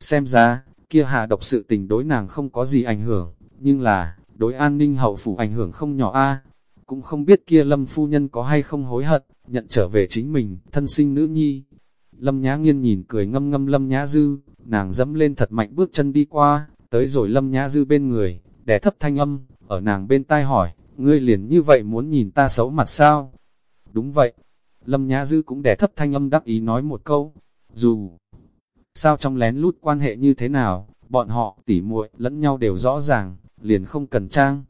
Xem ra, kia hạ độc sự tình đối nàng không có gì ảnh hưởng, nhưng là, đối an ninh hậu phủ ảnh hưởng không nhỏ a Cũng không biết kia lâm phu nhân có hay không hối hận, nhận trở về chính mình, thân sinh nữ nhi. Lâm Nhã Nghiên nhìn cười ngâm ngâm Lâm Nhã Dư, nàng dẫm lên thật mạnh bước chân đi qua, tới rồi Lâm Nhã Dư bên người, đè thấp thanh âm, ở nàng bên tai hỏi, ngươi liền như vậy muốn nhìn ta xấu mặt sao? Đúng vậy, Lâm Nhã Dư cũng đè thấp thanh âm đắc ý nói một câu, dù sao trong lén lút quan hệ như thế nào, bọn họ tỉ muội lẫn nhau đều rõ ràng, liền không cần trang.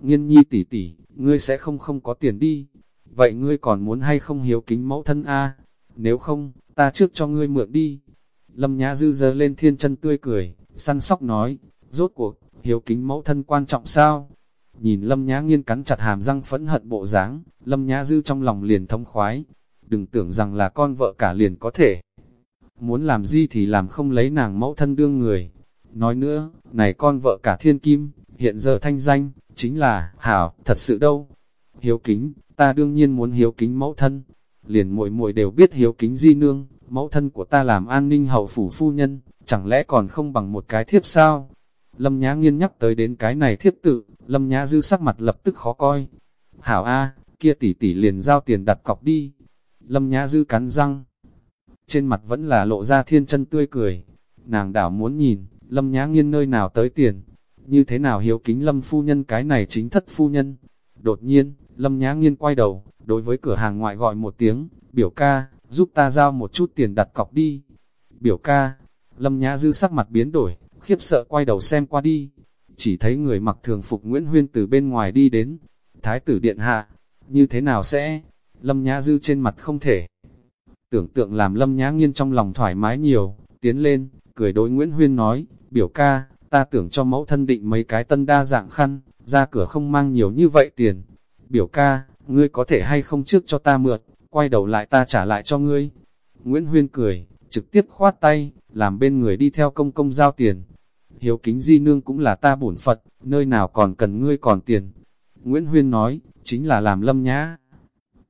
Nghiên nhi tỉ tỉ, ngươi sẽ không không có tiền đi, vậy ngươi còn muốn hay không hiếu kính mẫu thân a? Nếu không, ta trước cho ngươi mượn đi. Lâm Nhã Dư dơ lên thiên chân tươi cười, săn sóc nói, rốt cuộc, hiếu kính mẫu thân quan trọng sao? Nhìn Lâm Nhã Nghiên cắn chặt hàm răng phẫn hận bộ dáng, Lâm Nhã Dư trong lòng liền thông khoái. Đừng tưởng rằng là con vợ cả liền có thể. Muốn làm gì thì làm không lấy nàng mẫu thân đương người. Nói nữa, này con vợ cả thiên kim, hiện giờ thanh danh, chính là, hảo, thật sự đâu. Hiếu kính, ta đương nhiên muốn hiếu kính mẫu thân. Liền muội muội đều biết hiếu kính di nương, mẫu thân của ta làm an ninh hậu phủ phu nhân, chẳng lẽ còn không bằng một cái thiếp sao? Lâm Nhã nghiên nhắc tới đến cái này thiếp tự, Lâm Nhã dư sắc mặt lập tức khó coi. Hảo A, kia tỷ tỷ liền giao tiền đặt cọc đi. Lâm Nhã dư cắn răng. Trên mặt vẫn là lộ ra thiên chân tươi cười. Nàng đảo muốn nhìn, Lâm Nhã nghiên nơi nào tới tiền. Như thế nào hiếu kính Lâm phu nhân cái này chính thất phu nhân. Đột nhiên, Lâm Nhã nghiên quay đầu, đối với cửa hàng ngoại gọi một tiếng, biểu ca, giúp ta giao một chút tiền đặt cọc đi. Biểu ca, Lâm Nhã dư sắc mặt biến đổi, khiếp sợ quay đầu xem qua đi. Chỉ thấy người mặc thường phục Nguyễn Huyên từ bên ngoài đi đến. Thái tử điện hạ, như thế nào sẽ? Lâm Nhã dư trên mặt không thể. Tưởng tượng làm Lâm Nhã nghiên trong lòng thoải mái nhiều, tiến lên, cười đối Nguyễn Huyên nói, biểu ca, ta tưởng cho mẫu thân định mấy cái tân đa dạng khăn, ra cửa không mang nhiều như vậy tiền. Biểu ca, ngươi có thể hay không trước cho ta mượn, quay đầu lại ta trả lại cho ngươi. Nguyễn Huyên cười, trực tiếp khoát tay, làm bên người đi theo công công giao tiền. Hiếu kính di nương cũng là ta bổn Phật, nơi nào còn cần ngươi còn tiền. Nguyễn Huyên nói, chính là làm lâm nhã.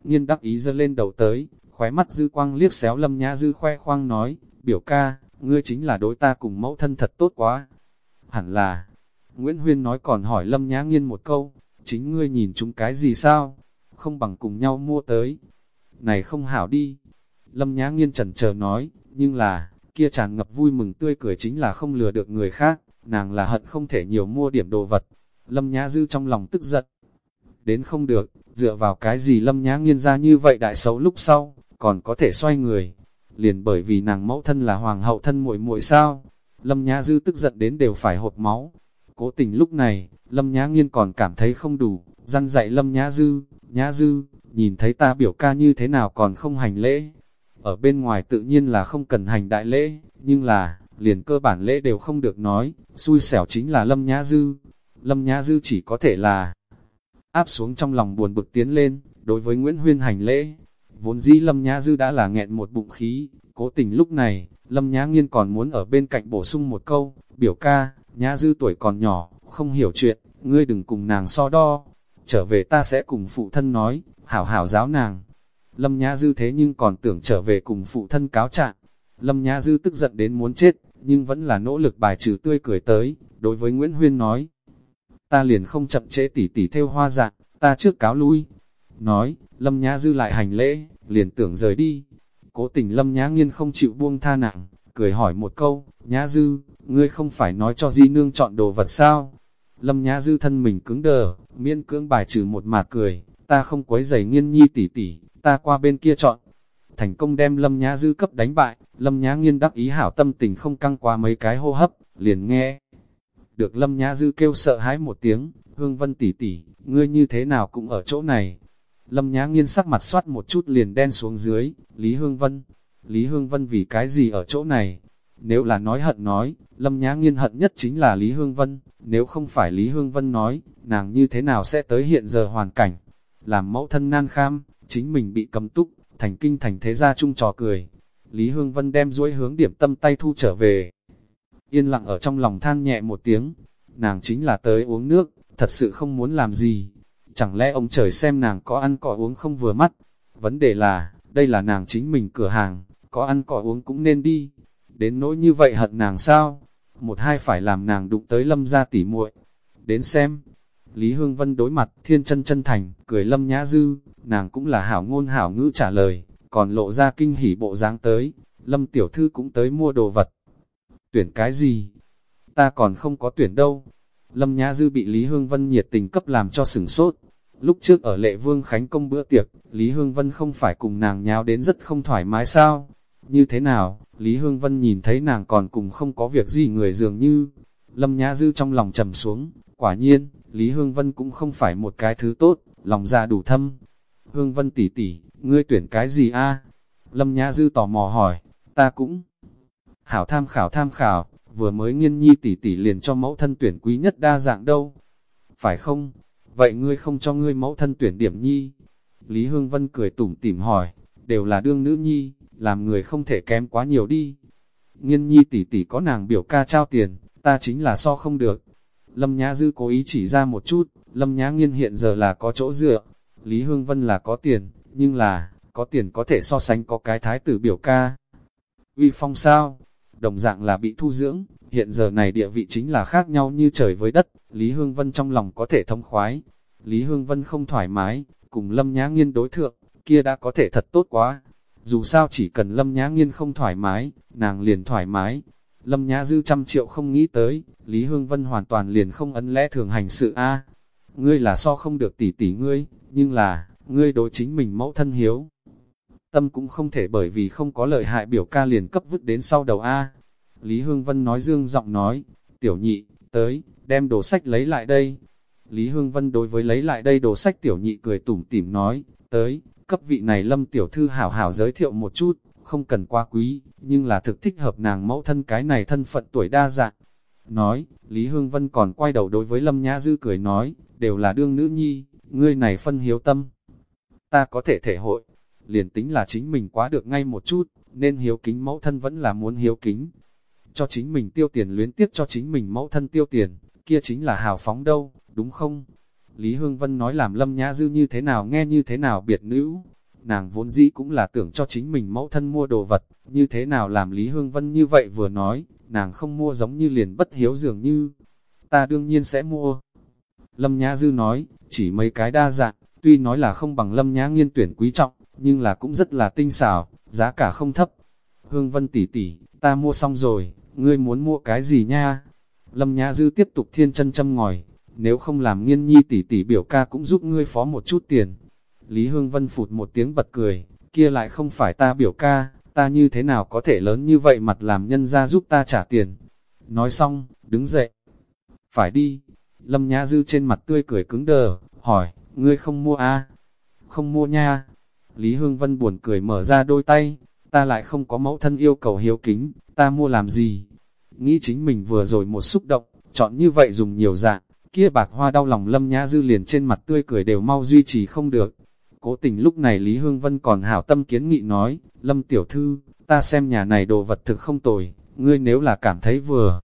Nhiên đắc ý dơ lên đầu tới, khóe mắt dư quang liếc xéo lâm nhã dư khoe khoang nói, biểu ca, ngươi chính là đối ta cùng mẫu thân thật tốt quá. Hẳn là, Nguyễn Huyên nói còn hỏi lâm nhã nghiên một câu, chính ngươi nhìn chúng cái gì sao? Không bằng cùng nhau mua tới. Này không hảo đi. Lâm nhã nghiên chần chờ nói, nhưng là, kia tràn ngập vui mừng tươi cười chính là không lừa được người khác, nàng là hận không thể nhiều mua điểm đồ vật. Lâm nhã dư trong lòng tức giận. Đến không được, dựa vào cái gì lâm nhã nghiên ra như vậy đại xấu lúc sau, còn có thể xoay người. Liền bởi vì nàng mẫu thân là hoàng hậu thân muội muội sao, lâm nhã dư tức giận đến đều phải hộp máu. Cố tình lúc này, lâm nhã nghiên còn cảm thấy không đủ, răn dạy lâm nhã dư, nhã dư, nhìn thấy ta biểu ca như thế nào còn không hành lễ. Ở bên ngoài tự nhiên là không cần hành đại lễ, nhưng là, liền cơ bản lễ đều không được nói, xui xẻo chính là lâm nhã dư. Lâm nhã dư chỉ có thể là áp xuống trong lòng buồn bực tiến lên, đối với Nguyễn Huyên hành lễ. Vốn dĩ Lâm Nhã Dư đã là nghẹn một bụng khí, cố tình lúc này, Lâm Nhã Nghiên còn muốn ở bên cạnh bổ sung một câu, biểu ca, Nhã Dư tuổi còn nhỏ, không hiểu chuyện, ngươi đừng cùng nàng so đo, trở về ta sẽ cùng phụ thân nói, hảo hảo giáo nàng. Lâm Nhã Dư thế nhưng còn tưởng trở về cùng phụ thân cáo trạng. Lâm Nhã Dư tức giận đến muốn chết, nhưng vẫn là nỗ lực bài trừ tươi cười tới, đối với Nguyễn Huyên nói. Ta liền không chậm trễ tỉ tỉ theo hoa dạng, ta trước cáo lui. Nói, Lâm Nhã Dư lại hành lễ, liền tưởng rời đi. Cố tình Lâm Nhã Nghiên không chịu buông tha nặng, cười hỏi một câu, Nhã Dư, ngươi không phải nói cho Di Nương chọn đồ vật sao? Lâm Nhã Dư thân mình cứng đờ, miễn cưỡng bài trừ một mạt cười, ta không quấy giày nghiên nhi tỉ tỉ, ta qua bên kia chọn. Thành công đem Lâm Nhã Dư cấp đánh bại, Lâm Nhã Nghiên đắc ý hảo tâm tình không căng qua mấy cái hô hấp, liền nghe. Được Lâm Nhã Dư kêu sợ hãi một tiếng, Hương Vân tỉ tỉ, ngươi như thế nào cũng ở chỗ này. Lâm Nhã Nghiên sắc mặt soát một chút liền đen xuống dưới, Lý Hương Vân. Lý Hương Vân vì cái gì ở chỗ này? Nếu là nói hận nói, Lâm Nhã Nghiên hận nhất chính là Lý Hương Vân. Nếu không phải Lý Hương Vân nói, nàng như thế nào sẽ tới hiện giờ hoàn cảnh? Làm mẫu thân nan kham, chính mình bị cầm túc, thành kinh thành thế gia chung trò cười. Lý Hương Vân đem duỗi hướng điểm tâm tay thu trở về. Yên lặng ở trong lòng than nhẹ một tiếng, nàng chính là tới uống nước, thật sự không muốn làm gì. Chẳng lẽ ông trời xem nàng có ăn cỏ uống không vừa mắt? Vấn đề là, đây là nàng chính mình cửa hàng, có ăn cỏ uống cũng nên đi. đến nỗi như vậy hận nàng sao? Một hai phải làm nàng đụng tới lâm ra tỉ muội Đến xem, Lý Hương Vân đối mặt thiên chân chân thành, cười lâm nhã dư, nàng cũng là hảo ngôn hảo ngữ trả lời, còn lộ ra kinh hỉ bộ dáng tới, lâm tiểu thư cũng tới mua đồ vật. Tuyển cái gì? Ta còn không có tuyển đâu. Lâm nhã dư bị Lý Hương Vân nhiệt tình cấp làm cho sửng sốt. Lúc trước ở lệ vương khánh công bữa tiệc, Lý Hương Vân không phải cùng nàng nháo đến rất không thoải mái sao? Như thế nào, Lý Hương Vân nhìn thấy nàng còn cùng không có việc gì người dường như. Lâm Nhã Dư trong lòng trầm xuống, quả nhiên, Lý Hương Vân cũng không phải một cái thứ tốt, lòng ra đủ thâm. Hương Vân tỷ tỷ, ngươi tuyển cái gì a? Lâm Nhã Dư tò mò hỏi, ta cũng hảo tham khảo tham khảo, vừa mới nghiên nhi tỷ tỷ liền cho mẫu thân tuyển quý nhất đa dạng đâu. Phải không? Vậy ngươi không cho ngươi mẫu thân tuyển điểm nhi? Lý Hương Vân cười tủm tỉm hỏi, đều là đương nữ nhi, làm người không thể kém quá nhiều đi. Nghiên nhi tỷ tỷ có nàng biểu ca trao tiền, ta chính là so không được. Lâm Nhã Dư cố ý chỉ ra một chút, Lâm Nhã Nghiên hiện giờ là có chỗ dựa, Lý Hương Vân là có tiền, nhưng là, có tiền có thể so sánh có cái thái tử biểu ca. Uy phong sao? Đồng dạng là bị thu dưỡng, hiện giờ này địa vị chính là khác nhau như trời với đất, Lý Hương Vân trong lòng có thể thông khoái. Lý Hương Vân không thoải mái, cùng Lâm Nhã Nghiên đối thượng, kia đã có thể thật tốt quá. Dù sao chỉ cần Lâm Nhã Nghiên không thoải mái, nàng liền thoải mái. Lâm Nhã Dư trăm triệu không nghĩ tới, Lý Hương Vân hoàn toàn liền không ấn lẽ thường hành sự a. Ngươi là so không được tỷ tỷ ngươi, nhưng là, ngươi đối chính mình mẫu thân hiếu. Tâm cũng không thể bởi vì không có lợi hại biểu ca liền cấp vứt đến sau đầu A. Lý Hương Vân nói dương giọng nói, tiểu nhị, tới, đem đồ sách lấy lại đây. Lý Hương Vân đối với lấy lại đây đồ sách tiểu nhị cười tủm tỉm nói, tới, cấp vị này lâm tiểu thư hảo hảo giới thiệu một chút, không cần quá quý, nhưng là thực thích hợp nàng mẫu thân cái này thân phận tuổi đa dạng. Nói, Lý Hương Vân còn quay đầu đối với Lâm Nhã Dư cười nói, đều là đương nữ nhi, ngươi này phân hiếu tâm. Ta có thể thể hội, liền tính là chính mình quá được ngay một chút, nên hiếu kính mẫu thân vẫn là muốn hiếu kính. Cho chính mình tiêu tiền luyến tiếc cho chính mình mẫu thân tiêu tiền, kia chính là hào phóng đâu, đúng không? Lý Hương Vân nói làm Lâm Nhã Dư như thế nào nghe như thế nào biệt nữ. Nàng vốn dĩ cũng là tưởng cho chính mình mẫu thân mua đồ vật, như thế nào làm Lý Hương Vân như vậy vừa nói, nàng không mua giống như liền bất hiếu dường như. Ta đương nhiên sẽ mua. Lâm Nhã Dư nói, chỉ mấy cái đa dạng, tuy nói là không bằng Lâm Nhã nghiên tuyển quý trọng, nhưng là cũng rất là tinh xảo, giá cả không thấp. Hương Vân tỷ tỷ, ta mua xong rồi, ngươi muốn mua cái gì nha? Lâm Nhã Dư tiếp tục thiên chân châm ngòi, nếu không làm nghiên nhi tỷ tỷ biểu ca cũng giúp ngươi phó một chút tiền. Lý Hương Vân phụt một tiếng bật cười, kia lại không phải ta biểu ca, ta như thế nào có thể lớn như vậy mặt làm nhân ra giúp ta trả tiền. Nói xong, đứng dậy. Phải đi. Lâm Nhã Dư trên mặt tươi cười cứng đờ, hỏi, ngươi không mua à? Không mua nha. Lý Hương Vân buồn cười mở ra đôi tay, ta lại không có mẫu thân yêu cầu hiếu kính, ta mua làm gì? Nghĩ chính mình vừa rồi một xúc động, chọn như vậy dùng nhiều dạng, kia bạc hoa đau lòng Lâm Nhã Dư liền trên mặt tươi cười đều mau duy trì không được. Cố tình lúc này Lý Hương Vân còn hảo tâm kiến nghị nói, Lâm Tiểu Thư, ta xem nhà này đồ vật thực không tồi, ngươi nếu là cảm thấy vừa.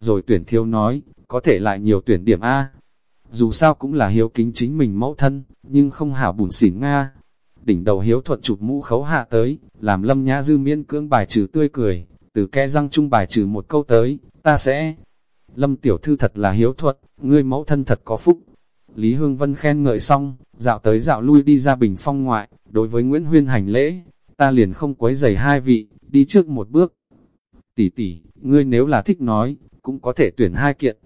Rồi tuyển thiếu nói, có thể lại nhiều tuyển điểm A. Dù sao cũng là hiếu kính chính mình mẫu thân, nhưng không hảo bùn xỉn Nga. Đỉnh đầu hiếu thuận chụp mũ khấu hạ tới, làm lâm nhã dư miễn cưỡng bài trừ tươi cười, từ kẽ răng trung bài trừ một câu tới, ta sẽ... Lâm tiểu thư thật là hiếu thuật, ngươi mẫu thân thật có phúc. Lý Hương Vân khen ngợi xong, dạo tới dạo lui đi ra bình phong ngoại, đối với Nguyễn Huyên hành lễ, ta liền không quấy giày hai vị, đi trước một bước. Tỷ tỷ, ngươi nếu là thích nói, cũng có thể tuyển hai kiện.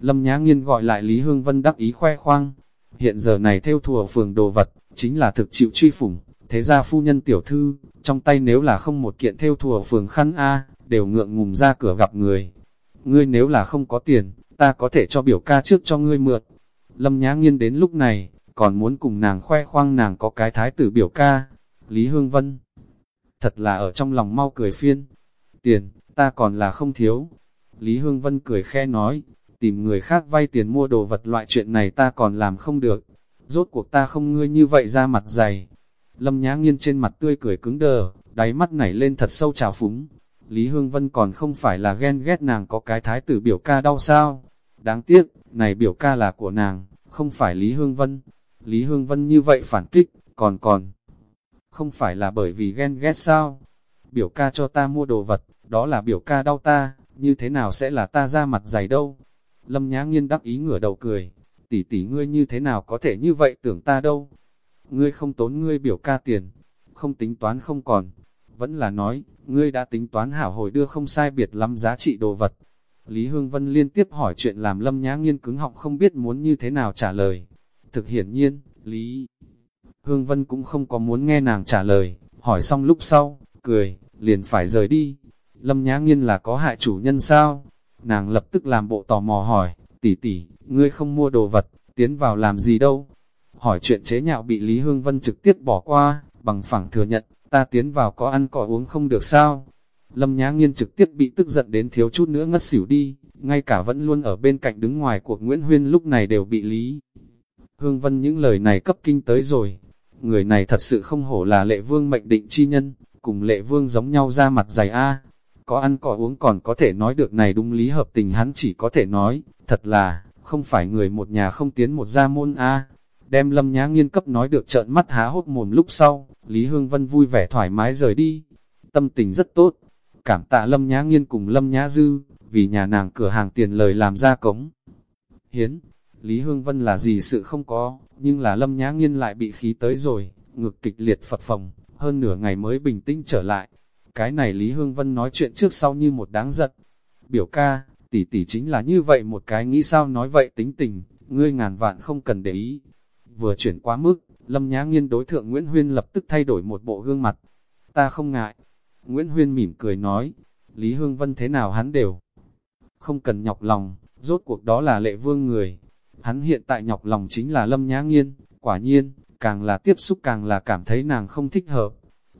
Lâm Nhã Nghiên gọi lại Lý Hương Vân đắc ý khoe khoang. Hiện giờ này theo thùa phường đồ vật, chính là thực chịu truy phủng. Thế ra phu nhân tiểu thư, trong tay nếu là không một kiện theo thùa phường khăn A, đều ngượng ngùng ra cửa gặp người. Ngươi nếu là không có tiền, ta có thể cho biểu ca trước cho ngươi mượn. Lâm Nhã Nghiên đến lúc này, còn muốn cùng nàng khoe khoang nàng có cái thái tử biểu ca. Lý Hương Vân, thật là ở trong lòng mau cười phiên. Tiền, ta còn là không thiếu. Lý Hương Vân cười khe nói, tìm người khác vay tiền mua đồ vật loại chuyện này ta còn làm không được. Rốt cuộc ta không ngươi như vậy ra mặt dày. Lâm Nhã Nghiên trên mặt tươi cười cứng đờ, đáy mắt nảy lên thật sâu trào phúng. Lý Hương Vân còn không phải là ghen ghét nàng có cái thái tử biểu ca đau sao. Đáng tiếc, này biểu ca là của nàng, không phải Lý Hương Vân. Lý Hương Vân như vậy phản kích, còn còn. Không phải là bởi vì ghen ghét sao? Biểu ca cho ta mua đồ vật, đó là biểu ca đau ta, như thế nào sẽ là ta ra mặt dày đâu. Lâm Nhã Nghiên đắc ý ngửa đầu cười, tỷ tỷ ngươi như thế nào có thể như vậy tưởng ta đâu. Ngươi không tốn ngươi biểu ca tiền, không tính toán không còn, vẫn là nói, ngươi đã tính toán hảo hồi đưa không sai biệt lắm giá trị đồ vật. Lý Hương Vân liên tiếp hỏi chuyện làm Lâm Nhã Nghiên cứng họng không biết muốn như thế nào trả lời. Thực hiển nhiên, Lý Hương Vân cũng không có muốn nghe nàng trả lời, hỏi xong lúc sau, cười, liền phải rời đi. Lâm Nhã Nghiên là có hại chủ nhân sao? Nàng lập tức làm bộ tò mò hỏi, tỷ tỷ, ngươi không mua đồ vật, tiến vào làm gì đâu? Hỏi chuyện chế nhạo bị Lý Hương Vân trực tiếp bỏ qua, bằng phẳng thừa nhận, ta tiến vào có ăn có uống không được sao? Lâm Nhã Nghiên trực tiếp bị tức giận đến thiếu chút nữa ngất xỉu đi, ngay cả vẫn luôn ở bên cạnh đứng ngoài cuộc Nguyễn Huyên lúc này đều bị Lý. Hương Vân những lời này cấp kinh tới rồi, người này thật sự không hổ là lệ vương mệnh định chi nhân, cùng lệ vương giống nhau ra mặt dày A. Có ăn có uống còn có thể nói được này đúng lý hợp tình hắn chỉ có thể nói, thật là, không phải người một nhà không tiến một gia môn A. Đem lâm nhã nghiên cấp nói được trợn mắt há hốt mồm lúc sau, Lý Hương Vân vui vẻ thoải mái rời đi. Tâm tình rất tốt, cảm tạ lâm nhã nghiên cùng lâm nhã dư, vì nhà nàng cửa hàng tiền lời làm ra cống. Hiến, Lý Hương Vân là gì sự không có, nhưng là lâm nhã nghiên lại bị khí tới rồi, ngực kịch liệt phật phòng, hơn nửa ngày mới bình tĩnh trở lại. Cái này Lý Hương Vân nói chuyện trước sau như một đáng giận. Biểu ca, tỷ tỷ chính là như vậy một cái nghĩ sao nói vậy tính tình, ngươi ngàn vạn không cần để ý. Vừa chuyển quá mức, Lâm Nhã Nghiên đối thượng Nguyễn Huyên lập tức thay đổi một bộ gương mặt. Ta không ngại. Nguyễn Huyên mỉm cười nói, Lý Hương Vân thế nào hắn đều. Không cần nhọc lòng, rốt cuộc đó là lệ vương người. Hắn hiện tại nhọc lòng chính là Lâm Nhã Nghiên, quả nhiên, càng là tiếp xúc càng là cảm thấy nàng không thích hợp.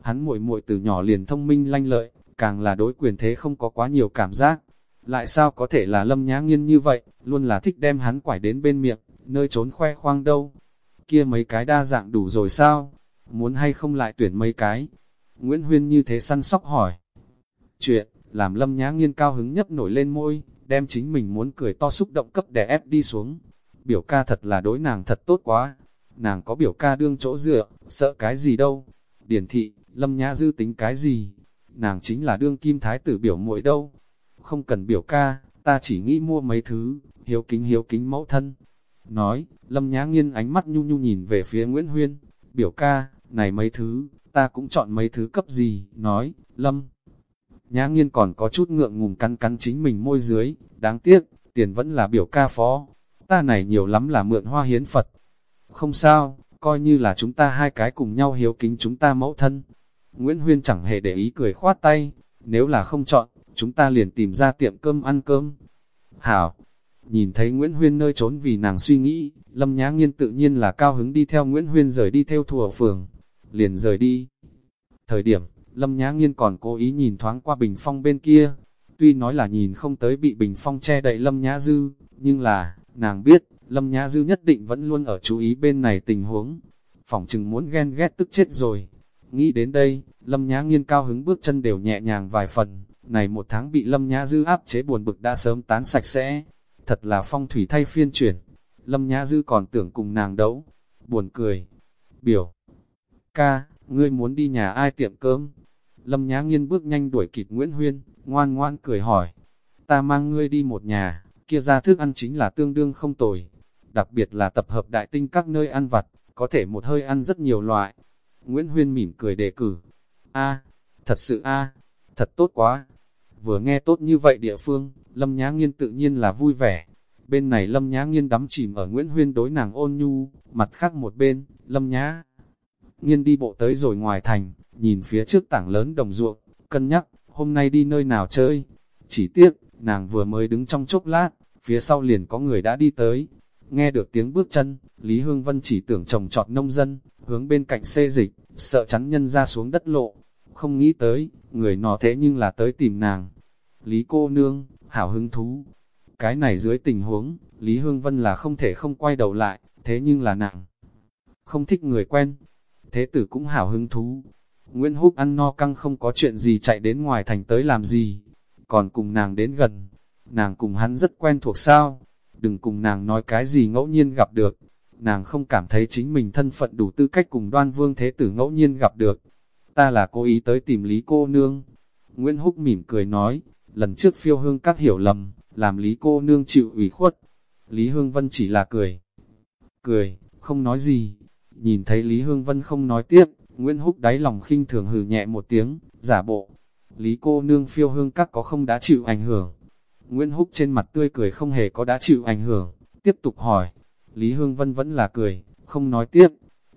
Hắn muội muội từ nhỏ liền thông minh lanh lợi, càng là đối quyền thế không có quá nhiều cảm giác. Lại sao có thể là Lâm Nhã Nghiên như vậy, luôn là thích đem hắn quải đến bên miệng, nơi trốn khoe khoang đâu. Kia mấy cái đa dạng đủ rồi sao? Muốn hay không lại tuyển mấy cái? Nguyễn Huyên như thế săn sóc hỏi. Chuyện, làm Lâm Nhã Nghiên cao hứng nhấp nổi lên môi, đem chính mình muốn cười to xúc động cấp đè ép đi xuống. Biểu ca thật là đối nàng thật tốt quá, nàng có biểu ca đương chỗ dựa, sợ cái gì đâu. Điển thị, lâm nhã dư tính cái gì? Nàng chính là đương kim thái tử biểu muội đâu. Không cần biểu ca, ta chỉ nghĩ mua mấy thứ, hiếu kính hiếu kính mẫu thân. Nói, lâm nhã nghiên ánh mắt nhu nhu nhìn về phía Nguyễn Huyên, biểu ca, này mấy thứ, ta cũng chọn mấy thứ cấp gì, nói, lâm. Nhã nghiên còn có chút ngượng ngùng cắn cắn chính mình môi dưới, đáng tiếc, tiền vẫn là biểu ca phó. Ta này nhiều lắm là mượn hoa hiến Phật, không sao, coi như là chúng ta hai cái cùng nhau hiếu kính chúng ta mẫu thân. Nguyễn Huyên chẳng hề để ý cười khoát tay, nếu là không chọn, chúng ta liền tìm ra tiệm cơm ăn cơm. Hảo, nhìn thấy Nguyễn Huyên nơi trốn vì nàng suy nghĩ, Lâm Nhã Nghiên tự nhiên là cao hứng đi theo Nguyễn Huyên rời đi theo thùa phường, liền rời đi. Thời điểm, Lâm Nhã Nghiên còn cố ý nhìn thoáng qua bình phong bên kia, tuy nói là nhìn không tới bị bình phong che đậy Lâm Nhã Dư, nhưng là, nàng biết, Lâm Nhã Dư nhất định vẫn luôn ở chú ý bên này tình huống. Phỏng chừng muốn ghen ghét tức chết rồi. Nghĩ đến đây, Lâm Nhã nghiên cao hứng bước chân đều nhẹ nhàng vài phần. Này một tháng bị Lâm Nhã Dư áp chế buồn bực đã sớm tán sạch sẽ. Thật là phong thủy thay phiên chuyển. Lâm Nhã Dư còn tưởng cùng nàng đấu. Buồn cười. Biểu. Ca, ngươi muốn đi nhà ai tiệm cơm? Lâm Nhã nghiên bước nhanh đuổi kịp Nguyễn Huyên, ngoan ngoan cười hỏi. Ta mang ngươi đi một nhà, kia ra thức ăn chính là tương đương không tồi đặc biệt là tập hợp đại tinh các nơi ăn vặt, có thể một hơi ăn rất nhiều loại. Nguyễn Huyên mỉm cười đề cử. a thật sự a thật tốt quá. Vừa nghe tốt như vậy địa phương, Lâm Nhã Nghiên tự nhiên là vui vẻ. Bên này Lâm Nhã Nghiên đắm chìm ở Nguyễn Huyên đối nàng ôn nhu, mặt khác một bên, Lâm Nhã Nghiên đi bộ tới rồi ngoài thành, nhìn phía trước tảng lớn đồng ruộng, cân nhắc, hôm nay đi nơi nào chơi. Chỉ tiếc, nàng vừa mới đứng trong chốc lát, phía sau liền có người đã đi tới, Nghe được tiếng bước chân, Lý Hương Vân chỉ tưởng trồng trọt nông dân, hướng bên cạnh xê dịch, sợ chắn nhân ra xuống đất lộ. Không nghĩ tới, người nọ thế nhưng là tới tìm nàng. Lý cô nương, hảo hứng thú. Cái này dưới tình huống, Lý Hương Vân là không thể không quay đầu lại, thế nhưng là nàng. Không thích người quen. Thế tử cũng hảo hứng thú. Nguyễn Húc ăn no căng không có chuyện gì chạy đến ngoài thành tới làm gì. Còn cùng nàng đến gần. Nàng cùng hắn rất quen thuộc sao đừng cùng nàng nói cái gì ngẫu nhiên gặp được. Nàng không cảm thấy chính mình thân phận đủ tư cách cùng đoan vương thế tử ngẫu nhiên gặp được. Ta là cố ý tới tìm lý cô nương. Nguyễn Húc mỉm cười nói, lần trước phiêu hương các hiểu lầm, làm Lý cô nương chịu ủy khuất. Lý Hương Vân chỉ là cười. Cười, không nói gì. Nhìn thấy Lý Hương Vân không nói tiếp, Nguyễn Húc đáy lòng khinh thường hừ nhẹ một tiếng, giả bộ. Lý cô nương phiêu hương các có không đã chịu ảnh hưởng. Nguyễn Húc trên mặt tươi cười không hề có đã chịu ảnh hưởng, tiếp tục hỏi. Lý Hương Vân vẫn là cười, không nói tiếp.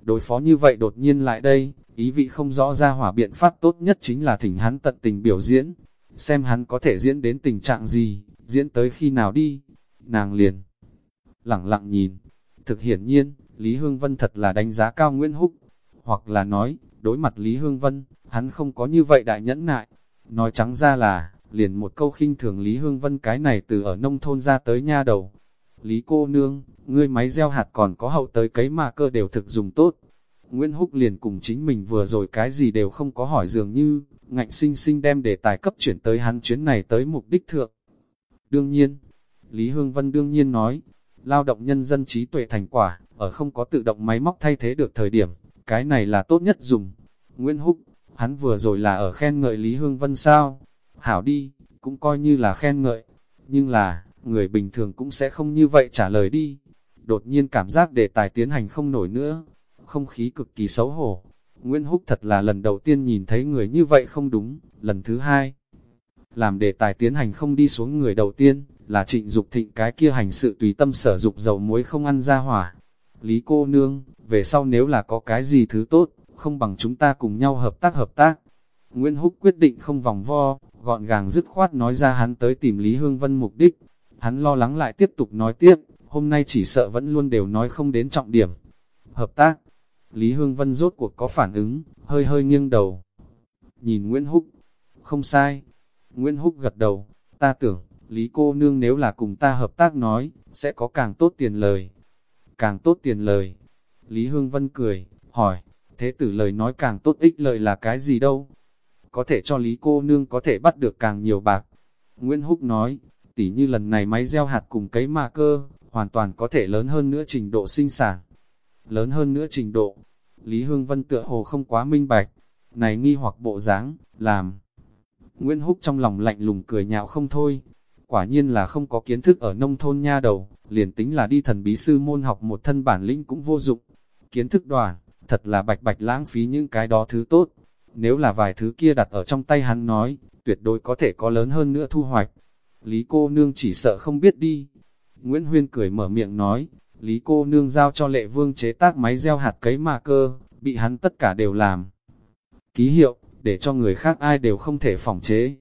Đối phó như vậy đột nhiên lại đây, ý vị không rõ ra hỏa biện pháp tốt nhất chính là thỉnh hắn tận tình biểu diễn. Xem hắn có thể diễn đến tình trạng gì, diễn tới khi nào đi. Nàng liền, lặng lặng nhìn. Thực hiển nhiên, Lý Hương Vân thật là đánh giá cao Nguyễn Húc. Hoặc là nói, đối mặt Lý Hương Vân, hắn không có như vậy đại nhẫn nại. Nói trắng ra là, liền một câu khinh thường Lý Hương Vân cái này từ ở nông thôn ra tới nha đầu. Lý cô nương, ngươi máy gieo hạt còn có hậu tới cấy mà cơ đều thực dùng tốt. Nguyễn Húc liền cùng chính mình vừa rồi cái gì đều không có hỏi dường như, ngạnh sinh sinh đem đề tài cấp chuyển tới hắn chuyến này tới mục đích thượng. Đương nhiên, Lý Hương Vân đương nhiên nói, lao động nhân dân trí tuệ thành quả, ở không có tự động máy móc thay thế được thời điểm, cái này là tốt nhất dùng. Nguyễn Húc, hắn vừa rồi là ở khen ngợi Lý Hương Vân sao? Hảo đi, cũng coi như là khen ngợi, nhưng là, người bình thường cũng sẽ không như vậy trả lời đi. Đột nhiên cảm giác đề tài tiến hành không nổi nữa, không khí cực kỳ xấu hổ. Nguyễn Húc thật là lần đầu tiên nhìn thấy người như vậy không đúng, lần thứ hai. Làm đề tài tiến hành không đi xuống người đầu tiên, là trịnh Dục thịnh cái kia hành sự tùy tâm sở dục dầu muối không ăn ra hỏa. Lý cô nương, về sau nếu là có cái gì thứ tốt, không bằng chúng ta cùng nhau hợp tác hợp tác. Nguyễn Húc quyết định không vòng vo, gọn gàng dứt khoát nói ra hắn tới tìm Lý Hương Vân mục đích. Hắn lo lắng lại tiếp tục nói tiếp, hôm nay chỉ sợ vẫn luôn đều nói không đến trọng điểm. Hợp tác, Lý Hương Vân rốt cuộc có phản ứng, hơi hơi nghiêng đầu. Nhìn Nguyễn Húc, không sai. Nguyễn Húc gật đầu, ta tưởng, Lý cô nương nếu là cùng ta hợp tác nói, sẽ có càng tốt tiền lời. Càng tốt tiền lời. Lý Hương Vân cười, hỏi, thế tử lời nói càng tốt ích lợi là cái gì đâu? Có thể cho Lý cô nương có thể bắt được càng nhiều bạc. Nguyễn Húc nói, tỉ như lần này máy gieo hạt cùng cấy ma cơ, hoàn toàn có thể lớn hơn nữa trình độ sinh sản. Lớn hơn nữa trình độ, Lý Hương Vân tựa hồ không quá minh bạch, này nghi hoặc bộ dáng làm. Nguyễn Húc trong lòng lạnh lùng cười nhạo không thôi, quả nhiên là không có kiến thức ở nông thôn nha đầu, liền tính là đi thần bí sư môn học một thân bản lĩnh cũng vô dụng. Kiến thức đoàn, thật là bạch bạch lãng phí những cái đó thứ tốt. Nếu là vài thứ kia đặt ở trong tay hắn nói, tuyệt đối có thể có lớn hơn nữa thu hoạch. Lý cô nương chỉ sợ không biết đi. Nguyễn Huyên cười mở miệng nói, Lý cô nương giao cho lệ vương chế tác máy gieo hạt cấy mà cơ, bị hắn tất cả đều làm. Ký hiệu, để cho người khác ai đều không thể phòng chế.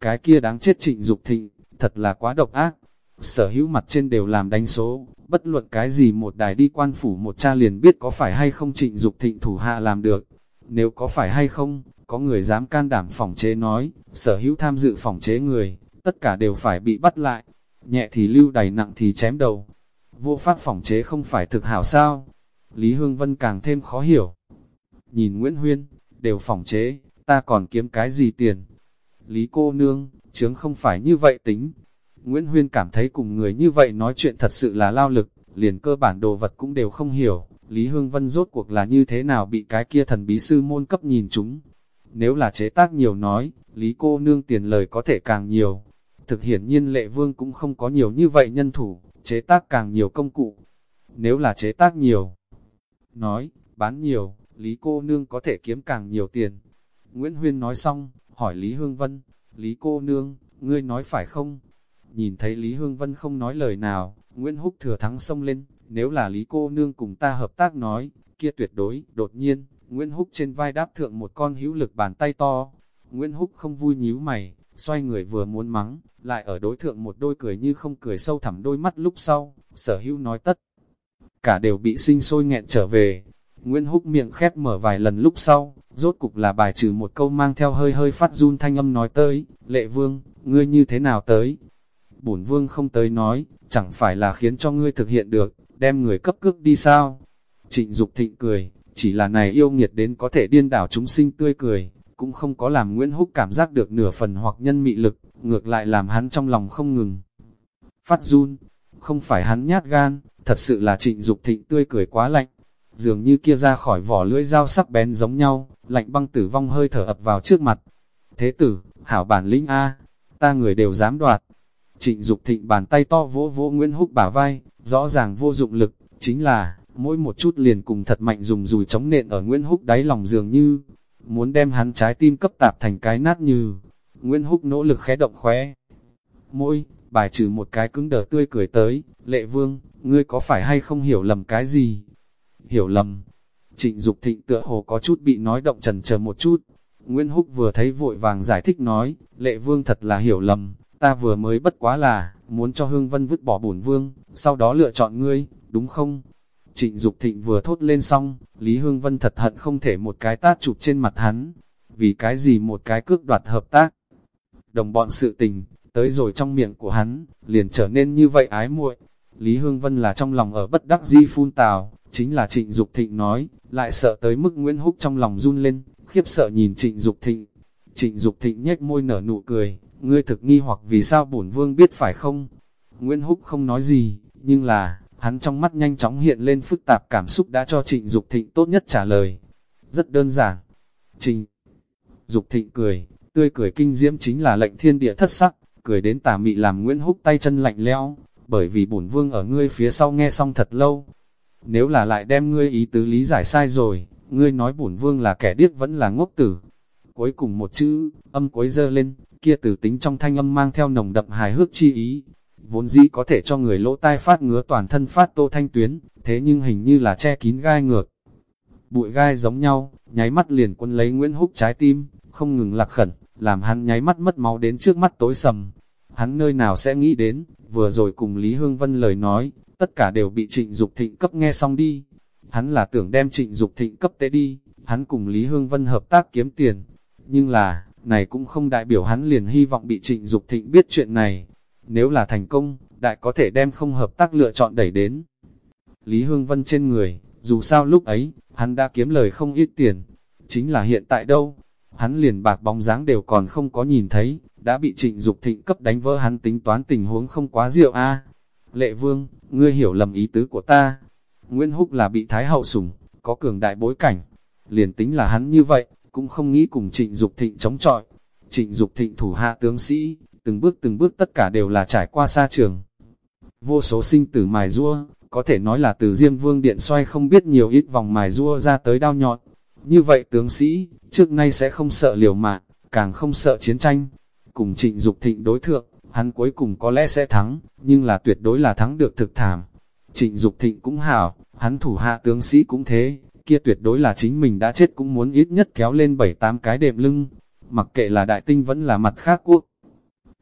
Cái kia đáng chết trịnh Dục thịnh, thật là quá độc ác. Sở hữu mặt trên đều làm đánh số, bất luận cái gì một đài đi quan phủ một cha liền biết có phải hay không trịnh Dục thịnh thủ hạ làm được. Nếu có phải hay không, có người dám can đảm phòng chế nói, sở hữu tham dự phòng chế người, tất cả đều phải bị bắt lại. Nhẹ thì lưu đày nặng thì chém đầu. Vô pháp phòng chế không phải thực hảo sao? Lý Hương Vân càng thêm khó hiểu. Nhìn Nguyễn Huyên, đều phòng chế, ta còn kiếm cái gì tiền? Lý cô nương, chướng không phải như vậy tính. Nguyễn Huyên cảm thấy cùng người như vậy nói chuyện thật sự là lao lực, liền cơ bản đồ vật cũng đều không hiểu. Lý Hương Vân rốt cuộc là như thế nào bị cái kia thần bí sư môn cấp nhìn chúng. Nếu là chế tác nhiều nói, Lý cô nương tiền lời có thể càng nhiều. Thực hiển nhiên lệ vương cũng không có nhiều như vậy nhân thủ, chế tác càng nhiều công cụ. Nếu là chế tác nhiều, nói, bán nhiều, Lý cô nương có thể kiếm càng nhiều tiền. Nguyễn Huyên nói xong, hỏi Lý Hương Vân, Lý cô nương, ngươi nói phải không? Nhìn thấy Lý Hương Vân không nói lời nào, Nguyễn Húc thừa thắng xông lên, nếu là Lý cô nương cùng ta hợp tác nói, kia tuyệt đối, đột nhiên, Nguyễn Húc trên vai đáp thượng một con hữu lực bàn tay to. Nguyễn Húc không vui nhíu mày, xoay người vừa muốn mắng, lại ở đối thượng một đôi cười như không cười sâu thẳm đôi mắt lúc sau, sở hữu nói tất. Cả đều bị sinh sôi nghẹn trở về. Nguyễn Húc miệng khép mở vài lần lúc sau, rốt cục là bài trừ một câu mang theo hơi hơi phát run thanh âm nói tới, lệ vương, ngươi như thế nào tới? Bổn vương không tới nói, chẳng phải là khiến cho ngươi thực hiện được, đem người cấp cước đi sao? Trịnh Dục thịnh cười, chỉ là này yêu nghiệt đến có thể điên đảo chúng sinh tươi cười, cũng không có làm Nguyễn Húc cảm giác được nửa phần hoặc nhân mị lực, ngược lại làm hắn trong lòng không ngừng. Phát run, không phải hắn nhát gan, thật sự là trịnh Dục thịnh tươi cười quá lạnh, dường như kia ra khỏi vỏ lưỡi dao sắc bén giống nhau, lạnh băng tử vong hơi thở ập vào trước mặt. thế tử, hảo bản lĩnh A, ta người đều dám đoạt. Trịnh Dục thịnh bàn tay to vỗ vỗ Nguyễn Húc bả vai, rõ ràng vô dụng lực, chính là, mỗi một chút liền cùng thật mạnh dùng dùi chống nện ở Nguyễn Húc đáy lòng dường như, muốn đem hắn trái tim cấp tạp thành cái nát như. Nguyễn Húc nỗ lực khẽ động khóe. Mỗi, bài trừ một cái cứng đờ tươi cười tới, lệ vương, ngươi có phải hay không hiểu lầm cái gì? Hiểu lầm. Trịnh Dục thịnh tựa hồ có chút bị nói động trần chờ một chút. Nguyễn Húc vừa thấy vội vàng giải thích nói, lệ vương thật là hiểu lầm, ta vừa mới bất quá là, muốn cho Hương Vân vứt bỏ bổn vương, sau đó lựa chọn ngươi, đúng không? Trịnh Dục Thịnh vừa thốt lên xong, Lý Hương Vân thật hận không thể một cái tát chụp trên mặt hắn. Vì cái gì một cái cước đoạt hợp tác? Đồng bọn sự tình, tới rồi trong miệng của hắn, liền trở nên như vậy ái muội. Lý Hương Vân là trong lòng ở bất đắc di phun tào, chính là Trịnh Dục Thịnh nói, lại sợ tới mức Nguyễn Húc trong lòng run lên, khiếp sợ nhìn Trịnh Dục Thịnh. Trịnh Dục Thịnh nhếch môi nở nụ cười, ngươi thực nghi hoặc vì sao bổn vương biết phải không? Nguyễn Húc không nói gì, nhưng là, hắn trong mắt nhanh chóng hiện lên phức tạp cảm xúc đã cho Trịnh Dục Thịnh tốt nhất trả lời. Rất đơn giản. Trịnh Dục Thịnh cười, tươi cười kinh diễm chính là lệnh thiên địa thất sắc, cười đến tà mị làm Nguyễn Húc tay chân lạnh lẽo, bởi vì bổn vương ở ngươi phía sau nghe xong thật lâu. Nếu là lại đem ngươi ý tứ lý giải sai rồi, ngươi nói bổn vương là kẻ điếc vẫn là ngốc tử. Cuối cùng một chữ, âm cuối dơ lên, kia từ tính trong thanh âm mang theo nồng đậm hài hước chi ý, vốn dĩ có thể cho người lỗ tai phát ngứa toàn thân phát tô thanh tuyến, thế nhưng hình như là che kín gai ngược. Bụi gai giống nhau, nháy mắt liền quân lấy Nguyễn Húc trái tim, không ngừng lạc khẩn, làm hắn nháy mắt mất máu đến trước mắt tối sầm. Hắn nơi nào sẽ nghĩ đến, vừa rồi cùng Lý Hương Vân lời nói, tất cả đều bị trịnh Dục thịnh cấp nghe xong đi. Hắn là tưởng đem trịnh Dục thịnh cấp tế đi, hắn cùng Lý Hương Vân hợp tác kiếm tiền. Nhưng là, này cũng không đại biểu hắn liền hy vọng bị trịnh Dục thịnh biết chuyện này. Nếu là thành công, đại có thể đem không hợp tác lựa chọn đẩy đến. Lý Hương Vân trên người, dù sao lúc ấy, hắn đã kiếm lời không ít tiền. Chính là hiện tại đâu, hắn liền bạc bóng dáng đều còn không có nhìn thấy, đã bị trịnh Dục thịnh cấp đánh vỡ hắn tính toán tình huống không quá rượu a Lệ vương, ngươi hiểu lầm ý tứ của ta. Nguyễn Húc là bị Thái Hậu sủng, có cường đại bối cảnh. Liền tính là hắn như vậy, cũng không nghĩ cùng trịnh Dục thịnh chống chọi. Trịnh Dục thịnh thủ hạ tướng sĩ, từng bước từng bước tất cả đều là trải qua xa trường. Vô số sinh tử mài rua, có thể nói là từ Diêm Vương Điện xoay không biết nhiều ít vòng mài rua ra tới đao nhọn. Như vậy tướng sĩ, trước nay sẽ không sợ liều mạng, càng không sợ chiến tranh. Cùng trịnh Dục thịnh đối thượng, hắn cuối cùng có lẽ sẽ thắng, nhưng là tuyệt đối là thắng được thực thảm. Trịnh Dục thịnh cũng hảo, hắn thủ hạ tướng sĩ cũng thế, kia tuyệt đối là chính mình đã chết cũng muốn ít nhất kéo lên 7-8 cái đệm lưng. Mặc kệ là đại tinh vẫn là mặt khác quốc,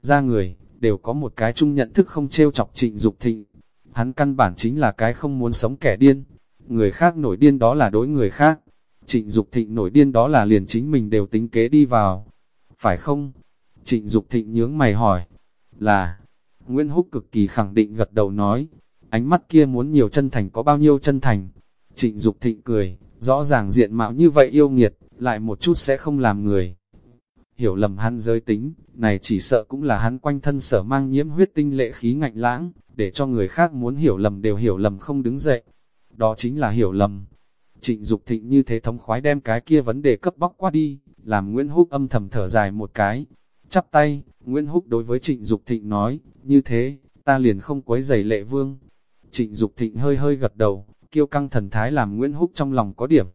ra người, đều có một cái chung nhận thức không trêu chọc trịnh Dục thịnh. Hắn căn bản chính là cái không muốn sống kẻ điên. Người khác nổi điên đó là đối người khác. Trịnh Dục thịnh nổi điên đó là liền chính mình đều tính kế đi vào. Phải không? Trịnh Dục thịnh nhướng mày hỏi. Là, Nguyễn Húc cực kỳ khẳng định gật đầu nói. Ánh mắt kia muốn nhiều chân thành có bao nhiêu chân thành. Trịnh Dục thịnh cười, rõ ràng diện mạo như vậy yêu nghiệt, lại một chút sẽ không làm người hiểu lầm hắn giới tính, này chỉ sợ cũng là hắn quanh thân sở mang nhiễm huyết tinh lệ khí ngạnh lãng, để cho người khác muốn hiểu lầm đều hiểu lầm không đứng dậy. Đó chính là hiểu lầm. Trịnh Dục thịnh như thế thống khoái đem cái kia vấn đề cấp bóc qua đi, làm Nguyễn Húc âm thầm thở dài một cái. Chắp tay, Nguyễn Húc đối với Trịnh Dục thịnh nói, như thế, ta liền không quấy giày lệ vương. Trịnh Dục thịnh hơi hơi gật đầu, kiêu căng thần thái làm Nguyễn Húc trong lòng có điểm.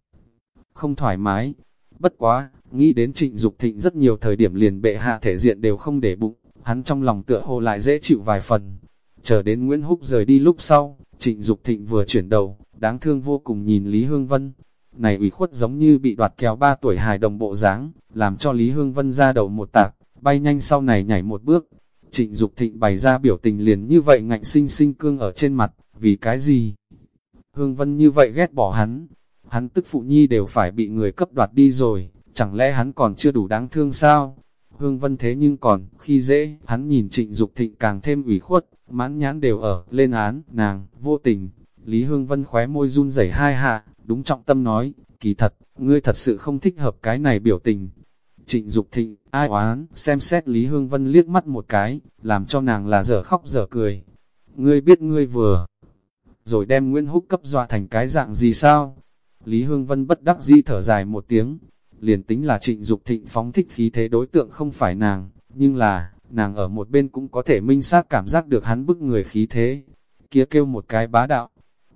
Không thoải mái, bất quá, Nghĩ đến trịnh Dục thịnh rất nhiều thời điểm liền bệ hạ thể diện đều không để bụng, hắn trong lòng tựa hồ lại dễ chịu vài phần. Chờ đến Nguyễn Húc rời đi lúc sau, trịnh Dục thịnh vừa chuyển đầu, đáng thương vô cùng nhìn Lý Hương Vân. Này ủy khuất giống như bị đoạt kéo ba tuổi hài đồng bộ dáng làm cho Lý Hương Vân ra đầu một tạc, bay nhanh sau này nhảy một bước. Trịnh Dục thịnh bày ra biểu tình liền như vậy ngạnh sinh sinh cương ở trên mặt, vì cái gì? Hương Vân như vậy ghét bỏ hắn, hắn tức phụ nhi đều phải bị người cấp đoạt đi rồi, chẳng lẽ hắn còn chưa đủ đáng thương sao? Hương Vân thế nhưng còn, khi dễ, hắn nhìn trịnh Dục thịnh càng thêm ủy khuất, mãn nhãn đều ở, lên án, nàng, vô tình. Lý Hương Vân khóe môi run rẩy hai hạ, đúng trọng tâm nói, kỳ thật, ngươi thật sự không thích hợp cái này biểu tình. Trịnh Dục thịnh, ai oán, xem xét Lý Hương Vân liếc mắt một cái, làm cho nàng là dở khóc dở cười. Ngươi biết ngươi vừa, rồi đem Nguyễn Húc cấp dọa thành cái dạng gì sao? Lý Hương Vân bất đắc dĩ thở dài một tiếng, liền tính là trịnh Dục thịnh phóng thích khí thế đối tượng không phải nàng, nhưng là, nàng ở một bên cũng có thể minh xác cảm giác được hắn bức người khí thế. Kia kêu một cái bá đạo,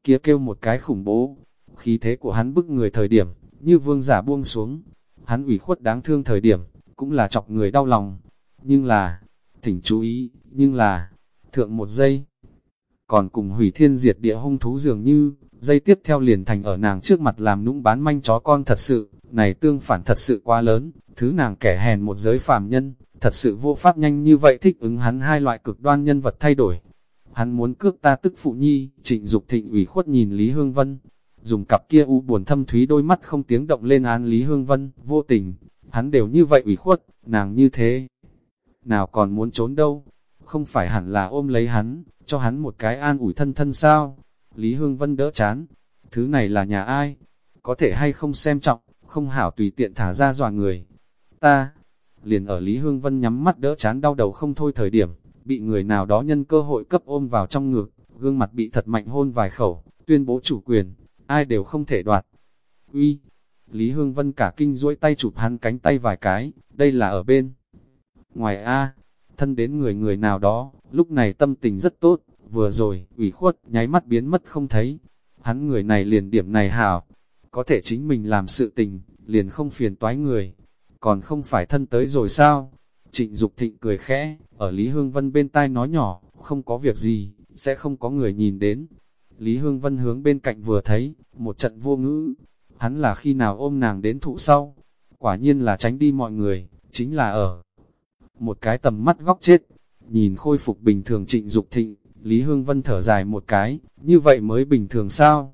kia kêu một cái khủng bố, khí thế của hắn bức người thời điểm, như vương giả buông xuống. Hắn ủy khuất đáng thương thời điểm, cũng là chọc người đau lòng. Nhưng là, thỉnh chú ý, nhưng là, thượng một giây, còn cùng hủy thiên diệt địa hung thú dường như, dây tiếp theo liền thành ở nàng trước mặt làm nũng bán manh chó con thật sự, này tương phản thật sự quá lớn, thứ nàng kẻ hèn một giới phàm nhân, thật sự vô pháp nhanh như vậy thích ứng hắn hai loại cực đoan nhân vật thay đổi. Hắn muốn cướp ta tức phụ nhi, trịnh Dục thịnh ủy khuất nhìn Lý Hương Vân, dùng cặp kia u buồn thâm thúy đôi mắt không tiếng động lên án Lý Hương Vân, vô tình, hắn đều như vậy ủy khuất, nàng như thế. Nào còn muốn trốn đâu, không phải hẳn là ôm lấy hắn, cho hắn một cái an ủi thân thân sao? Lý Hương Vân đỡ chán, thứ này là nhà ai? Có thể hay không xem trọng, không hảo tùy tiện thả ra dọa người. Ta, liền ở Lý Hương Vân nhắm mắt đỡ chán đau đầu không thôi thời điểm, bị người nào đó nhân cơ hội cấp ôm vào trong ngực, gương mặt bị thật mạnh hôn vài khẩu, tuyên bố chủ quyền, ai đều không thể đoạt. Uy, Lý Hương Vân cả kinh duỗi tay chụp hắn cánh tay vài cái, đây là ở bên. Ngoài A, thân đến người người nào đó, lúc này tâm tình rất tốt, vừa rồi, ủy khuất, nháy mắt biến mất không thấy. Hắn người này liền điểm này hảo, có thể chính mình làm sự tình, liền không phiền toái người, còn không phải thân tới rồi sao? Trịnh Dục Thịnh cười khẽ, ở Lý Hương Vân bên tai nói nhỏ, không có việc gì, sẽ không có người nhìn đến. Lý Hương Vân hướng bên cạnh vừa thấy, một trận vô ngữ, hắn là khi nào ôm nàng đến thụ sau. Quả nhiên là tránh đi mọi người, chính là ở một cái tầm mắt góc chết. Nhìn khôi phục bình thường trịnh Dục thịnh, Lý Hương Vân thở dài một cái, như vậy mới bình thường sao?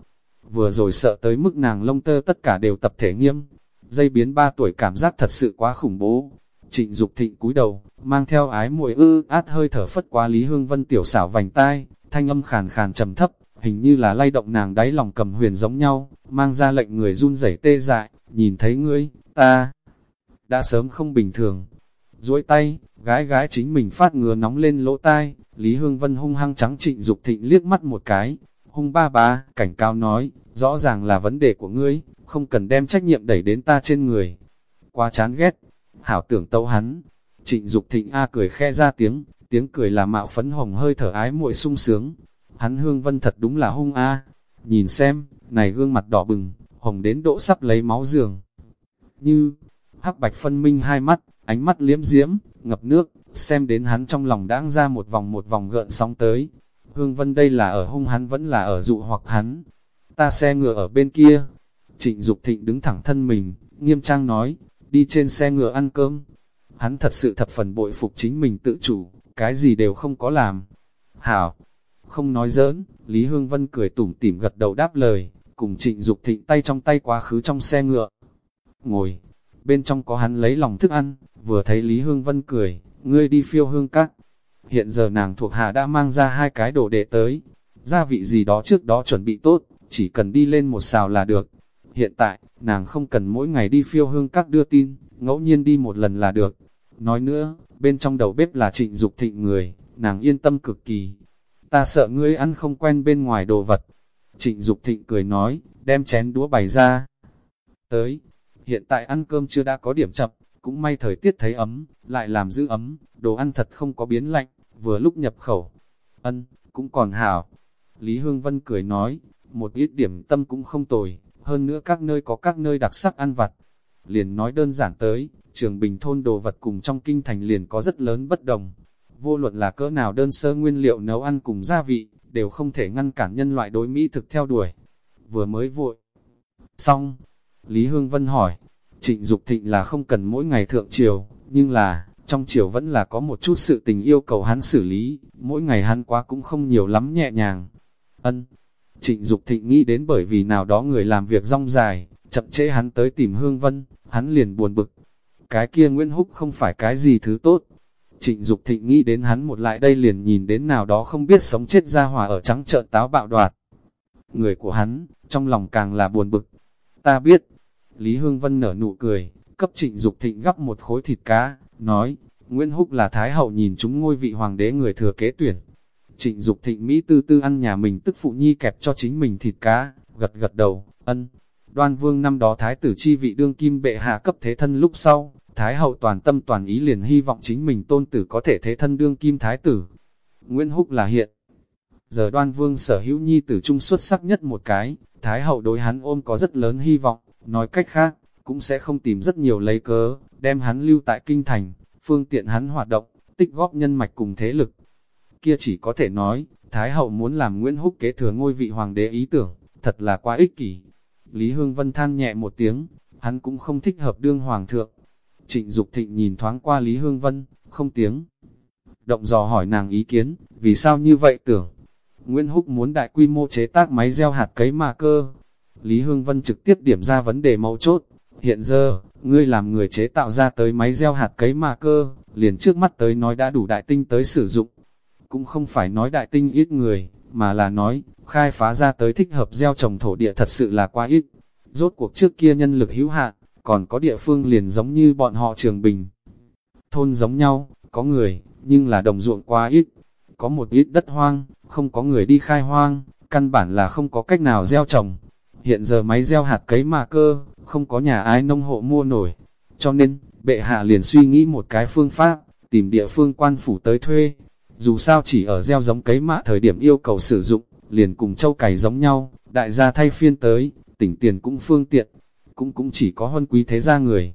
Vừa rồi sợ tới mức nàng lông tơ tất cả đều tập thể nghiêm. Dây biến ba tuổi cảm giác thật sự quá khủng bố. Trịnh Dục thịnh cúi đầu, mang theo ái muội ư át hơi thở phất qua Lý Hương Vân tiểu xảo vành tai, thanh âm khàn khàn trầm thấp, hình như là lay động nàng đáy lòng cầm huyền giống nhau, mang ra lệnh người run rẩy tê dại, nhìn thấy ngươi, ta đã sớm không bình thường. duỗi tay, gái gái chính mình phát ngứa nóng lên lỗ tai, Lý Hương Vân hung hăng trắng trịnh Dục thịnh liếc mắt một cái, hung ba ba, cảnh cao nói, rõ ràng là vấn đề của ngươi, không cần đem trách nhiệm đẩy đến ta trên người. Quá chán ghét, hảo tưởng tấu hắn. Trịnh Dục thịnh A cười khe ra tiếng, tiếng cười là mạo phấn hồng hơi thở ái muội sung sướng. Hắn hương vân thật đúng là hung A. Nhìn xem, này gương mặt đỏ bừng, hồng đến độ sắp lấy máu giường. Như, hắc bạch phân minh hai mắt, ánh mắt liếm diễm, ngập nước, xem đến hắn trong lòng đáng ra một vòng một vòng gợn sóng tới. Hương vân đây là ở hung hắn vẫn là ở dụ hoặc hắn. Ta xe ngựa ở bên kia. Trịnh Dục thịnh đứng thẳng thân mình, nghiêm trang nói, đi trên xe ngựa ăn cơm. Hắn thật sự thập phần bội phục chính mình tự chủ, cái gì đều không có làm. Hảo, không nói giỡn, Lý Hương Vân cười tủm tỉm gật đầu đáp lời, cùng trịnh Dục thịnh tay trong tay quá khứ trong xe ngựa. Ngồi, bên trong có hắn lấy lòng thức ăn, vừa thấy Lý Hương Vân cười, ngươi đi phiêu hương các. Hiện giờ nàng thuộc hạ đã mang ra hai cái đồ đệ tới, gia vị gì đó trước đó chuẩn bị tốt, chỉ cần đi lên một xào là được. Hiện tại, nàng không cần mỗi ngày đi phiêu hương các đưa tin, ngẫu nhiên đi một lần là được. Nói nữa, bên trong đầu bếp là trịnh Dục thịnh người, nàng yên tâm cực kỳ. Ta sợ ngươi ăn không quen bên ngoài đồ vật. Trịnh Dục thịnh cười nói, đem chén đũa bày ra. Tới, hiện tại ăn cơm chưa đã có điểm chậm, cũng may thời tiết thấy ấm, lại làm giữ ấm, đồ ăn thật không có biến lạnh, vừa lúc nhập khẩu. Ân, cũng còn hảo. Lý Hương Vân cười nói, một ít điểm tâm cũng không tồi, hơn nữa các nơi có các nơi đặc sắc ăn vặt. Liền nói đơn giản tới, trường bình thôn đồ vật cùng trong kinh thành liền có rất lớn bất đồng. Vô luận là cỡ nào đơn sơ nguyên liệu nấu ăn cùng gia vị, đều không thể ngăn cản nhân loại đối Mỹ thực theo đuổi. Vừa mới vội. Xong, Lý Hương Vân hỏi, trịnh Dục thịnh là không cần mỗi ngày thượng triều, nhưng là, trong triều vẫn là có một chút sự tình yêu cầu hắn xử lý, mỗi ngày hắn quá cũng không nhiều lắm nhẹ nhàng. Ân, Trịnh Dục Thịnh nghĩ đến bởi vì nào đó người làm việc rong dài, chậm chế hắn tới tìm Hương Vân, hắn liền buồn bực. Cái kia Nguyễn Húc không phải cái gì thứ tốt. Trịnh Dục Thịnh nghĩ đến hắn một lại đây liền nhìn đến nào đó không biết sống chết ra hòa ở trắng trợn táo bạo đoạt. Người của hắn, trong lòng càng là buồn bực. Ta biết, Lý Hương Vân nở nụ cười, cấp Trịnh Dục Thịnh gắp một khối thịt cá, nói, Nguyễn Húc là Thái Hậu nhìn chúng ngôi vị hoàng đế người thừa kế tuyển, Trịnh Dục thịnh Mỹ tư tư ăn nhà mình tức phụ nhi kẹp cho chính mình thịt cá, gật gật đầu, ân. Đoan vương năm đó thái tử chi vị đương kim bệ hạ cấp thế thân lúc sau, thái hậu toàn tâm toàn ý liền hy vọng chính mình tôn tử có thể thế thân đương kim thái tử. Nguyễn Húc là hiện. Giờ đoan vương sở hữu nhi tử trung xuất sắc nhất một cái, thái hậu đối hắn ôm có rất lớn hy vọng, nói cách khác, cũng sẽ không tìm rất nhiều lấy cớ, đem hắn lưu tại kinh thành, phương tiện hắn hoạt động, tích góp nhân mạch cùng thế lực. Kia chỉ có thể nói, Thái hậu muốn làm Nguyễn Húc kế thừa ngôi vị hoàng đế ý tưởng, thật là quá ích kỷ. Lý Hương Vân than nhẹ một tiếng, hắn cũng không thích hợp đương hoàng thượng. Trịnh Dục Thịnh nhìn thoáng qua Lý Hương Vân, không tiếng. Động dò hỏi nàng ý kiến, vì sao như vậy tưởng? Nguyễn Húc muốn đại quy mô chế tác máy gieo hạt cấy mà cơ. Lý Hương Vân trực tiếp điểm ra vấn đề mấu chốt. Hiện giờ, ngươi làm người chế tạo ra tới máy gieo hạt cấy mà cơ, liền trước mắt tới nói đã đủ đại tinh tới sử dụng. Cũng không phải nói đại tinh ít người, mà là nói, khai phá ra tới thích hợp gieo trồng thổ địa thật sự là quá ít. Rốt cuộc trước kia nhân lực hữu hạn, còn có địa phương liền giống như bọn họ trường bình. Thôn giống nhau, có người, nhưng là đồng ruộng quá ít. Có một ít đất hoang, không có người đi khai hoang, căn bản là không có cách nào gieo trồng. Hiện giờ máy gieo hạt cấy mà cơ, không có nhà ai nông hộ mua nổi. Cho nên, bệ hạ liền suy nghĩ một cái phương pháp, tìm địa phương quan phủ tới thuê. Dù sao chỉ ở gieo giống cấy mạ thời điểm yêu cầu sử dụng, liền cùng châu cày giống nhau, đại gia thay phiên tới, tỉnh tiền cũng phương tiện, cũng cũng chỉ có huân quý thế gia người.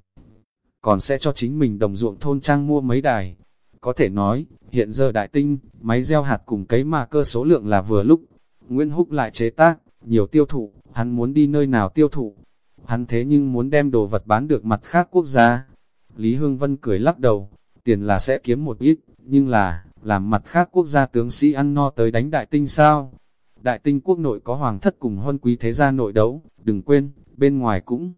Còn sẽ cho chính mình đồng ruộng thôn trang mua mấy đài. Có thể nói, hiện giờ đại tinh, máy gieo hạt cùng cấy mạ cơ số lượng là vừa lúc. Nguyễn Húc lại chế tác, nhiều tiêu thụ, hắn muốn đi nơi nào tiêu thụ. Hắn thế nhưng muốn đem đồ vật bán được mặt khác quốc gia, Lý Hương Vân cười lắc đầu, tiền là sẽ kiếm một ít, nhưng là, làm mặt khác quốc gia tướng sĩ ăn no tới đánh đại tinh sao? Đại tinh quốc nội có hoàng thất cùng huân quý thế gia nội đấu, đừng quên, bên ngoài cũng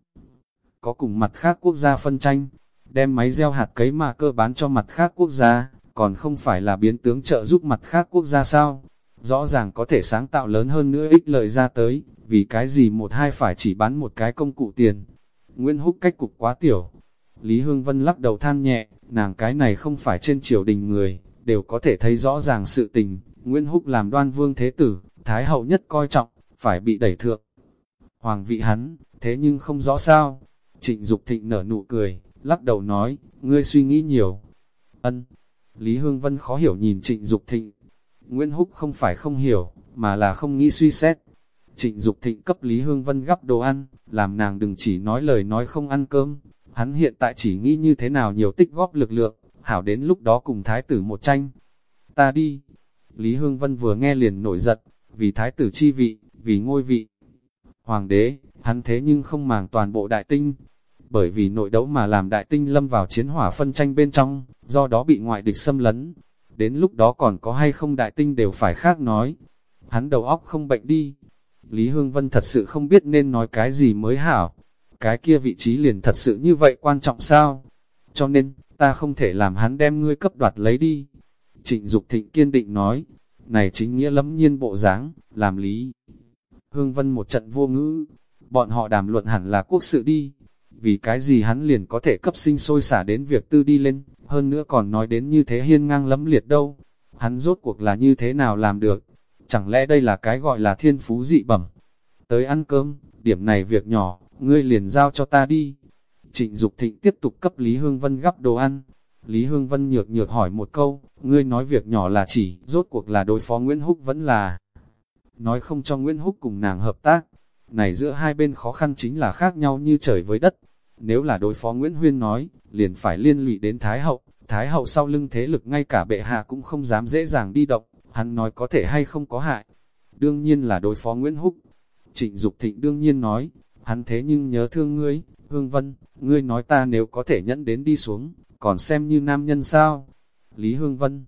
có cùng mặt khác quốc gia phân tranh, đem máy gieo hạt cấy mà cơ bán cho mặt khác quốc gia, còn không phải là biến tướng trợ giúp mặt khác quốc gia sao? Rõ ràng có thể sáng tạo lớn hơn nữa ích lợi ra tới, vì cái gì một hai phải chỉ bán một cái công cụ tiền. Nguyễn Húc cách cục quá tiểu, Lý Hương Vân lắc đầu than nhẹ, nàng cái này không phải trên triều đình người, đều có thể thấy rõ ràng sự tình, Nguyễn Húc làm đoan vương thế tử, Thái hậu nhất coi trọng, phải bị đẩy thượng. Hoàng vị hắn, thế nhưng không rõ sao. Trịnh Dục Thịnh nở nụ cười, lắc đầu nói, ngươi suy nghĩ nhiều. Ân. Lý Hương Vân khó hiểu nhìn Trịnh Dục Thịnh. Nguyễn Húc không phải không hiểu, mà là không nghĩ suy xét. Trịnh Dục Thịnh cấp Lý Hương Vân gắp đồ ăn, làm nàng đừng chỉ nói lời nói không ăn cơm, Hắn hiện tại chỉ nghĩ như thế nào nhiều tích góp lực lượng, hảo đến lúc đó cùng thái tử một tranh. Ta đi. Lý Hương Vân vừa nghe liền nổi giận, vì thái tử chi vị, vì ngôi vị. Hoàng đế, hắn thế nhưng không màng toàn bộ đại tinh. Bởi vì nội đấu mà làm đại tinh lâm vào chiến hỏa phân tranh bên trong, do đó bị ngoại địch xâm lấn. Đến lúc đó còn có hay không đại tinh đều phải khác nói. Hắn đầu óc không bệnh đi. Lý Hương Vân thật sự không biết nên nói cái gì mới hảo cái kia vị trí liền thật sự như vậy quan trọng sao? Cho nên, ta không thể làm hắn đem ngươi cấp đoạt lấy đi. Trịnh Dục Thịnh kiên định nói, này chính nghĩa lẫm nhiên bộ dáng, làm lý. Hương Vân một trận vô ngữ, bọn họ đàm luận hẳn là quốc sự đi. Vì cái gì hắn liền có thể cấp sinh sôi xả đến việc tư đi lên, hơn nữa còn nói đến như thế hiên ngang lắm liệt đâu. Hắn rốt cuộc là như thế nào làm được? Chẳng lẽ đây là cái gọi là thiên phú dị bẩm? Tới ăn cơm, điểm này việc nhỏ, ngươi liền giao cho ta đi. Trịnh Dục Thịnh tiếp tục cấp Lý Hương Vân gắp đồ ăn. Lý Hương Vân nhược nhược hỏi một câu, ngươi nói việc nhỏ là chỉ, rốt cuộc là đối phó Nguyễn Húc vẫn là. Nói không cho Nguyễn Húc cùng nàng hợp tác. Này giữa hai bên khó khăn chính là khác nhau như trời với đất. Nếu là đối phó Nguyễn Huyên nói, liền phải liên lụy đến Thái Hậu. Thái Hậu sau lưng thế lực ngay cả bệ hạ cũng không dám dễ dàng đi động. Hắn nói có thể hay không có hại. Đương nhiên là đối phó Nguyễn Húc. Trịnh Dục Thịnh đương nhiên nói, hắn thế nhưng nhớ thương ngươi, Hương Vân, ngươi nói ta nếu có thể nhẫn đến đi xuống, còn xem như nam nhân sao? Lý Hương Vân,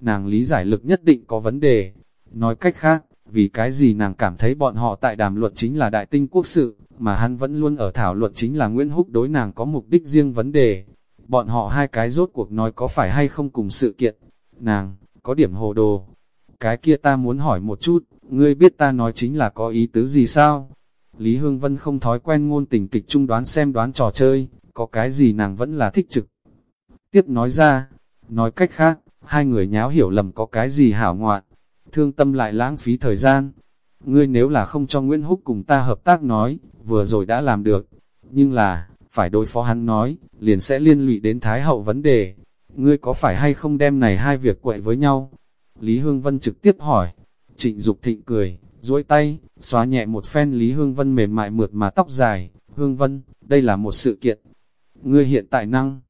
nàng lý giải lực nhất định có vấn đề. Nói cách khác, vì cái gì nàng cảm thấy bọn họ tại đàm luận chính là đại tinh quốc sự, mà hắn vẫn luôn ở thảo luận chính là Nguyễn Húc đối nàng có mục đích riêng vấn đề. Bọn họ hai cái rốt cuộc nói có phải hay không cùng sự kiện. Nàng, có điểm hồ đồ. Cái kia ta muốn hỏi một chút, ngươi biết ta nói chính là có ý tứ gì sao? Lý Hương Vân không thói quen ngôn tình kịch trung đoán xem đoán trò chơi, có cái gì nàng vẫn là thích trực. Tiếp nói ra, nói cách khác, hai người nháo hiểu lầm có cái gì hảo ngoạn, thương tâm lại lãng phí thời gian. Ngươi nếu là không cho Nguyễn Húc cùng ta hợp tác nói, vừa rồi đã làm được, nhưng là, phải đối phó hắn nói, liền sẽ liên lụy đến Thái Hậu vấn đề. Ngươi có phải hay không đem này hai việc quậy với nhau? Lý Hương Vân trực tiếp hỏi. Trịnh Dục Thịnh cười, duỗi tay, xóa nhẹ một phen Lý Hương Vân mềm mại mượt mà tóc dài. Hương Vân, đây là một sự kiện. Ngươi hiện tại năng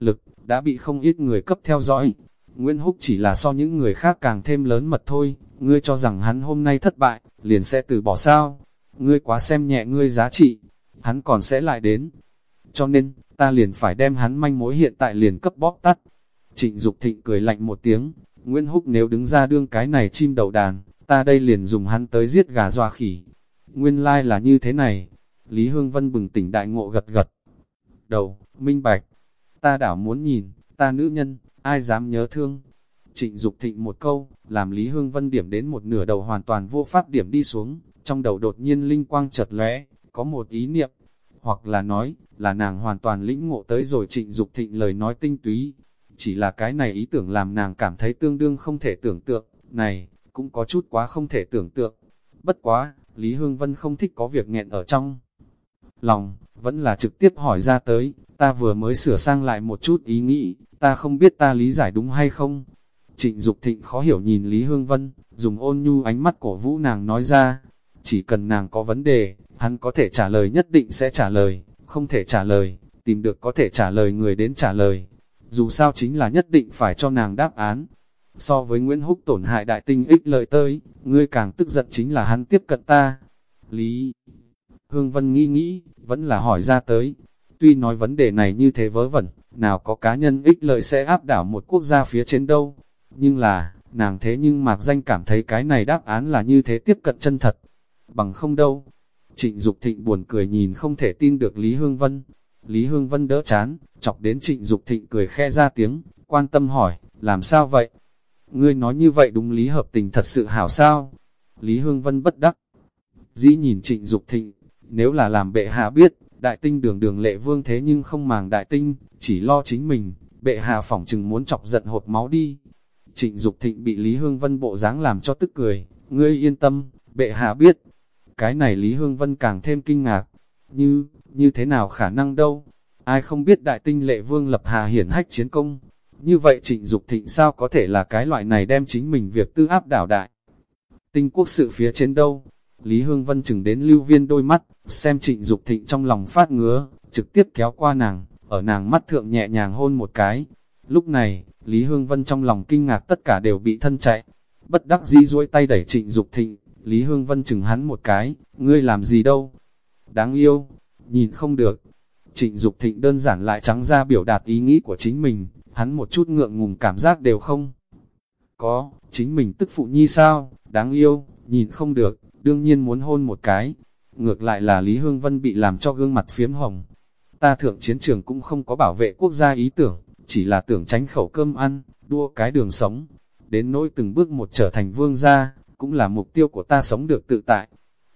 lực, đã bị không ít người cấp theo dõi. Nguyễn Húc chỉ là so những người khác càng thêm lớn mật thôi. Ngươi cho rằng hắn hôm nay thất bại, liền sẽ từ bỏ sao. Ngươi quá xem nhẹ ngươi giá trị, hắn còn sẽ lại đến. Cho nên, ta liền phải đem hắn manh mối hiện tại liền cấp bóp tắt. Trịnh Dục Thịnh cười lạnh một tiếng, Nguyễn Húc nếu đứng ra đương cái này chim đầu đàn, ta đây liền dùng hắn tới giết gà doa khỉ. Nguyên lai like là như thế này. Lý Hương Vân bừng tỉnh đại ngộ gật gật. Đầu, minh bạch. Ta đảo muốn nhìn, ta nữ nhân, ai dám nhớ thương. Trịnh Dục Thịnh một câu, làm Lý Hương Vân điểm đến một nửa đầu hoàn toàn vô pháp điểm đi xuống, trong đầu đột nhiên linh quang chợt lóe, có một ý niệm, hoặc là nói, là nàng hoàn toàn lĩnh ngộ tới rồi trịnh Dục thịnh lời nói tinh túy. Chỉ là cái này ý tưởng làm nàng cảm thấy tương đương không thể tưởng tượng, này, cũng có chút quá không thể tưởng tượng. Bất quá, Lý Hương Vân không thích có việc nghẹn ở trong lòng, vẫn là trực tiếp hỏi ra tới, ta vừa mới sửa sang lại một chút ý nghĩ, ta không biết ta lý giải đúng hay không. Trịnh Dục Thịnh khó hiểu nhìn Lý Hương Vân, dùng ôn nhu ánh mắt cổ vũ nàng nói ra, chỉ cần nàng có vấn đề, hắn có thể trả lời nhất định sẽ trả lời, không thể trả lời, tìm được có thể trả lời người đến trả lời. Dù sao chính là nhất định phải cho nàng đáp án. So với Nguyễn Húc tổn hại đại tinh ích lợi tới, ngươi càng tức giận chính là hắn tiếp cận ta. Lý Hương Vân nghĩ nghĩ, vẫn là hỏi ra tới. Tuy nói vấn đề này như thế vớ vẩn, nào có cá nhân ích lợi sẽ áp đảo một quốc gia phía trên đâu. Nhưng là, nàng thế nhưng mạc danh cảm thấy cái này đáp án là như thế tiếp cận chân thật. Bằng không đâu, Trịnh Dục Thịnh buồn cười nhìn không thể tin được Lý Hương Vân. Lý Hương Vân đỡ chán, chọc đến Trịnh Dục Thịnh cười khe ra tiếng, quan tâm hỏi, làm sao vậy? Ngươi nói như vậy đúng lý hợp tình thật sự hảo sao? Lý Hương Vân bất đắc. Dĩ nhìn Trịnh Dục Thịnh, nếu là làm bệ hạ biết, đại tinh đường đường lệ vương thế nhưng không màng đại tinh, chỉ lo chính mình, bệ hạ phỏng chừng muốn chọc giận hột máu đi. Trịnh Dục Thịnh bị Lý Hương Vân bộ dáng làm cho tức cười, ngươi yên tâm, bệ hạ biết, cái này Lý Hương Vân càng thêm kinh ngạc. Như, như thế nào khả năng đâu? Ai không biết đại tinh lệ vương lập hà hiển hách chiến công? Như vậy trịnh Dục thịnh sao có thể là cái loại này đem chính mình việc tư áp đảo đại? Tinh quốc sự phía trên đâu? Lý Hương Vân chừng đến lưu viên đôi mắt, xem trịnh Dục thịnh trong lòng phát ngứa, trực tiếp kéo qua nàng, ở nàng mắt thượng nhẹ nhàng hôn một cái. Lúc này, Lý Hương Vân trong lòng kinh ngạc tất cả đều bị thân chạy. Bất đắc dĩ duỗi tay đẩy trịnh Dục thịnh, Lý Hương Vân chừng hắn một cái, ngươi làm gì đâu? Đáng yêu, nhìn không được. Trịnh Dục Thịnh đơn giản lại trắng ra biểu đạt ý nghĩ của chính mình, hắn một chút ngượng ngùng cảm giác đều không. Có, chính mình tức phụ nhi sao, đáng yêu, nhìn không được, đương nhiên muốn hôn một cái. Ngược lại là Lý Hương Vân bị làm cho gương mặt phiếm hồng. Ta thượng chiến trường cũng không có bảo vệ quốc gia ý tưởng, chỉ là tưởng tránh khẩu cơm ăn, đua cái đường sống. Đến nỗi từng bước một trở thành vương gia, cũng là mục tiêu của ta sống được tự tại.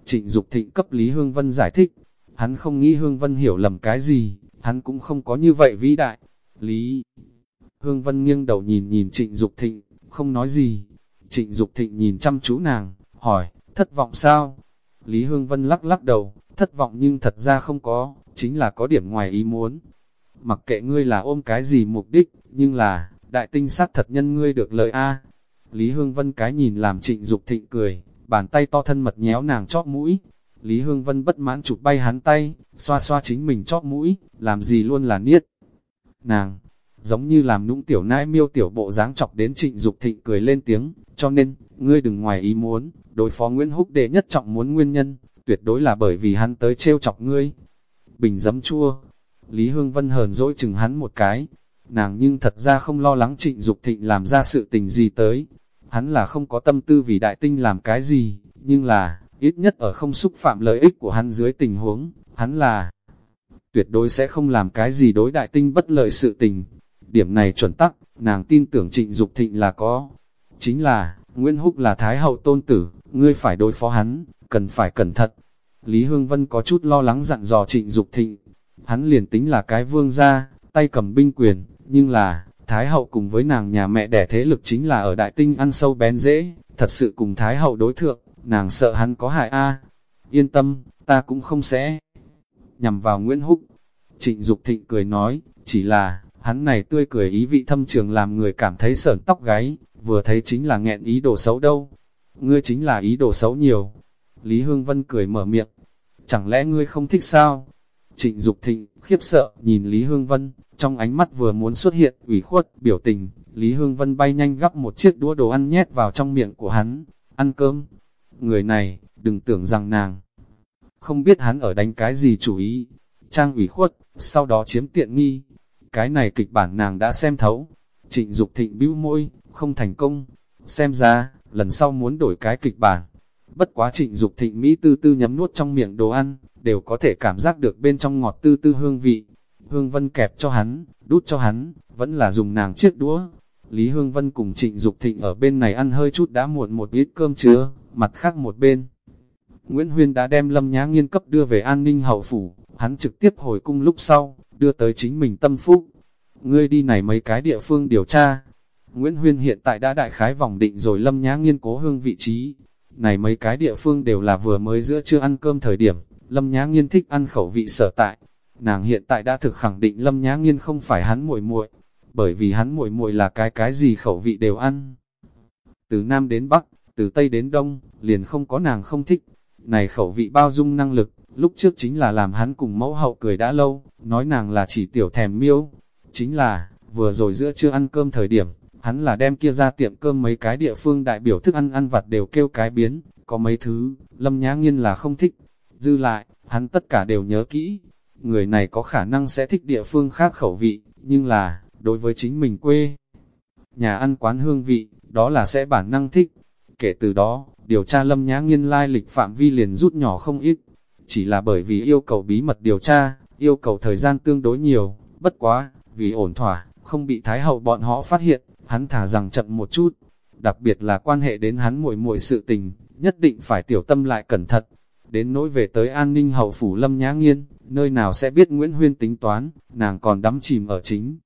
Trịnh Dục Thịnh cấp Lý Hương Vân giải thích, hắn không nghĩ Hương Vân hiểu lầm cái gì, hắn cũng không có như vậy vĩ đại. Lý Hương Vân nghiêng đầu nhìn nhìn Trịnh Dục Thịnh, không nói gì. Trịnh Dục Thịnh nhìn chăm chú nàng, hỏi, thất vọng sao? Lý Hương Vân lắc lắc đầu, thất vọng nhưng thật ra không có, chính là có điểm ngoài ý muốn. Mặc kệ ngươi là ôm cái gì mục đích, nhưng là, đại tinh sát thật nhân ngươi được lợi A, Lý Hương Vân cái nhìn làm trịnh Dục thịnh cười, bàn tay to thân mật nhéo nàng chóp mũi. Lý Hương Vân bất mãn chụp bay hắn tay, xoa xoa chính mình chóp mũi, làm gì luôn là niết. Nàng, giống như làm nũng tiểu nãi miêu tiểu bộ dáng chọc đến trịnh Dục thịnh cười lên tiếng, cho nên, ngươi đừng ngoài ý muốn, đối phó Nguyễn Húc đệ nhất trọng muốn nguyên nhân, tuyệt đối là bởi vì hắn tới trêu chọc ngươi. Bình giấm chua, Lý Hương Vân hờn dỗi chừng hắn một cái, nàng nhưng thật ra không lo lắng trịnh Dục thịnh làm ra sự tình gì tới, hắn là không có tâm tư vì đại tinh làm cái gì, nhưng là, ít nhất ở không xúc phạm lợi ích của hắn dưới tình huống, hắn là tuyệt đối sẽ không làm cái gì đối đại tinh bất lợi sự tình. Điểm này chuẩn tắc, nàng tin tưởng trịnh Dục thịnh là có. Chính là, Nguyễn Húc là Thái hậu tôn tử, ngươi phải đối phó hắn, cần phải cẩn thận. Lý Hương Vân có chút lo lắng dặn dò trịnh Dục thịnh. Hắn liền tính là cái vương gia, tay cầm binh quyền, nhưng là, Thái hậu cùng với nàng nhà mẹ đẻ thế lực chính là ở đại tinh ăn sâu bén dễ, thật sự cùng Thái hậu đối thượng, nàng sợ hắn có hại a. Yên tâm, ta cũng không sẽ nhằm vào Nguyễn Húc. Trịnh Dục Thịnh cười nói, chỉ là, hắn này tươi cười ý vị thâm trường làm người cảm thấy sởn tóc gáy, vừa thấy chính là nghẹn ý đồ xấu đâu. Ngươi chính là ý đồ xấu nhiều. Lý Hương Vân cười mở miệng, chẳng lẽ ngươi không thích sao? Trịnh Dục Thịnh, khiếp sợ, nhìn Lý Hương Vân, trong ánh mắt vừa muốn xuất hiện, ủy khuất, biểu tình, Lý Hương Vân bay nhanh gắp một chiếc đũa đồ ăn nhét vào trong miệng của hắn, ăn cơm. Người này, đừng tưởng rằng nàng, không biết hắn ở đánh cái gì chủ ý, trang ủy khuất, sau đó chiếm tiện nghi. Cái này kịch bản nàng đã xem thấu, trịnh Dục thịnh bĩu môi, không thành công, xem ra, lần sau muốn đổi cái kịch bản. Bất quá trịnh Dục thịnh Mỹ tư tư nhấm nuốt trong miệng đồ ăn, đều có thể cảm giác được bên trong ngọt tư tư hương vị. Hương Vân kẹp cho hắn, đút cho hắn, vẫn là dùng nàng chiếc đũa. Lý Hương Vân cùng trịnh Dục thịnh ở bên này ăn hơi chút đã muộn một ít cơm chứa, mặt khác một bên. Nguyễn Huyên đã đem Lâm Nhã Nghiên cấp đưa về an ninh hậu phủ, hắn trực tiếp hồi cung lúc sau, đưa tới chính mình tâm phúc. Ngươi đi này mấy cái địa phương điều tra. Nguyễn Huyên hiện tại đã đại khái vòng định rồi Lâm Nhã Nghiên cố hương vị trí. Này mấy cái địa phương đều là vừa mới giữa chưa ăn cơm thời điểm, Lâm Nhã Nghiên thích ăn khẩu vị sở tại. Nàng hiện tại đã thực khẳng định Lâm Nhã Nghiên không phải hắn muội muội, bởi vì hắn muội muội là cái cái gì khẩu vị đều ăn. Từ Nam đến Bắc, từ Tây đến Đông, liền không có nàng không thích. Này khẩu vị bao dung năng lực, lúc trước chính là làm hắn cùng mẫu hậu cười đã lâu, nói nàng là chỉ tiểu thèm miêu. Chính là, vừa rồi giữa chưa ăn cơm thời điểm, hắn là đem kia ra tiệm cơm mấy cái địa phương đại biểu thức ăn ăn vặt đều kêu cái biến, có mấy thứ, lâm nhã nghiên là không thích. Dư lại, hắn tất cả đều nhớ kỹ, người này có khả năng sẽ thích địa phương khác khẩu vị, nhưng là, đối với chính mình quê, nhà ăn quán hương vị, đó là sẽ bản năng thích. Kể từ đó, điều tra lâm nhã nghiên lai lịch phạm vi liền rút nhỏ không ít, chỉ là bởi vì yêu cầu bí mật điều tra, yêu cầu thời gian tương đối nhiều, bất quá, vì ổn thỏa, không bị Thái Hậu bọn họ phát hiện, hắn thả rằng chậm một chút, đặc biệt là quan hệ đến hắn muội muội sự tình, nhất định phải tiểu tâm lại cẩn thận. Đến nỗi về tới an ninh hậu phủ lâm nhã nghiên, nơi nào sẽ biết Nguyễn Huyên tính toán, nàng còn đắm chìm ở chính.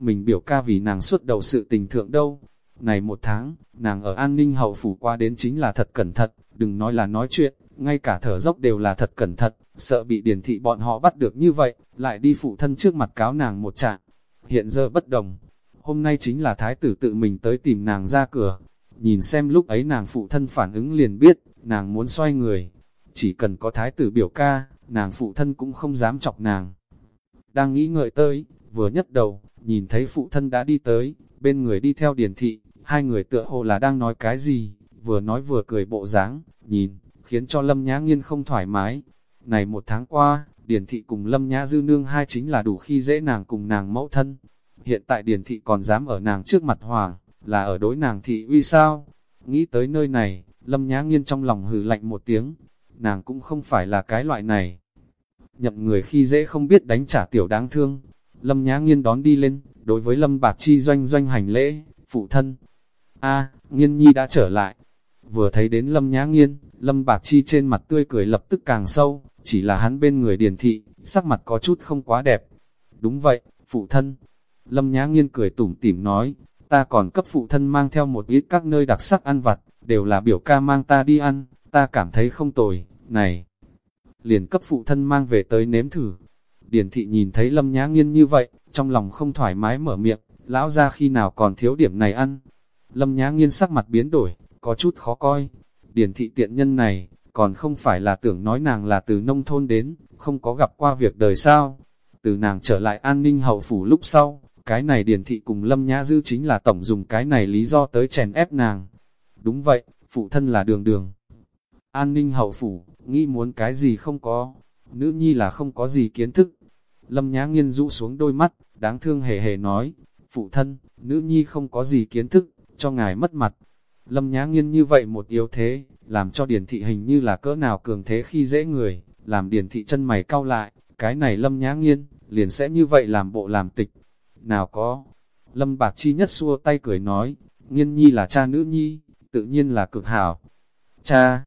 Mình biểu ca vì nàng xuất đầu sự tình thượng đâu. Này một tháng, nàng ở an ninh hậu phủ qua đến chính là thật cẩn thận, đừng nói là nói chuyện, ngay cả thở dốc đều là thật cẩn thận, sợ bị điển thị bọn họ bắt được như vậy, lại đi phụ thân trước mặt cáo nàng một trạng. Hiện giờ bất đồng, hôm nay chính là thái tử tự mình tới tìm nàng ra cửa, nhìn xem lúc ấy nàng phụ thân phản ứng liền biết, nàng muốn xoay người, chỉ cần có thái tử biểu ca, nàng phụ thân cũng không dám chọc nàng. Đang nghĩ ngợi tới, vừa nhất đầu, nhìn thấy phụ thân đã đi tới, bên người đi theo điển thị, hai người tựa hồ là đang nói cái gì, vừa nói vừa cười bộ dáng nhìn, khiến cho Lâm Nhã Nghiên không thoải mái. Này một tháng qua, Điền Thị cùng Lâm Nhã Dư Nương hai chính là đủ khi dễ nàng cùng nàng mẫu thân. Hiện tại Điền Thị còn dám ở nàng trước mặt hoàng, là ở đối nàng Thị uy sao? Nghĩ tới nơi này, Lâm Nhã Nghiên trong lòng hừ lạnh một tiếng, nàng cũng không phải là cái loại này. Nhậm người khi dễ không biết đánh trả tiểu đáng thương. Lâm Nhã Nghiên đón đi lên, đối với Lâm Bạc Chi doanh doanh hành lễ, phụ thân. a Nghiên Nhi đã trở lại. Vừa thấy đến Lâm Nhã Nghiên, Lâm Bạc Chi trên mặt tươi cười lập tức càng sâu, chỉ là hắn bên người điền thị, sắc mặt có chút không quá đẹp. Đúng vậy, phụ thân. Lâm Nhã Nghiên cười tủm tỉm nói, ta còn cấp phụ thân mang theo một ít các nơi đặc sắc ăn vặt, đều là biểu ca mang ta đi ăn, ta cảm thấy không tồi, này. Liền cấp phụ thân mang về tới nếm thử. Điền thị nhìn thấy Lâm Nhã Nghiên như vậy, trong lòng không thoải mái mở miệng, lão ra khi nào còn thiếu điểm này ăn. Lâm Nhã Nghiên sắc mặt biến đổi, có chút khó coi, điền thị tiện nhân này, còn không phải là tưởng nói nàng là từ nông thôn đến, không có gặp qua việc đời sao. Từ nàng trở lại an ninh hậu phủ lúc sau, cái này điền thị cùng lâm nhã dư chính là tổng dùng cái này lý do tới chèn ép nàng. Đúng vậy, phụ thân là đường đường. An ninh hậu phủ, nghĩ muốn cái gì không có, nữ nhi là không có gì kiến thức. Lâm nhã nghiên rũ xuống đôi mắt, đáng thương hề hề nói, phụ thân, nữ nhi không có gì kiến thức, cho ngài mất mặt, Lâm Nhã Nghiên như vậy một yếu thế, làm cho điển Thị hình như là cỡ nào cường thế khi dễ người, làm điển Thị chân mày cau lại, cái này Lâm Nhã Nghiên, liền sẽ như vậy làm bộ làm tịch. Nào có, Lâm Bạc Chi nhất xua tay cười nói, Nghiên Nhi là cha nữ nhi, tự nhiên là cực hảo. Cha!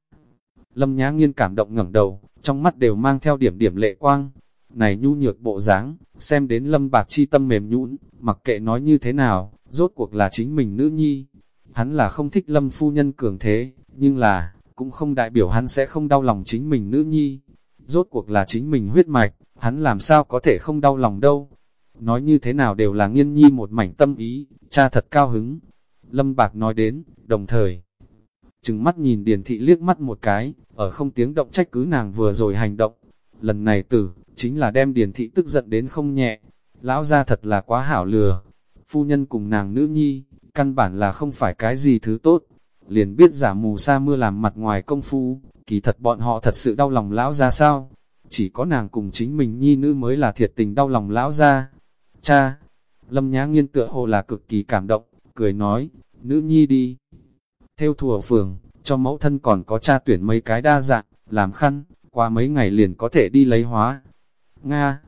Lâm Nhã Nghiên cảm động ngẩng đầu, trong mắt đều mang theo điểm điểm lệ quang. Này nhu nhược bộ dáng, xem đến Lâm Bạc Chi tâm mềm nhũn, mặc kệ nói như thế nào, rốt cuộc là chính mình nữ nhi, Hắn là không thích lâm phu nhân cường thế, nhưng là, cũng không đại biểu hắn sẽ không đau lòng chính mình nữ nhi. rốt cuộc là chính mình huyết mạch, hắn làm sao có thể không đau lòng đâu. Nói như thế nào đều là nghiên nhi một mảnh tâm ý, cha thật cao hứng. Lâm Bạc nói đến, đồng thời, chừng mắt nhìn Điền Thị liếc mắt một cái, ở không tiếng động trách cứ nàng vừa rồi hành động. Lần này tử, chính là đem Điền Thị tức giận đến không nhẹ. Lão ra thật là quá hảo lừa. Phu nhân cùng nàng nữ nhi, căn bản là không phải cái gì thứ tốt. Liền biết giả mù sa mưa làm mặt ngoài công phu, kỳ thật bọn họ thật sự đau lòng lão ra sao? Chỉ có nàng cùng chính mình nhi nữ mới là thiệt tình đau lòng lão ra. Cha! Lâm Nhã Nghiên tựa hồ là cực kỳ cảm động, cười nói, nữ nhi đi. Theo thùa phường, cho mẫu thân còn có cha tuyển mấy cái đa dạng, làm khăn, qua mấy ngày liền có thể đi lấy hóa. Nga!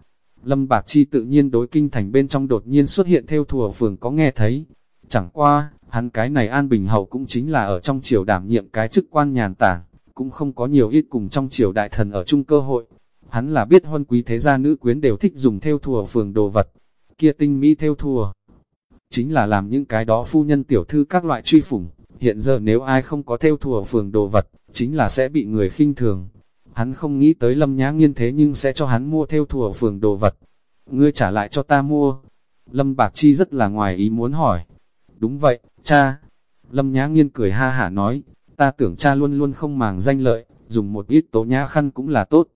Lâm Bạc Chi tự nhiên đối kinh thành bên trong đột nhiên xuất hiện theo thùa phường có nghe thấy. Chẳng qua, hắn cái này an bình hậu cũng chính là ở trong triều đảm nhiệm cái chức quan nhàn tản, cũng không có nhiều ít cùng trong triều đại thần ở chung cơ hội. Hắn là biết huân quý thế gia nữ quyến đều thích dùng theo thùa phường đồ vật, kia tinh mỹ theo thùa. Chính là làm những cái đó phu nhân tiểu thư các loại truy phủng, hiện giờ nếu ai không có theo thùa phường đồ vật, chính là sẽ bị người khinh thường. Hắn không nghĩ tới lâm nhá nghiên thế nhưng sẽ cho hắn mua theo thùa phường đồ vật. Ngươi trả lại cho ta mua. Lâm Bạc Chi rất là ngoài ý muốn hỏi. Đúng vậy, cha. Lâm Nhã Nghiên cười ha hả nói, ta tưởng cha luôn luôn không màng danh lợi, dùng một ít tố nhã khăn cũng là tốt.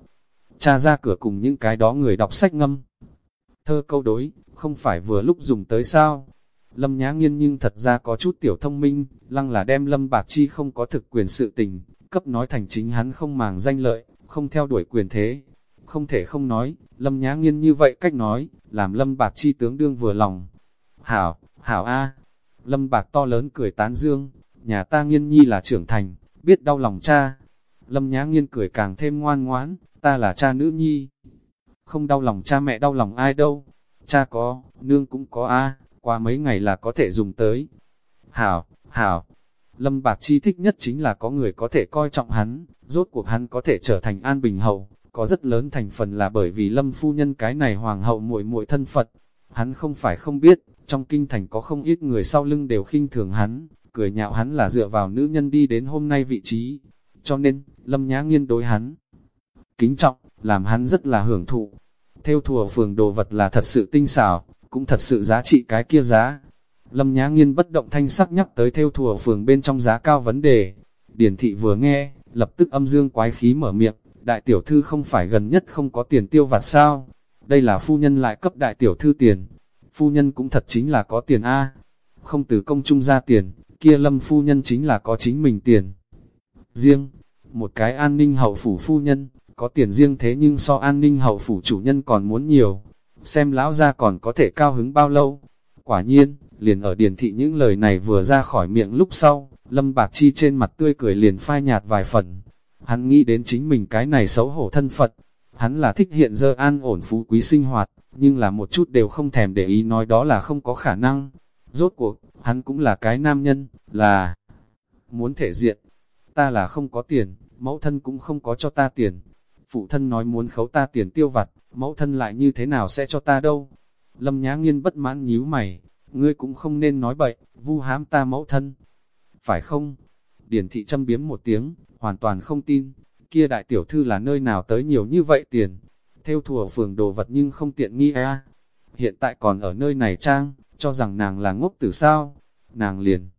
Cha ra cửa cùng những cái đó người đọc sách ngâm. Thơ câu đối, không phải vừa lúc dùng tới sao? Lâm Nhã Nghiên nhưng thật ra có chút tiểu thông minh, lăng là đem Lâm Bạc Chi không có thực quyền sự tình, cấp nói thành chính hắn không màng danh lợi, không theo đuổi quyền thế. Không thể không nói, Lâm Nhã Nghiên như vậy cách nói, làm Lâm Bạc Chi tướng đương vừa lòng. Hảo, hảo A, Lâm Bạc to lớn cười tán dương, nhà ta nghiên nhi là trưởng thành, biết đau lòng cha. Lâm Nhã Nghiên cười càng thêm ngoan ngoãn, ta là cha nữ nhi. Không đau lòng cha mẹ đau lòng ai đâu. Cha có, nương cũng có a qua mấy ngày là có thể dùng tới. Hảo, hảo. Lâm Bạc Chi thích nhất chính là có người có thể coi trọng hắn, rốt cuộc hắn có thể trở thành an bình hậu, có rất lớn thành phần là bởi vì Lâm phu nhân cái này hoàng hậu muội muội thân Phật. Hắn không phải không biết, trong kinh thành có không ít người sau lưng đều khinh thường hắn, cười nhạo hắn là dựa vào nữ nhân đi đến hôm nay vị trí. Cho nên, Lâm Nhã Nghiên đối hắn kính trọng, làm hắn rất là hưởng thụ. Theo thùa phường đồ vật là thật sự tinh xảo, cũng thật sự giá trị cái kia giá. Lâm Nhã Nghiên bất động thanh sắc nhắc tới theo thùa phường bên trong giá cao vấn đề. Điển thị vừa nghe, lập tức âm dương quái khí mở miệng, đại tiểu thư không phải gần nhất không có tiền tiêu vặt sao. Đây là phu nhân lại cấp đại tiểu thư tiền, phu nhân cũng thật chính là có tiền A. Không từ công trung ra tiền, kia lâm phu nhân chính là có chính mình tiền. Riêng, một cái an ninh hậu phủ phu nhân, có tiền riêng thế nhưng so an ninh hậu phủ chủ nhân còn muốn nhiều. Xem lão ra còn có thể cao hứng bao lâu. Quả nhiên, liền ở điển thị những lời này vừa ra khỏi miệng lúc sau, lâm bạc chi trên mặt tươi cười liền phai nhạt vài phần. Hắn nghĩ đến chính mình cái này xấu hổ thân Phật. Hắn là thích hiện giờ an ổn phú quý sinh hoạt, nhưng là một chút đều không thèm để ý nói đó là không có khả năng. Rốt cuộc, hắn cũng là cái nam nhân, là muốn thể diện. Ta là không có tiền, mẫu thân cũng không có cho ta tiền. Phụ thân nói muốn khấu ta tiền tiêu vặt, mẫu thân lại như thế nào sẽ cho ta đâu. Lâm Nhã Nghiên bất mãn nhíu mày, ngươi cũng không nên nói bậy, vu hám ta mẫu thân. Phải không? Điển thị châm biếm một tiếng, hoàn toàn không tin, kia đại tiểu thư là nơi nào tới nhiều như vậy tiền theo thùa phường đồ vật nhưng không tiện nghi a Hiện tại còn ở nơi này trang, cho rằng nàng là ngốc tử sao, nàng liền.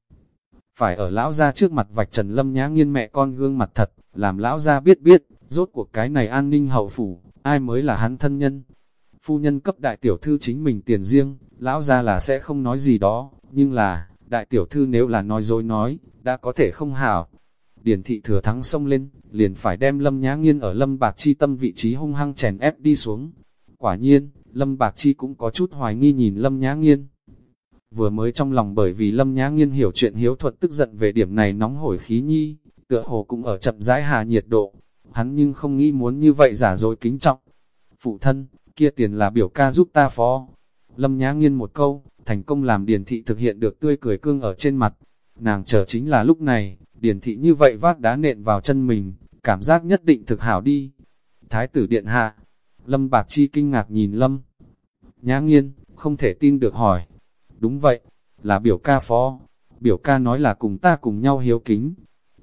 Phải ở lão gia trước mặt vạch trần lâm nhã nghiên mẹ con gương mặt thật, làm lão gia biết biết, rốt cuộc cái này an ninh hậu phủ, ai mới là hắn thân nhân. Phu nhân cấp đại tiểu thư chính mình tiền riêng, lão gia là sẽ không nói gì đó, nhưng là, đại tiểu thư nếu là nói dối nói, đã có thể không hảo, Điền thị thừa thắng xông lên, liền phải đem Lâm Nhã Nghiên ở Lâm Bạc Chi tâm vị trí hung hăng chèn ép đi xuống. Quả nhiên, Lâm Bạc Chi cũng có chút hoài nghi nhìn Lâm Nhã Nghiên. Vừa mới trong lòng bởi vì Lâm Nhã Nghiên hiểu chuyện hiếu thuật tức giận về điểm này nóng hổi khí nhi, tựa hồ cũng ở chậm rãi hạ nhiệt độ. Hắn nhưng không nghĩ muốn như vậy giả dối kính trọng. Phụ thân, kia tiền là biểu ca giúp ta phó. Lâm Nhã Nghiên một câu, thành công làm Điền thị thực hiện được tươi cười cương ở trên mặt. Nàng chờ chính là lúc này, Điển thị như vậy vác đá nện vào chân mình, cảm giác nhất định thực hảo đi. Thái tử điện hạ, Lâm Bạc Chi kinh ngạc nhìn Lâm. Nhã nghiên, không thể tin được hỏi. Đúng vậy, là biểu ca phó. Biểu ca nói là cùng ta cùng nhau hiếu kính.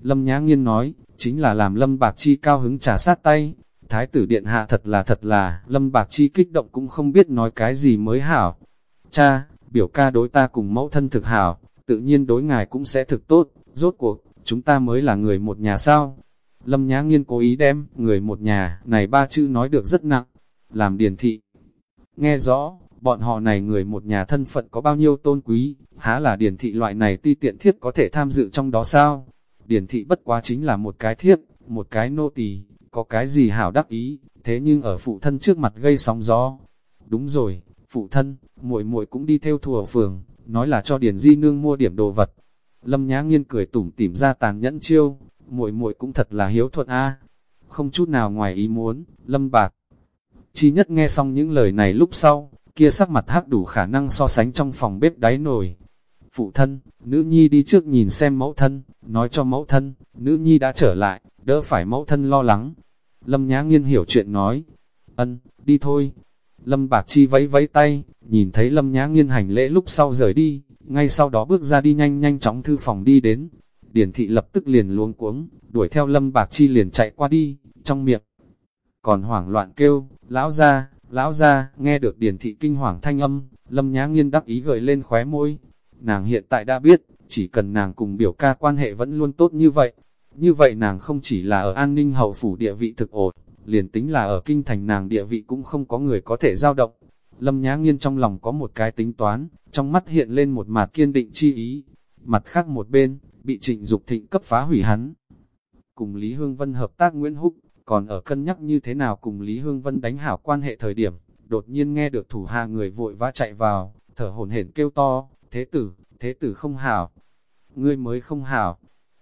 Lâm Nhã nghiên nói, chính là làm Lâm Bạc Chi cao hứng trả sát tay. Thái tử điện hạ thật là thật là, Lâm Bạc Chi kích động cũng không biết nói cái gì mới hảo. Cha, biểu ca đối ta cùng mẫu thân thực hảo, tự nhiên đối ngài cũng sẽ thực tốt, rốt cuộc, chúng ta mới là người một nhà sao. Lâm Nhã Nghiên cố ý đem, người một nhà, này ba chữ nói được rất nặng, làm điển thị. Nghe rõ, bọn họ này người một nhà thân phận có bao nhiêu tôn quý, há là điển thị loại này ti tiện thiết có thể tham dự trong đó sao? Điển thị bất quá chính là một cái thiết, một cái nô tỳ, có cái gì hảo đắc ý, thế nhưng ở phụ thân trước mặt gây sóng gió. Đúng rồi, phụ thân, muội muội cũng đi theo thùa phường, nói là cho Điền Di Nương mua điểm đồ vật. Lâm Nhã Nghiên cười tủm tỉm ra tàn nhẫn chiêu, muội muội cũng thật là hiếu thuận a. Không chút nào ngoài ý muốn, Lâm Bạc. Chi nhất nghe xong những lời này lúc sau, kia sắc mặt hắc đủ khả năng so sánh trong phòng bếp đáy nồi. Phụ thân, nữ nhi đi trước nhìn xem mẫu thân, nói cho mẫu thân, nữ nhi đã trở lại, đỡ phải mẫu thân lo lắng. Lâm Nhã Nghiên hiểu chuyện nói, ân, đi thôi. Lâm Bạc Chi vẫy vẫy tay, nhìn thấy Lâm Nhã Nghiên hành lễ lúc sau rời đi, ngay sau đó bước ra đi nhanh nhanh chóng thư phòng đi đến. Điển thị lập tức liền luống cuống, đuổi theo Lâm Bạc Chi liền chạy qua đi, trong miệng. Còn hoảng loạn kêu, lão ra, lão ra, nghe được Điển thị kinh hoàng thanh âm, Lâm Nhã Nghiên đắc ý gợi lên khóe môi. Nàng hiện tại đã biết, chỉ cần nàng cùng biểu ca quan hệ vẫn luôn tốt như vậy, như vậy nàng không chỉ là ở an ninh hậu phủ địa vị thực ổn, liền tính là ở kinh thành nàng địa vị cũng không có người có thể giao động. Lâm Nhã Nghiên trong lòng có một cái tính toán, trong mắt hiện lên một mặt kiên định chi ý. Mặt khác một bên, bị trịnh Dục thịnh cấp phá hủy hắn. Cùng Lý Hương Vân hợp tác Nguyễn Húc, còn ở cân nhắc như thế nào cùng Lý Hương Vân đánh hảo quan hệ thời điểm, đột nhiên nghe được thủ hạ người vội vã chạy vào, thở hổn hển kêu to, thế tử, thế tử không hảo, ngươi mới không hảo.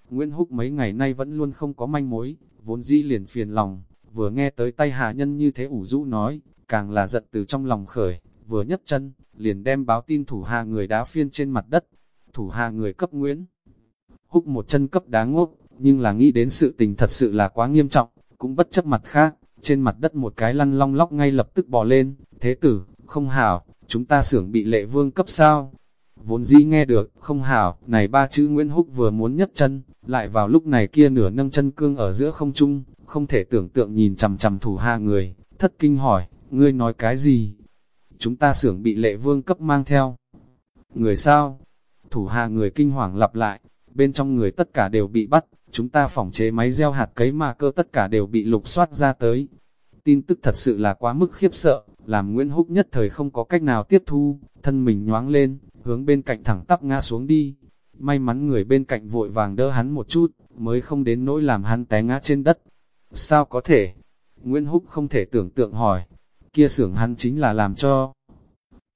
Nguyễn Húc mấy ngày nay vẫn luôn không có manh mối, vốn dĩ liền phiền lòng, vừa nghe tới tay hạ nhân như thế ủ rũ nói, càng là giận từ trong lòng khởi, vừa nhấc chân, liền đem báo tin thủ hạ người đá phiên trên mặt đất, thủ hạ người cấp Nguyễn. Húc một chân cấp đá ngốc, nhưng là nghĩ đến sự tình thật sự là quá nghiêm trọng, cũng bất chấp mặt khác, trên mặt đất một cái lăn long lóc ngay lập tức bò lên, thế tử, không hảo, chúng ta xưởng bị lệ vương cấp sao, Vốn dĩ nghe được, không hảo, này ba chữ Nguyễn Húc vừa muốn nhấc chân, lại vào lúc này kia nửa nâng chân cương ở giữa không trung, không thể tưởng tượng nhìn chằm chằm thủ hạ người, thất kinh hỏi, ngươi nói cái gì? Chúng ta xưởng bị lệ vương cấp mang theo. Người sao? Thủ hạ người kinh hoàng lặp lại, bên trong người tất cả đều bị bắt, chúng ta phòng chế máy gieo hạt cấy mà cơ tất cả đều bị lục soát ra tới. Tin tức thật sự là quá mức khiếp sợ, làm Nguyễn Húc nhất thời không có cách nào tiếp thu, thân mình nhoáng lên, hướng bên cạnh thẳng tắp ngã xuống đi. May mắn người bên cạnh vội vàng đỡ hắn một chút, mới không đến nỗi làm hắn té ngã trên đất. Sao có thể? Nguyễn Húc không thể tưởng tượng hỏi. Kia xưởng hắn chính là làm cho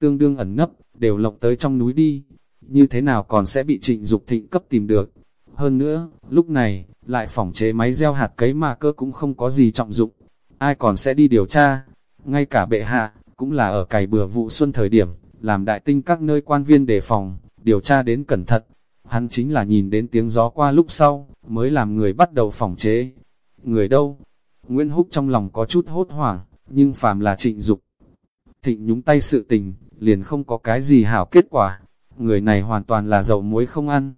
tương đương ẩn nấp, đều lộng tới trong núi đi. Như thế nào còn sẽ bị trịnh Dục thịnh cấp tìm được? Hơn nữa, lúc này, lại phỏng chế máy gieo hạt cấy mà cơ cũng không có gì trọng dụng. Ai còn sẽ đi điều tra? Ngay cả bệ hạ, cũng là ở cày bừa vụ xuân thời điểm, làm đại tinh các nơi quan viên đề phòng, điều tra đến cẩn thận. Hắn chính là nhìn đến tiếng gió qua lúc sau, mới làm người bắt đầu phòng chế. Người đâu? Nguyễn Húc trong lòng có chút hốt hoảng, nhưng phàm là trịnh dục. Thịnh nhúng tay sự tình, liền không có cái gì hảo kết quả. Người này hoàn toàn là dầu muối không ăn.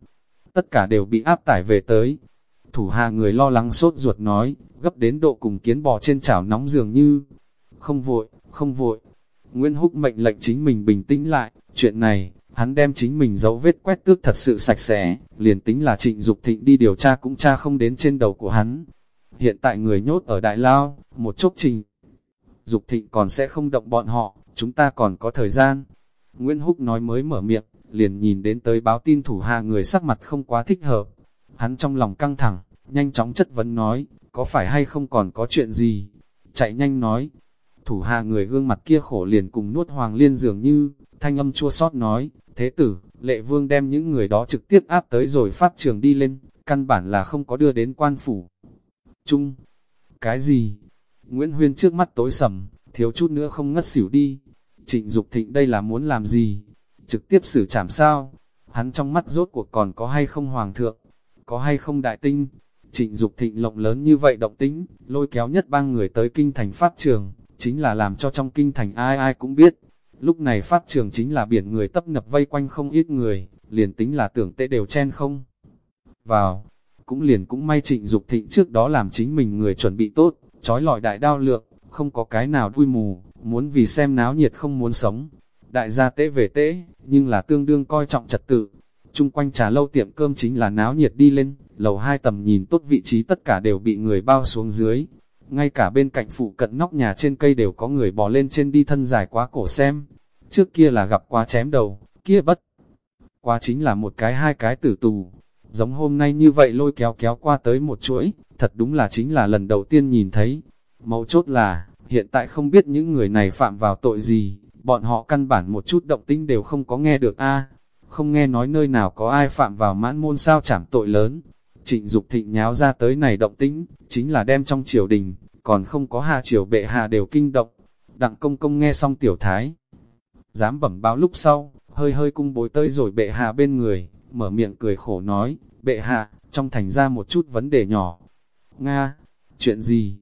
Tất cả đều bị áp tải về tới. Thủ hạ người lo lắng sốt ruột nói, gấp đến độ cùng kiến bò trên chảo nóng dường như. Không vội, không vội, Nguyễn Húc mệnh lệnh chính mình bình tĩnh lại, chuyện này, hắn đem chính mình dấu vết quét tước thật sự sạch sẽ, liền tính là trịnh Dục thịnh đi điều tra cũng tra không đến trên đầu của hắn. Hiện tại người nhốt ở Đại Lao, một chốc trình. Dục thịnh còn sẽ không động bọn họ, chúng ta còn có thời gian. Nguyễn Húc nói mới mở miệng, liền nhìn đến tới báo tin thủ hạ người sắc mặt không quá thích hợp. Hắn trong lòng căng thẳng, nhanh chóng chất vấn nói, có phải hay không còn có chuyện gì? Chạy nhanh nói, thủ hạ người gương mặt kia khổ liền cùng nuốt hoàng liên dường như, thanh âm chua sót nói, thế tử, lệ vương đem những người đó trực tiếp áp tới rồi phát trường đi lên, căn bản là không có đưa đến quan phủ. Trung, cái gì? Nguyễn Huyên trước mắt tối sầm, thiếu chút nữa không ngất xỉu đi. Trịnh Dục thịnh đây là muốn làm gì? Trực tiếp xử trảm sao? Hắn trong mắt rốt cuộc còn có hay không hoàng thượng? Có hay không đại tinh? Trịnh Dục thịnh lộng lớn như vậy động tính, lôi kéo nhất bang người tới kinh thành phát trường, chính là làm cho trong kinh thành ai ai cũng biết. Lúc này phát trường chính là biển người tấp nập vây quanh không ít người, liền tính là tưởng tệ đều chen không. Vào, cũng liền cũng may trịnh Dục thịnh trước đó làm chính mình người chuẩn bị tốt, trói lọi đại đao lượng, không có cái nào đuôi mù, muốn vì xem náo nhiệt không muốn sống. Đại gia tế về tế, nhưng là tương đương coi trọng trật tự. Trung quanh trà lâu tiệm cơm chính là náo nhiệt đi lên, lầu hai tầm nhìn tốt vị trí tất cả đều bị người bao xuống dưới. Ngay cả bên cạnh phụ cận nóc nhà trên cây đều có người bò lên trên đi thân dài quá cổ xem. Trước kia là gặp quá chém đầu, kia bất. Quá chính là một cái hai cái tử tù. Giống hôm nay như vậy lôi kéo kéo qua tới một chuỗi, thật đúng là chính là lần đầu tiên nhìn thấy. Mấu chốt là, hiện tại không biết những người này phạm vào tội gì, bọn họ căn bản một chút động tĩnh đều không có nghe được a Không nghe nói nơi nào có ai phạm vào mãn môn sao chảm tội lớn. Trịnh Dục thịnh nháo ra tới này động tĩnh, chính là đem trong triều đình, còn không có hạ triều bệ hạ đều kinh động. Đặng công công nghe xong tiểu thái. Dám bẩm báo lúc sau, hơi hơi cung bối tới rồi bệ hạ bên người, mở miệng cười khổ nói, bệ hạ, trong thành ra một chút vấn đề nhỏ. Nga, chuyện gì?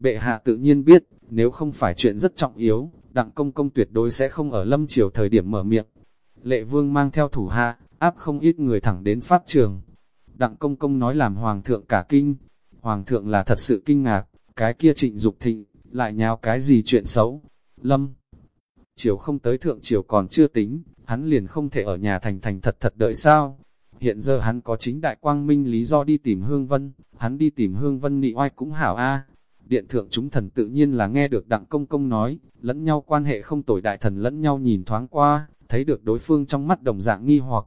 Bệ hạ tự nhiên biết, nếu không phải chuyện rất trọng yếu, đặng công công tuyệt đối sẽ không ở lâm chiều thời điểm mở miệng. Lệ vương mang theo thủ hạ, áp không ít người thẳng đến pháp trường. Đặng công công nói làm hoàng thượng cả kinh. Hoàng thượng là thật sự kinh ngạc, cái kia trịnh dục thịnh, lại nhào cái gì chuyện xấu. Lâm, chiều không tới thượng chiều còn chưa tính, hắn liền không thể ở nhà thành thành thật thật đợi sao. Hiện giờ hắn có chính đại quang minh lý do đi tìm Hương Vân, hắn đi tìm Hương Vân nị oai cũng hảo a Điện thượng chúng thần tự nhiên là nghe được đặng công công nói, lẫn nhau quan hệ không tồi đại thần lẫn nhau nhìn thoáng qua, thấy được đối phương trong mắt đồng dạng nghi hoặc.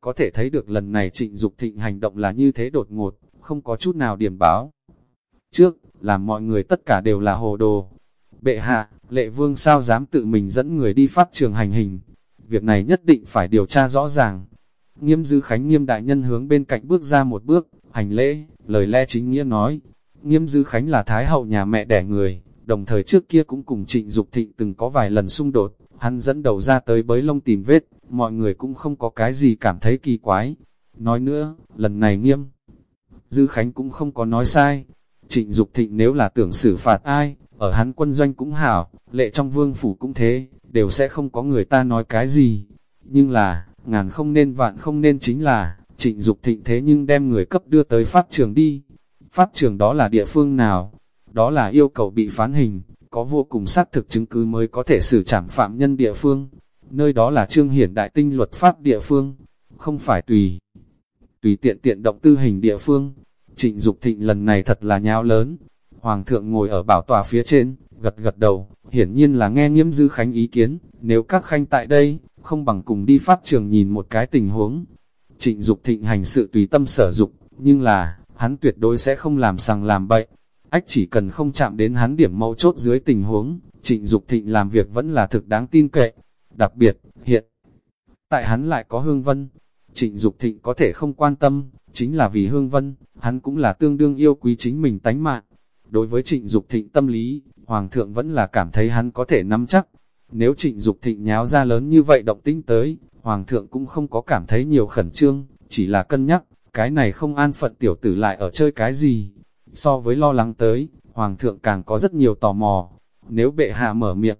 Có thể thấy được lần này trịnh Dục thịnh hành động là như thế đột ngột, không có chút nào điểm báo. Trước, làm mọi người tất cả đều là hồ đồ. Bệ hạ, lệ vương sao dám tự mình dẫn người đi pháp trường hành hình. Việc này nhất định phải điều tra rõ ràng. Nghiêm dư khánh nghiêm đại nhân hướng bên cạnh bước ra một bước, hành lễ, lời lẽ chính nghĩa nói, Nghiêm Dư Khánh là Thái hậu nhà mẹ đẻ người, đồng thời trước kia cũng cùng trịnh Dục thịnh từng có vài lần xung đột, hắn dẫn đầu ra tới bới lông tìm vết, mọi người cũng không có cái gì cảm thấy kỳ quái. Nói nữa, lần này nghiêm, Dư Khánh cũng không có nói sai. Trịnh Dục thịnh nếu là tưởng xử phạt ai, ở hắn quân doanh cũng hảo, lệ trong vương phủ cũng thế, đều sẽ không có người ta nói cái gì. Nhưng là, ngàn không nên vạn không nên chính là, trịnh Dục thịnh thế nhưng đem người cấp đưa tới pháp trường đi, Pháp trường đó là địa phương nào? Đó là yêu cầu bị phán hình, có vô cùng xác thực chứng cứ mới có thể xử trảm phạm nhân địa phương. Nơi đó là trương hiển đại tinh luật pháp địa phương, không phải tùy tùy tiện tiện động tư hình địa phương. Trịnh Dục Thịnh lần này thật là nháo lớn. Hoàng thượng ngồi ở bảo tòa phía trên, gật gật đầu, hiển nhiên là nghe nghiêm dư khánh ý kiến, nếu các khanh tại đây, không bằng cùng đi pháp trường nhìn một cái tình huống. Trịnh Dục Thịnh hành sự tùy tâm sở dục, nhưng là, hắn tuyệt đối sẽ không làm sằng làm bậy. Ách chỉ cần không chạm đến hắn điểm mâu chốt dưới tình huống, trịnh Dục thịnh làm việc vẫn là thực đáng tin cậy. Đặc biệt, hiện tại hắn lại có hương vân. Trịnh Dục thịnh có thể không quan tâm, chính là vì hương vân, hắn cũng là tương đương yêu quý chính mình tánh mạng. Đối với trịnh Dục thịnh tâm lý, Hoàng thượng vẫn là cảm thấy hắn có thể nắm chắc. Nếu trịnh Dục thịnh nháo ra lớn như vậy động tinh tới, Hoàng thượng cũng không có cảm thấy nhiều khẩn trương, chỉ là cân nhắc, cái này không an phận tiểu tử lại ở chơi cái gì. So với lo lắng tới, hoàng thượng càng có rất nhiều tò mò. Nếu bệ hạ mở miệng,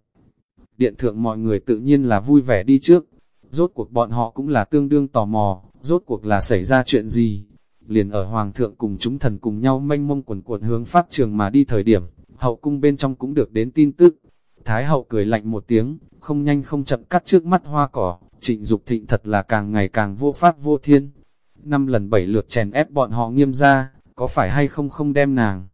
điện thượng mọi người tự nhiên là vui vẻ đi trước. Rốt cuộc bọn họ cũng là tương đương tò mò, rốt cuộc là xảy ra chuyện gì. Liền ở hoàng thượng cùng chúng thần cùng nhau mênh mông quần cuộn hướng pháp trường mà đi thời điểm, hậu cung bên trong cũng được đến tin tức. Thái hậu cười lạnh một tiếng, không nhanh không chậm cắt trước mắt hoa cỏ, trịnh Dục thịnh thật là càng ngày càng vô pháp vô thiên năm lần bảy lượt chèn ép bọn họ nghiêm ra, có phải hay không không đem nàng.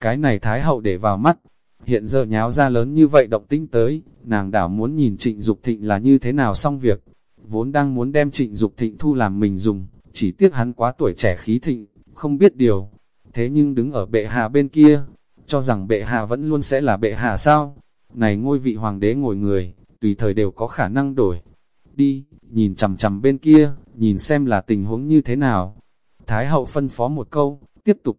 Cái này Thái Hậu để vào mắt, hiện giờ nháo ra lớn như vậy động tinh tới, nàng đảo muốn nhìn trịnh Dục thịnh là như thế nào xong việc. Vốn đang muốn đem trịnh Dục thịnh thu làm mình dùng, chỉ tiếc hắn quá tuổi trẻ khí thịnh, không biết điều. Thế nhưng đứng ở bệ hạ bên kia, cho rằng bệ hạ vẫn luôn sẽ là bệ hạ sao? Này ngôi vị hoàng đế ngồi người, tùy thời đều có khả năng đổi. Đi, nhìn chằm chằm bên kia, nhìn xem là tình huống như thế nào. Thái hậu phân phó một câu, tiếp tục.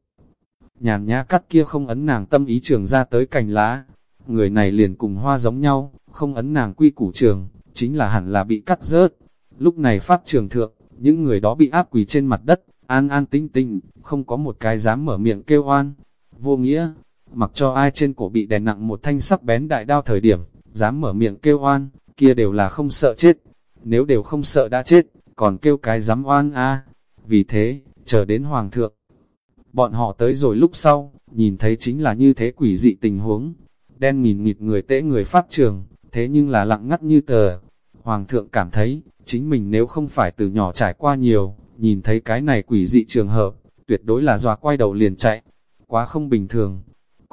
Nhàn nhã cắt kia không ấn nàng tâm ý trường ra tới cành lá. Người này liền cùng hoa giống nhau, không ấn nàng quy củ trường, chính là hẳn là bị cắt rớt. Lúc này pháp trường thượng, những người đó bị áp quỳ trên mặt đất, an an tinh tinh, không có một cái dám mở miệng kêu oan. Vô nghĩa, mặc cho ai trên cổ bị đè nặng một thanh sắc bén đại đao thời điểm, dám mở miệng kêu oan, kia đều là không sợ chết. Nếu đều không sợ đã chết, còn kêu cái dám oan a Vì thế, chờ đến hoàng thượng, Bọn họ tới rồi lúc sau, nhìn thấy chính là như thế quỷ dị tình huống. Đen nghìn nghịt người tễ người phát trường, thế nhưng là lặng ngắt như tờ. Hoàng thượng cảm thấy, chính mình nếu không phải từ nhỏ trải qua nhiều, nhìn thấy cái này quỷ dị trường hợp, tuyệt đối là dọa quay đầu liền chạy. Quá không bình thường.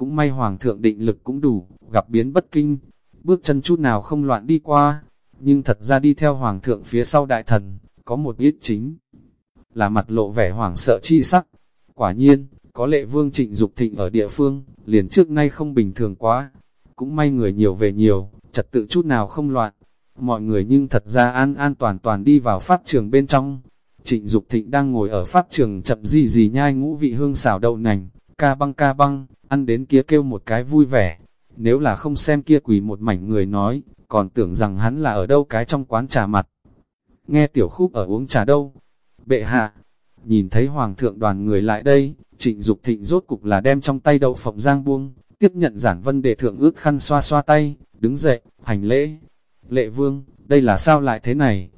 Cũng may Hoàng thượng định lực cũng đủ, gặp biến bất kinh. Bước chân chút nào không loạn đi qua. Nhưng thật ra đi theo Hoàng thượng phía sau đại thần, có một ít chính. Là mặt lộ vẻ hoảng sợ chi sắc. Quả nhiên, có lệ vương trịnh Dục thịnh ở địa phương, liền trước nay không bình thường quá. Cũng may người nhiều về nhiều, trật tự chút nào không loạn. Mọi người nhưng thật ra an an toàn toàn đi vào phát trường bên trong. Trịnh Dục thịnh đang ngồi ở phát trường chậm gì gì nhai ngũ vị hương xào đậu nành, ca băng ca băng, ăn đến kia kêu một cái vui vẻ. Nếu là không xem kia quỳ một mảnh người nói, còn tưởng rằng hắn là ở đâu cái trong quán trà mặt. Nghe tiểu khúc ở uống trà đâu. Bệ hạ, nhìn thấy hoàng thượng đoàn người lại đây, trịnh Dục thịnh rốt cục là đem trong tay đậu phộng giang buông, tiếp nhận giản vân để thượng ước khăn xoa xoa tay, đứng dậy, hành lễ. Lệ vương, đây là sao lại thế này?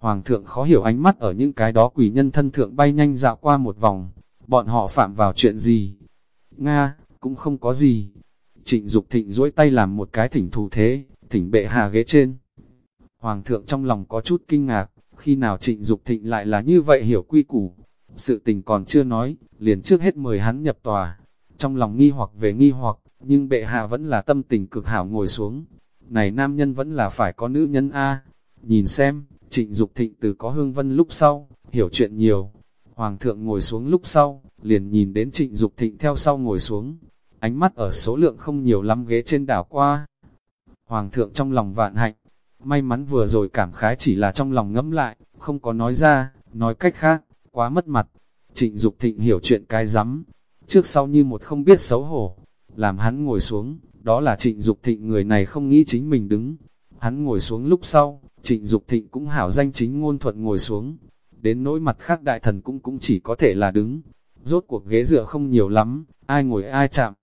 Hoàng thượng khó hiểu ánh mắt ở những cái đó quỷ nhân thân thượng bay nhanh dạo qua một vòng, bọn họ phạm vào chuyện gì? Nga, cũng không có gì. Trịnh Dục thịnh duỗi tay làm một cái thỉnh thù thế, thỉnh bệ hạ ghế trên. Hoàng thượng trong lòng có chút kinh ngạc, khi nào trịnh Dục thịnh lại là như vậy hiểu quy củ. Sự tình còn chưa nói, liền trước hết mời hắn nhập tòa. Trong lòng nghi hoặc về nghi hoặc, nhưng bệ hạ vẫn là tâm tình cực hảo ngồi xuống. Này nam nhân vẫn là phải có nữ nhân A. Nhìn xem, trịnh Dục thịnh từ có hương vân lúc sau, hiểu chuyện nhiều. Hoàng thượng ngồi xuống lúc sau, liền nhìn đến trịnh Dục thịnh theo sau ngồi xuống. Ánh mắt ở số lượng không nhiều lắm ghế trên đảo qua. Hoàng thượng trong lòng vạn hạnh, may mắn vừa rồi cảm khái chỉ là trong lòng ngẫm lại, không có nói ra, nói cách khác, quá mất mặt. Trịnh Dục thịnh hiểu chuyện cái rắm trước sau như một không biết xấu hổ, làm hắn ngồi xuống, đó là trịnh Dục thịnh người này không nghĩ chính mình đứng. Hắn ngồi xuống lúc sau, trịnh Dục thịnh cũng hảo danh chính ngôn thuận ngồi xuống. Đến nỗi mặt khác đại thần cũng cũng chỉ có thể là đứng. Rốt cuộc ghế dựa không nhiều lắm, ai ngồi ai chạm,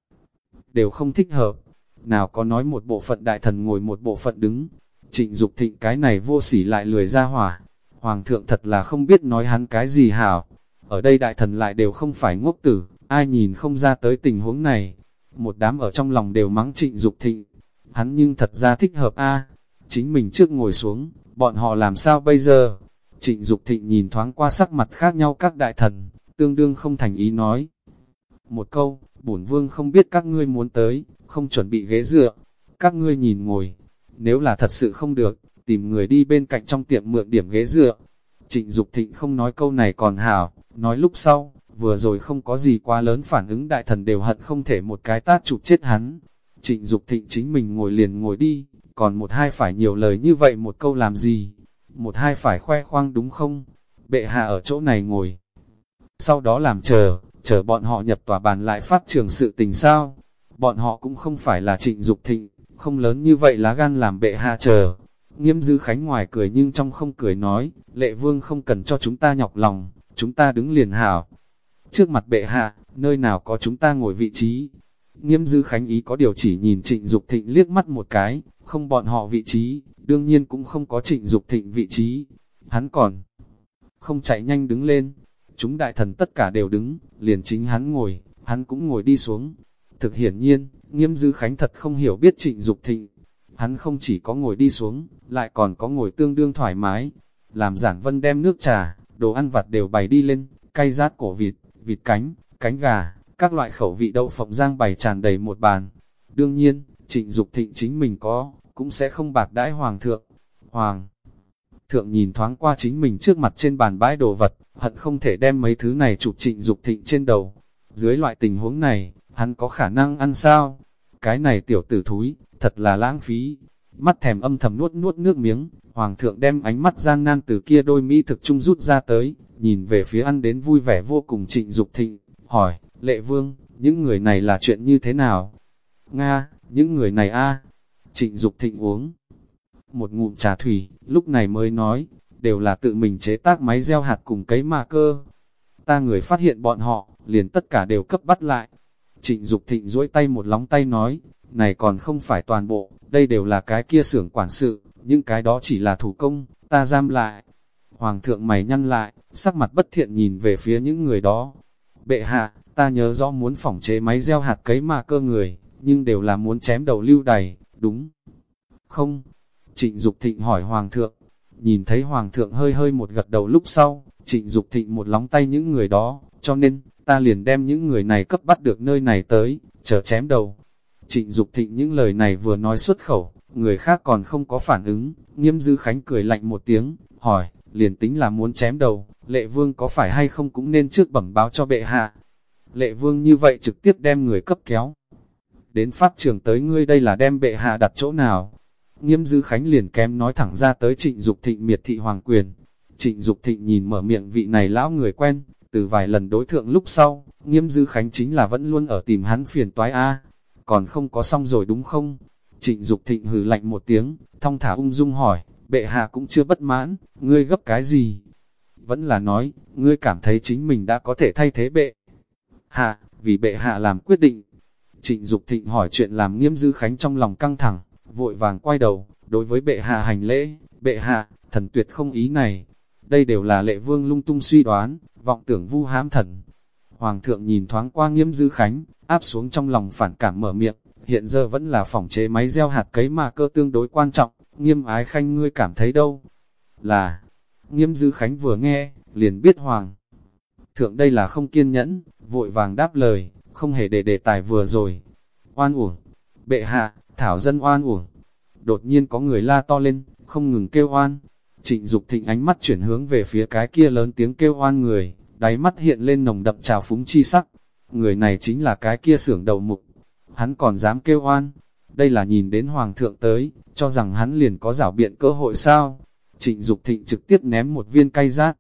đều không thích hợp. Nào có nói một bộ phận đại thần ngồi một bộ phận đứng. Trịnh Dục thịnh cái này vô sỉ lại lười ra hỏa. Hoàng thượng thật là không biết nói hắn cái gì hảo. Ở đây đại thần lại đều không phải ngốc tử, ai nhìn không ra tới tình huống này một đám ở trong lòng đều mắng trịnh Dục thịnh. Hắn nhưng thật ra thích hợp a chính mình trước ngồi xuống, bọn họ làm sao bây giờ? Trịnh Dục thịnh nhìn thoáng qua sắc mặt khác nhau các đại thần, tương đương không thành ý nói. Một câu, bổn vương không biết các ngươi muốn tới, không chuẩn bị ghế dựa, các ngươi nhìn ngồi. Nếu là thật sự không được, tìm người đi bên cạnh trong tiệm mượn điểm ghế dựa. Trịnh Dục thịnh không nói câu này còn hảo, nói lúc sau, vừa rồi không có gì quá lớn phản ứng đại thần đều hận không thể một cái tát chụp chết hắn. Trịnh Dục thịnh chính mình ngồi liền ngồi đi, còn một hai phải nhiều lời như vậy một câu làm gì? Một hai phải khoe khoang đúng không? Bệ hạ ở chỗ này ngồi. Sau đó làm chờ, chờ bọn họ nhập tòa bàn lại phát trường sự tình sao? Bọn họ cũng không phải là trịnh Dục thịnh, không lớn như vậy lá gan làm bệ hạ chờ. Nghiêm dư khánh ngoài cười nhưng trong không cười nói, lệ vương không cần cho chúng ta nhọc lòng, chúng ta đứng liền hảo, trước mặt bệ hạ, nơi nào có chúng ta ngồi vị trí. Nghiêm dư khánh ý có điều chỉ nhìn trịnh Dục thịnh liếc mắt một cái, không bọn họ vị trí, đương nhiên cũng không có trịnh Dục thịnh vị trí. Hắn còn không chạy nhanh đứng lên, chúng đại thần tất cả đều đứng, liền chính hắn ngồi, hắn cũng ngồi đi xuống. Thực hiển nhiên, nghiêm dư khánh thật không hiểu biết trịnh Dục thịnh. Hắn không chỉ có ngồi đi xuống, lại còn có ngồi tương đương thoải mái. Làm giản vân đem nước trà, đồ ăn vặt đều bày đi lên, cay rát cổ vịt, vịt cánh, cánh gà, các loại khẩu vị đậu phộng giang bày tràn đầy một bàn. Đương nhiên, trịnh Dục thịnh chính mình có, cũng sẽ không bạc đãi hoàng thượng. Hoàng thượng nhìn thoáng qua chính mình trước mặt trên bàn bãi đồ vật, hận không thể đem mấy thứ này chụp trịnh Dục thịnh trên đầu. Dưới loại tình huống này, hắn có khả năng ăn sao? Cái này tiểu tử thúi, thật là lãng phí. Mắt thèm âm thầm nuốt nuốt nước miếng, hoàng thượng đem ánh mắt gian nan từ kia đôi mỹ thực trung rút ra tới, nhìn về phía ăn đến vui vẻ vô cùng trịnh Dục thịnh, hỏi, lệ vương, những người này là chuyện như thế nào? Nga, những người này a Trịnh Dục thịnh uống một ngụm trà thủy, lúc này mới nói, đều là tự mình chế tác máy gieo hạt cùng cấy ma cơ. Ta người phát hiện bọn họ, liền tất cả đều cấp bắt lại. Trịnh Dục thịnh duỗi tay một lóng tay nói, này còn không phải toàn bộ, đây đều là cái kia xưởng quản sự, những cái đó chỉ là thủ công, ta giam lại. Hoàng thượng mày nhăn lại, sắc mặt bất thiện nhìn về phía những người đó. Bệ hạ, ta nhớ rõ muốn phỏng chế máy gieo hạt cấy mà cơ người, nhưng đều là muốn chém đầu lưu đầy, đúng không? Trịnh Dục Thịnh hỏi Hoàng thượng, nhìn thấy Hoàng thượng hơi hơi một gật đầu lúc sau, Trịnh Dục Thịnh một lóng tay những người đó, cho nên, ta liền đem những người này cấp bắt được nơi này tới, chờ chém đầu. Trịnh Dục Thịnh những lời này vừa nói xuất khẩu, người khác còn không có phản ứng, nghiêm dư khánh cười lạnh một tiếng, hỏi, liền tính là muốn chém đầu, lệ vương có phải hay không cũng nên trước bẩm báo cho bệ hạ. Lệ vương như vậy trực tiếp đem người cấp kéo. Đến phát trường tới ngươi đây là đem bệ hạ đặt chỗ nào? Nghiêm dư khánh liền kém nói thẳng ra tới trịnh Dục thịnh miệt thị hoàng quyền. Trịnh Dục thịnh nhìn mở miệng vị này lão người quen, từ vài lần đối thượng lúc sau, nghiêm dư khánh chính là vẫn luôn ở tìm hắn phiền toái A. Còn không có xong rồi đúng không? Trịnh Dục thịnh hừ lạnh một tiếng, thong thả ung dung hỏi, bệ hạ cũng chưa bất mãn, ngươi gấp cái gì? Vẫn là nói, ngươi cảm thấy chính mình đã có thể thay thế bệ. Hạ, vì bệ hạ làm quyết định. Trịnh Dục thịnh hỏi chuyện làm nghiêm dư khánh trong lòng căng thẳng, vội vàng quay đầu, đối với bệ hạ hành lễ, bệ hạ, thần tuyệt không ý này. Đây đều là lệ vương lung tung suy đoán, vọng tưởng vu hám thần. Hoàng thượng nhìn thoáng qua nghiêm dư khánh, áp xuống trong lòng phản cảm mở miệng, hiện giờ vẫn là phòng chế máy gieo hạt cấy mà cơ tương đối quan trọng, nghiêm ái khanh ngươi cảm thấy đâu? Là, nghiêm dư khánh vừa nghe, liền biết hoàng. Thượng đây là không kiên nhẫn, vội vàng đáp lời, không hề để đề tài vừa rồi. Oan uổng, bệ hạ, thảo dân oan uổng. Đột nhiên có người la to lên, không ngừng kêu oan. Trịnh Dục thịnh ánh mắt chuyển hướng về phía cái kia lớn tiếng kêu oan người, đáy mắt hiện lên nồng đậm trào phúng chi sắc. Người này chính là cái kia xưởng đầu mục. Hắn còn dám kêu oan. Đây là nhìn đến hoàng thượng tới, cho rằng hắn liền có rảo biện cơ hội sao. Trịnh Dục thịnh trực tiếp ném một viên cay rát.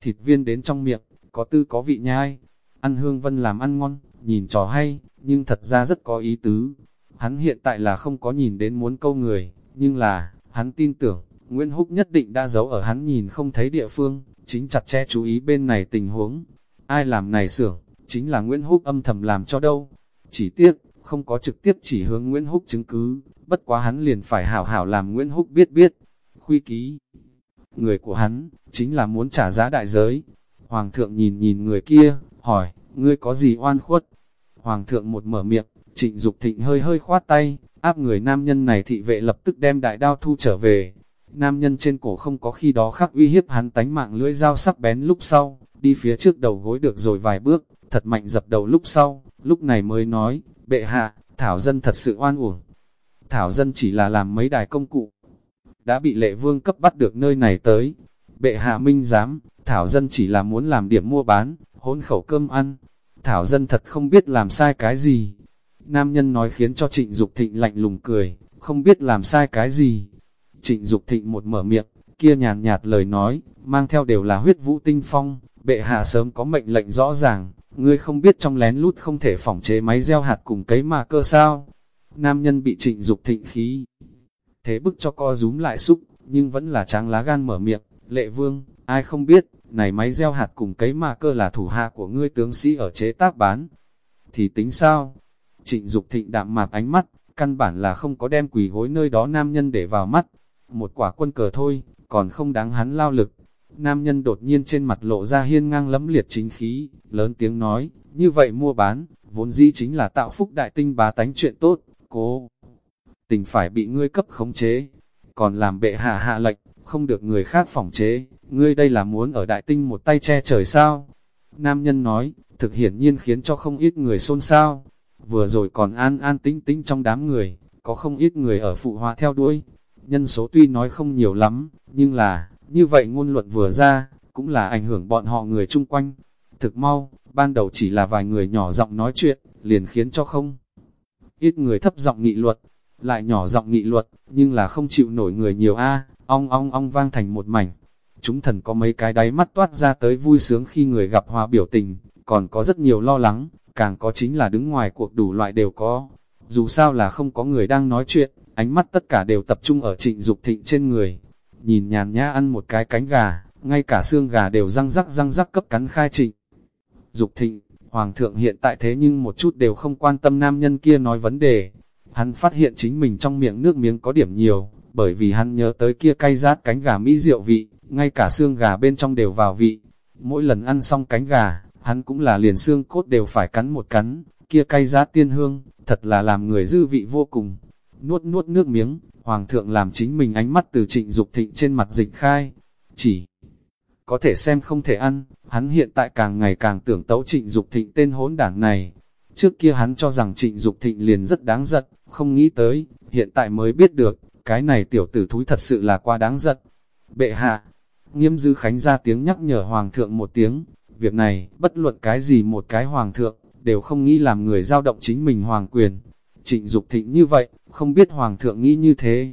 Thịt viên đến trong miệng, có tư có vị nhai. Ăn hương vân làm ăn ngon, nhìn trò hay, nhưng thật ra rất có ý tứ. Hắn hiện tại là không có nhìn đến muốn câu người, nhưng là, hắn tin tưởng, Nguyễn Húc nhất định đã giấu ở hắn nhìn không thấy địa phương, chính chặt chẽ chú ý bên này tình huống. Ai làm này xưởng, chính là Nguyễn Húc âm thầm làm cho đâu. Chỉ tiếc, không có trực tiếp chỉ hướng Nguyễn Húc chứng cứ, bất quá hắn liền phải hảo hảo làm Nguyễn Húc biết biết. Khuy ký, người của hắn, chính là muốn trả giá đại giới. Hoàng thượng nhìn nhìn người kia, hỏi, ngươi có gì oan khuất? Hoàng thượng một mở miệng, trịnh Dục thịnh hơi hơi khoát tay, áp người nam nhân này thị vệ lập tức đem đại đao thu trở về. Nam nhân trên cổ không có khi đó khắc uy hiếp hắn tánh mạng lưỡi dao sắc bén lúc sau, đi phía trước đầu gối được rồi vài bước, thật mạnh dập đầu lúc sau, lúc này mới nói, bệ hạ, Thảo dân thật sự oan uổng. Thảo dân chỉ là làm mấy đài công cụ, đã bị lệ vương cấp bắt được nơi này tới. Bệ hạ minh giám, Thảo dân chỉ là muốn làm điểm mua bán, hôn khẩu cơm ăn. Thảo dân thật không biết làm sai cái gì. Nam nhân nói khiến cho trịnh Dục thịnh lạnh lùng cười, không biết làm sai cái gì. Trịnh Dục thịnh một mở miệng, kia nhàn nhạt lời nói, mang theo đều là huyết vũ tinh phong, bệ hạ sớm có mệnh lệnh rõ ràng, ngươi không biết trong lén lút không thể phỏng chế máy gieo hạt cùng cấy mà cơ sao. Nam nhân bị trịnh Dục thịnh khí. Thế bức cho co rúm lại xúc, nhưng vẫn là tráng lá gan mở miệng, lệ vương, ai không biết, này máy gieo hạt cùng cấy mà cơ là thủ hạ của ngươi tướng sĩ ở chế tác bán. Thì tính sao? Trịnh Dục thịnh đạm mạc ánh mắt, căn bản là không có đem quỳ gối nơi đó nam nhân để vào mắt. Một quả quân cờ thôi, còn không đáng hắn lao lực. Nam nhân đột nhiên trên mặt lộ ra hiên ngang lẫm liệt chính khí, lớn tiếng nói, như vậy mua bán, vốn dĩ chính là tạo phúc đại tinh bá tánh chuyện tốt, cố. Tình phải bị ngươi cấp khống chế, còn làm bệ hạ hạ lệnh, không được người khác phỏng chế, ngươi đây là muốn ở đại tinh một tay che trời sao? Nam nhân nói, thực hiển nhiên khiến cho không ít người xôn xao. Vừa rồi còn an an tĩnh tĩnh trong đám người, có không ít người ở phụ hòa theo đuôi. Nhân số tuy nói không nhiều lắm, nhưng là, như vậy ngôn luận vừa ra, cũng là ảnh hưởng bọn họ người chung quanh. Thực mau, ban đầu chỉ là vài người nhỏ giọng nói chuyện, liền khiến cho không. Ít người thấp giọng nghị luật, lại nhỏ giọng nghị luật, nhưng là không chịu nổi người nhiều a ong ong ong vang thành một mảnh. Chúng thần có mấy cái đáy mắt toát ra tới vui sướng khi người gặp hòa biểu tình, còn có rất nhiều lo lắng, càng có chính là đứng ngoài cuộc đủ loại đều có. Dù sao là không có người đang nói chuyện, ánh mắt tất cả đều tập trung ở trịnh Dục thịnh trên người. Nhìn nhàn nhã ăn một cái cánh gà, ngay cả xương gà đều răng rắc răng rắc cấp cắn khai trịnh. Dục thịnh, hoàng thượng hiện tại thế nhưng một chút đều không quan tâm nam nhân kia nói vấn đề. Hắn phát hiện chính mình trong miệng nước miếng có điểm nhiều, bởi vì hắn nhớ tới kia cay rát cánh gà mỹ rượu vị, ngay cả xương gà bên trong đều vào vị. Mỗi lần ăn xong cánh gà, hắn cũng là liền xương cốt đều phải cắn một cắn, kia cay giá tiên hương, thật là làm người dư vị vô cùng. Nuốt nuốt nước miếng, hoàng thượng làm chính mình ánh mắt từ trịnh Dục thịnh trên mặt dịch khai, chỉ có thể xem không thể ăn, hắn hiện tại càng ngày càng tưởng tấu trịnh Dục thịnh tên hỗn đảng này. Trước kia hắn cho rằng trịnh Dục thịnh liền rất đáng giận, không nghĩ tới, hiện tại mới biết được, cái này tiểu tử thúi thật sự là quá đáng giận. Bệ hạ, nghiêm dư khánh ra tiếng nhắc nhở hoàng thượng một tiếng, việc này, bất luận cái gì một cái hoàng thượng, đều không nghĩ làm người giao động chính mình hoàng quyền. Trịnh Dục thịnh như vậy, không biết hoàng thượng nghĩ như thế.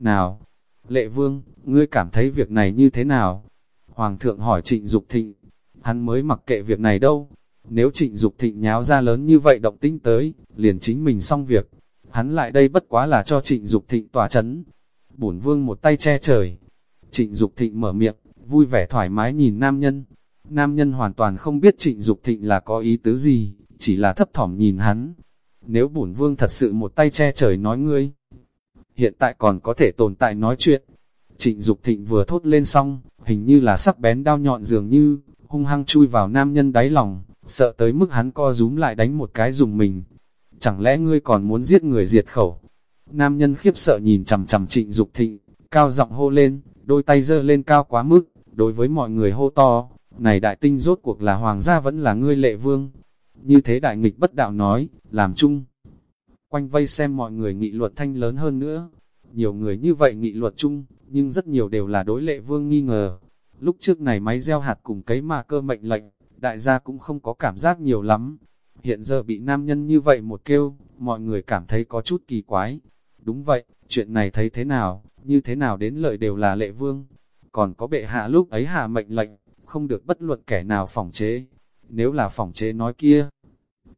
Nào, lệ vương, ngươi cảm thấy việc này như thế nào? Hoàng thượng hỏi trịnh Dục thịnh, hắn mới mặc kệ việc này đâu. Nếu trịnh Dục thịnh nháo ra lớn như vậy động tinh tới, liền chính mình xong việc. Hắn lại đây bất quá là cho trịnh Dục thịnh tỏa chấn. Bổn vương một tay che trời. Trịnh Dục thịnh mở miệng, vui vẻ thoải mái nhìn nam nhân. Nam nhân hoàn toàn không biết trịnh Dục thịnh là có ý tứ gì, chỉ là thấp thỏm nhìn hắn. Nếu bổn vương thật sự một tay che trời nói ngươi, hiện tại còn có thể tồn tại nói chuyện. Trịnh Dục thịnh vừa thốt lên xong, hình như là sắc bén đao nhọn dường như, hung hăng chui vào nam nhân đáy lòng, sợ tới mức hắn co rúm lại đánh một cái dùng mình. Chẳng lẽ ngươi còn muốn giết người diệt khẩu? Nam nhân khiếp sợ nhìn chằm chằm trịnh Dục thịnh, cao giọng hô lên, đôi tay giơ lên cao quá mức, đối với mọi người hô to, này đại tinh rốt cuộc là hoàng gia vẫn là ngươi lệ vương. Như thế đại nghịch bất đạo nói, làm chung. Quanh vây xem mọi người nghị luật thanh lớn hơn nữa. Nhiều người như vậy nghị luật chung, nhưng rất nhiều đều là đối lệ vương nghi ngờ. Lúc trước này máy gieo hạt cùng cấy mà cơ mệnh lệnh, đại gia cũng không có cảm giác nhiều lắm. Hiện giờ bị nam nhân như vậy một kêu, mọi người cảm thấy có chút kỳ quái. Đúng vậy, chuyện này thấy thế nào, như thế nào đến lợi đều là lệ vương. Còn có bệ hạ lúc ấy hạ mệnh lệnh, không được bất luận kẻ nào phòng chế. Nếu là phòng chế nói kia,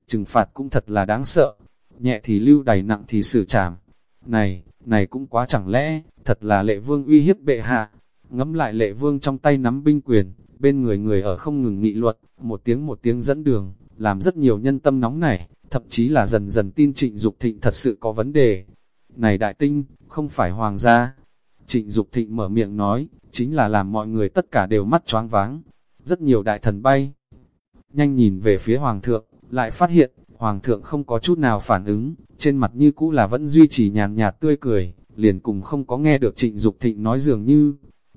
trừng phạt cũng thật là đáng sợ. Nhẹ thì lưu đày nặng thì xử trảm. Này, này cũng quá chẳng lẽ, thật là lệ vương uy hiếp bệ hạ. Ngắm lại lệ vương trong tay nắm binh quyền, bên người người ở không ngừng nghị luật, một tiếng một tiếng dẫn đường, làm rất nhiều nhân tâm nóng này, thậm chí là dần dần tin trịnh Dục thịnh thật sự có vấn đề. Này đại tinh, không phải hoàng gia. Trịnh Dục thịnh mở miệng nói, chính là làm mọi người tất cả đều mắt choáng váng. Rất nhiều đại thần bay. Nhanh nhìn về phía hoàng thượng, lại phát hiện, hoàng thượng không có chút nào phản ứng, trên mặt như cũ là vẫn duy trì nhàn nhạt tươi cười, liền cùng không có nghe được trịnh Dục thịnh nói dường như,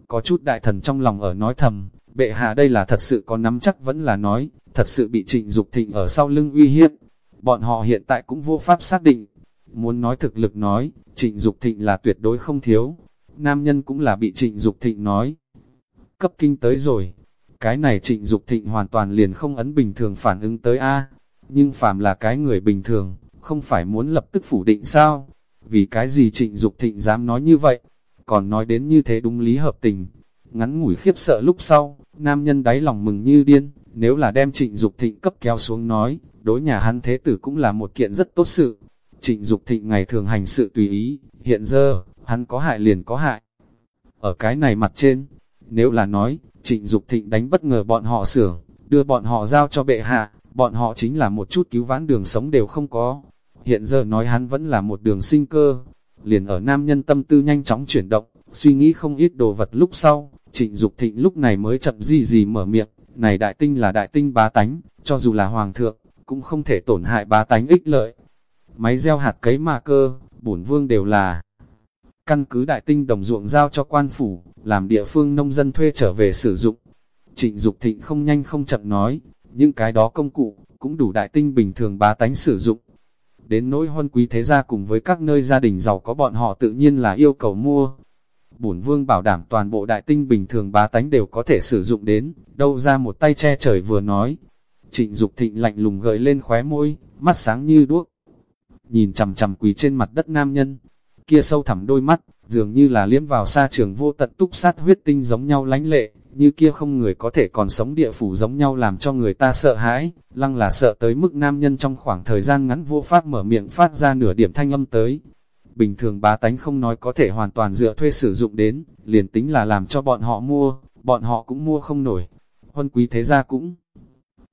có chút đại thần trong lòng ở nói thầm, bệ hạ đây là thật sự có nắm chắc vẫn là nói, thật sự bị trịnh Dục thịnh ở sau lưng uy hiếp, bọn họ hiện tại cũng vô pháp xác định, muốn nói thực lực nói, trịnh Dục thịnh là tuyệt đối không thiếu, nam nhân cũng là bị trịnh Dục thịnh nói, cấp kinh tới rồi, cái này trịnh Dục thịnh hoàn toàn liền không ấn bình thường phản ứng tới A, nhưng phàm là cái người bình thường, không phải muốn lập tức phủ định sao? Vì cái gì trịnh Dục thịnh dám nói như vậy? Còn nói đến như thế đúng lý hợp tình. Ngắn ngủi khiếp sợ lúc sau, nam nhân đáy lòng mừng như điên, nếu là đem trịnh Dục thịnh cấp kéo xuống nói, đối nhà hắn thế tử cũng là một kiện rất tốt sự. Trịnh Dục thịnh ngày thường hành sự tùy ý, hiện giờ, hắn có hại liền có hại. Ở cái này mặt trên, nếu là nói, trịnh Dục thịnh đánh bất ngờ bọn họ sưởng, đưa bọn họ giao cho bệ hạ, bọn họ chính là một chút cứu vãn đường sống đều không có. Hiện giờ nói hắn vẫn là một đường sinh cơ, liền ở nam nhân tâm tư nhanh chóng chuyển động, suy nghĩ không ít đồ vật lúc sau, trịnh Dục thịnh lúc này mới chậm gì gì mở miệng, này đại tinh là đại tinh bá tánh, cho dù là hoàng thượng, cũng không thể tổn hại bá tánh ích lợi. Máy gieo hạt cấy mà cơ, bổn vương đều là căn cứ đại tinh đồng ruộng giao cho quan phủ, làm địa phương nông dân thuê trở về sử dụng. Trịnh Dục thịnh không nhanh không chậm nói, những cái đó công cụ, cũng đủ đại tinh bình thường bá tánh sử dụng. Đến nỗi huân quý thế gia cùng với các nơi gia đình giàu có bọn họ tự nhiên là yêu cầu mua. Bổn vương bảo đảm toàn bộ đại tinh bình thường bá tánh đều có thể sử dụng đến, đâu ra một tay che trời vừa nói. Trịnh Dục thịnh lạnh lùng gợi lên khóe môi, mắt sáng như đuốc. Nhìn chầm chầm quỳ trên mặt đất nam nhân, kia sâu thẳm đôi mắt, dường như là liếm vào xa trường vô tận túc sát huyết tinh giống nhau lánh lệ, như kia không người có thể còn sống địa phủ giống nhau làm cho người ta sợ hãi, lăng là sợ tới mức nam nhân trong khoảng thời gian ngắn vô pháp mở miệng phát ra nửa điểm thanh âm tới. Bình thường bá tánh không nói có thể hoàn toàn dựa thuê sử dụng đến, liền tính là làm cho bọn họ mua, bọn họ cũng mua không nổi. Huân quý thế gia cũng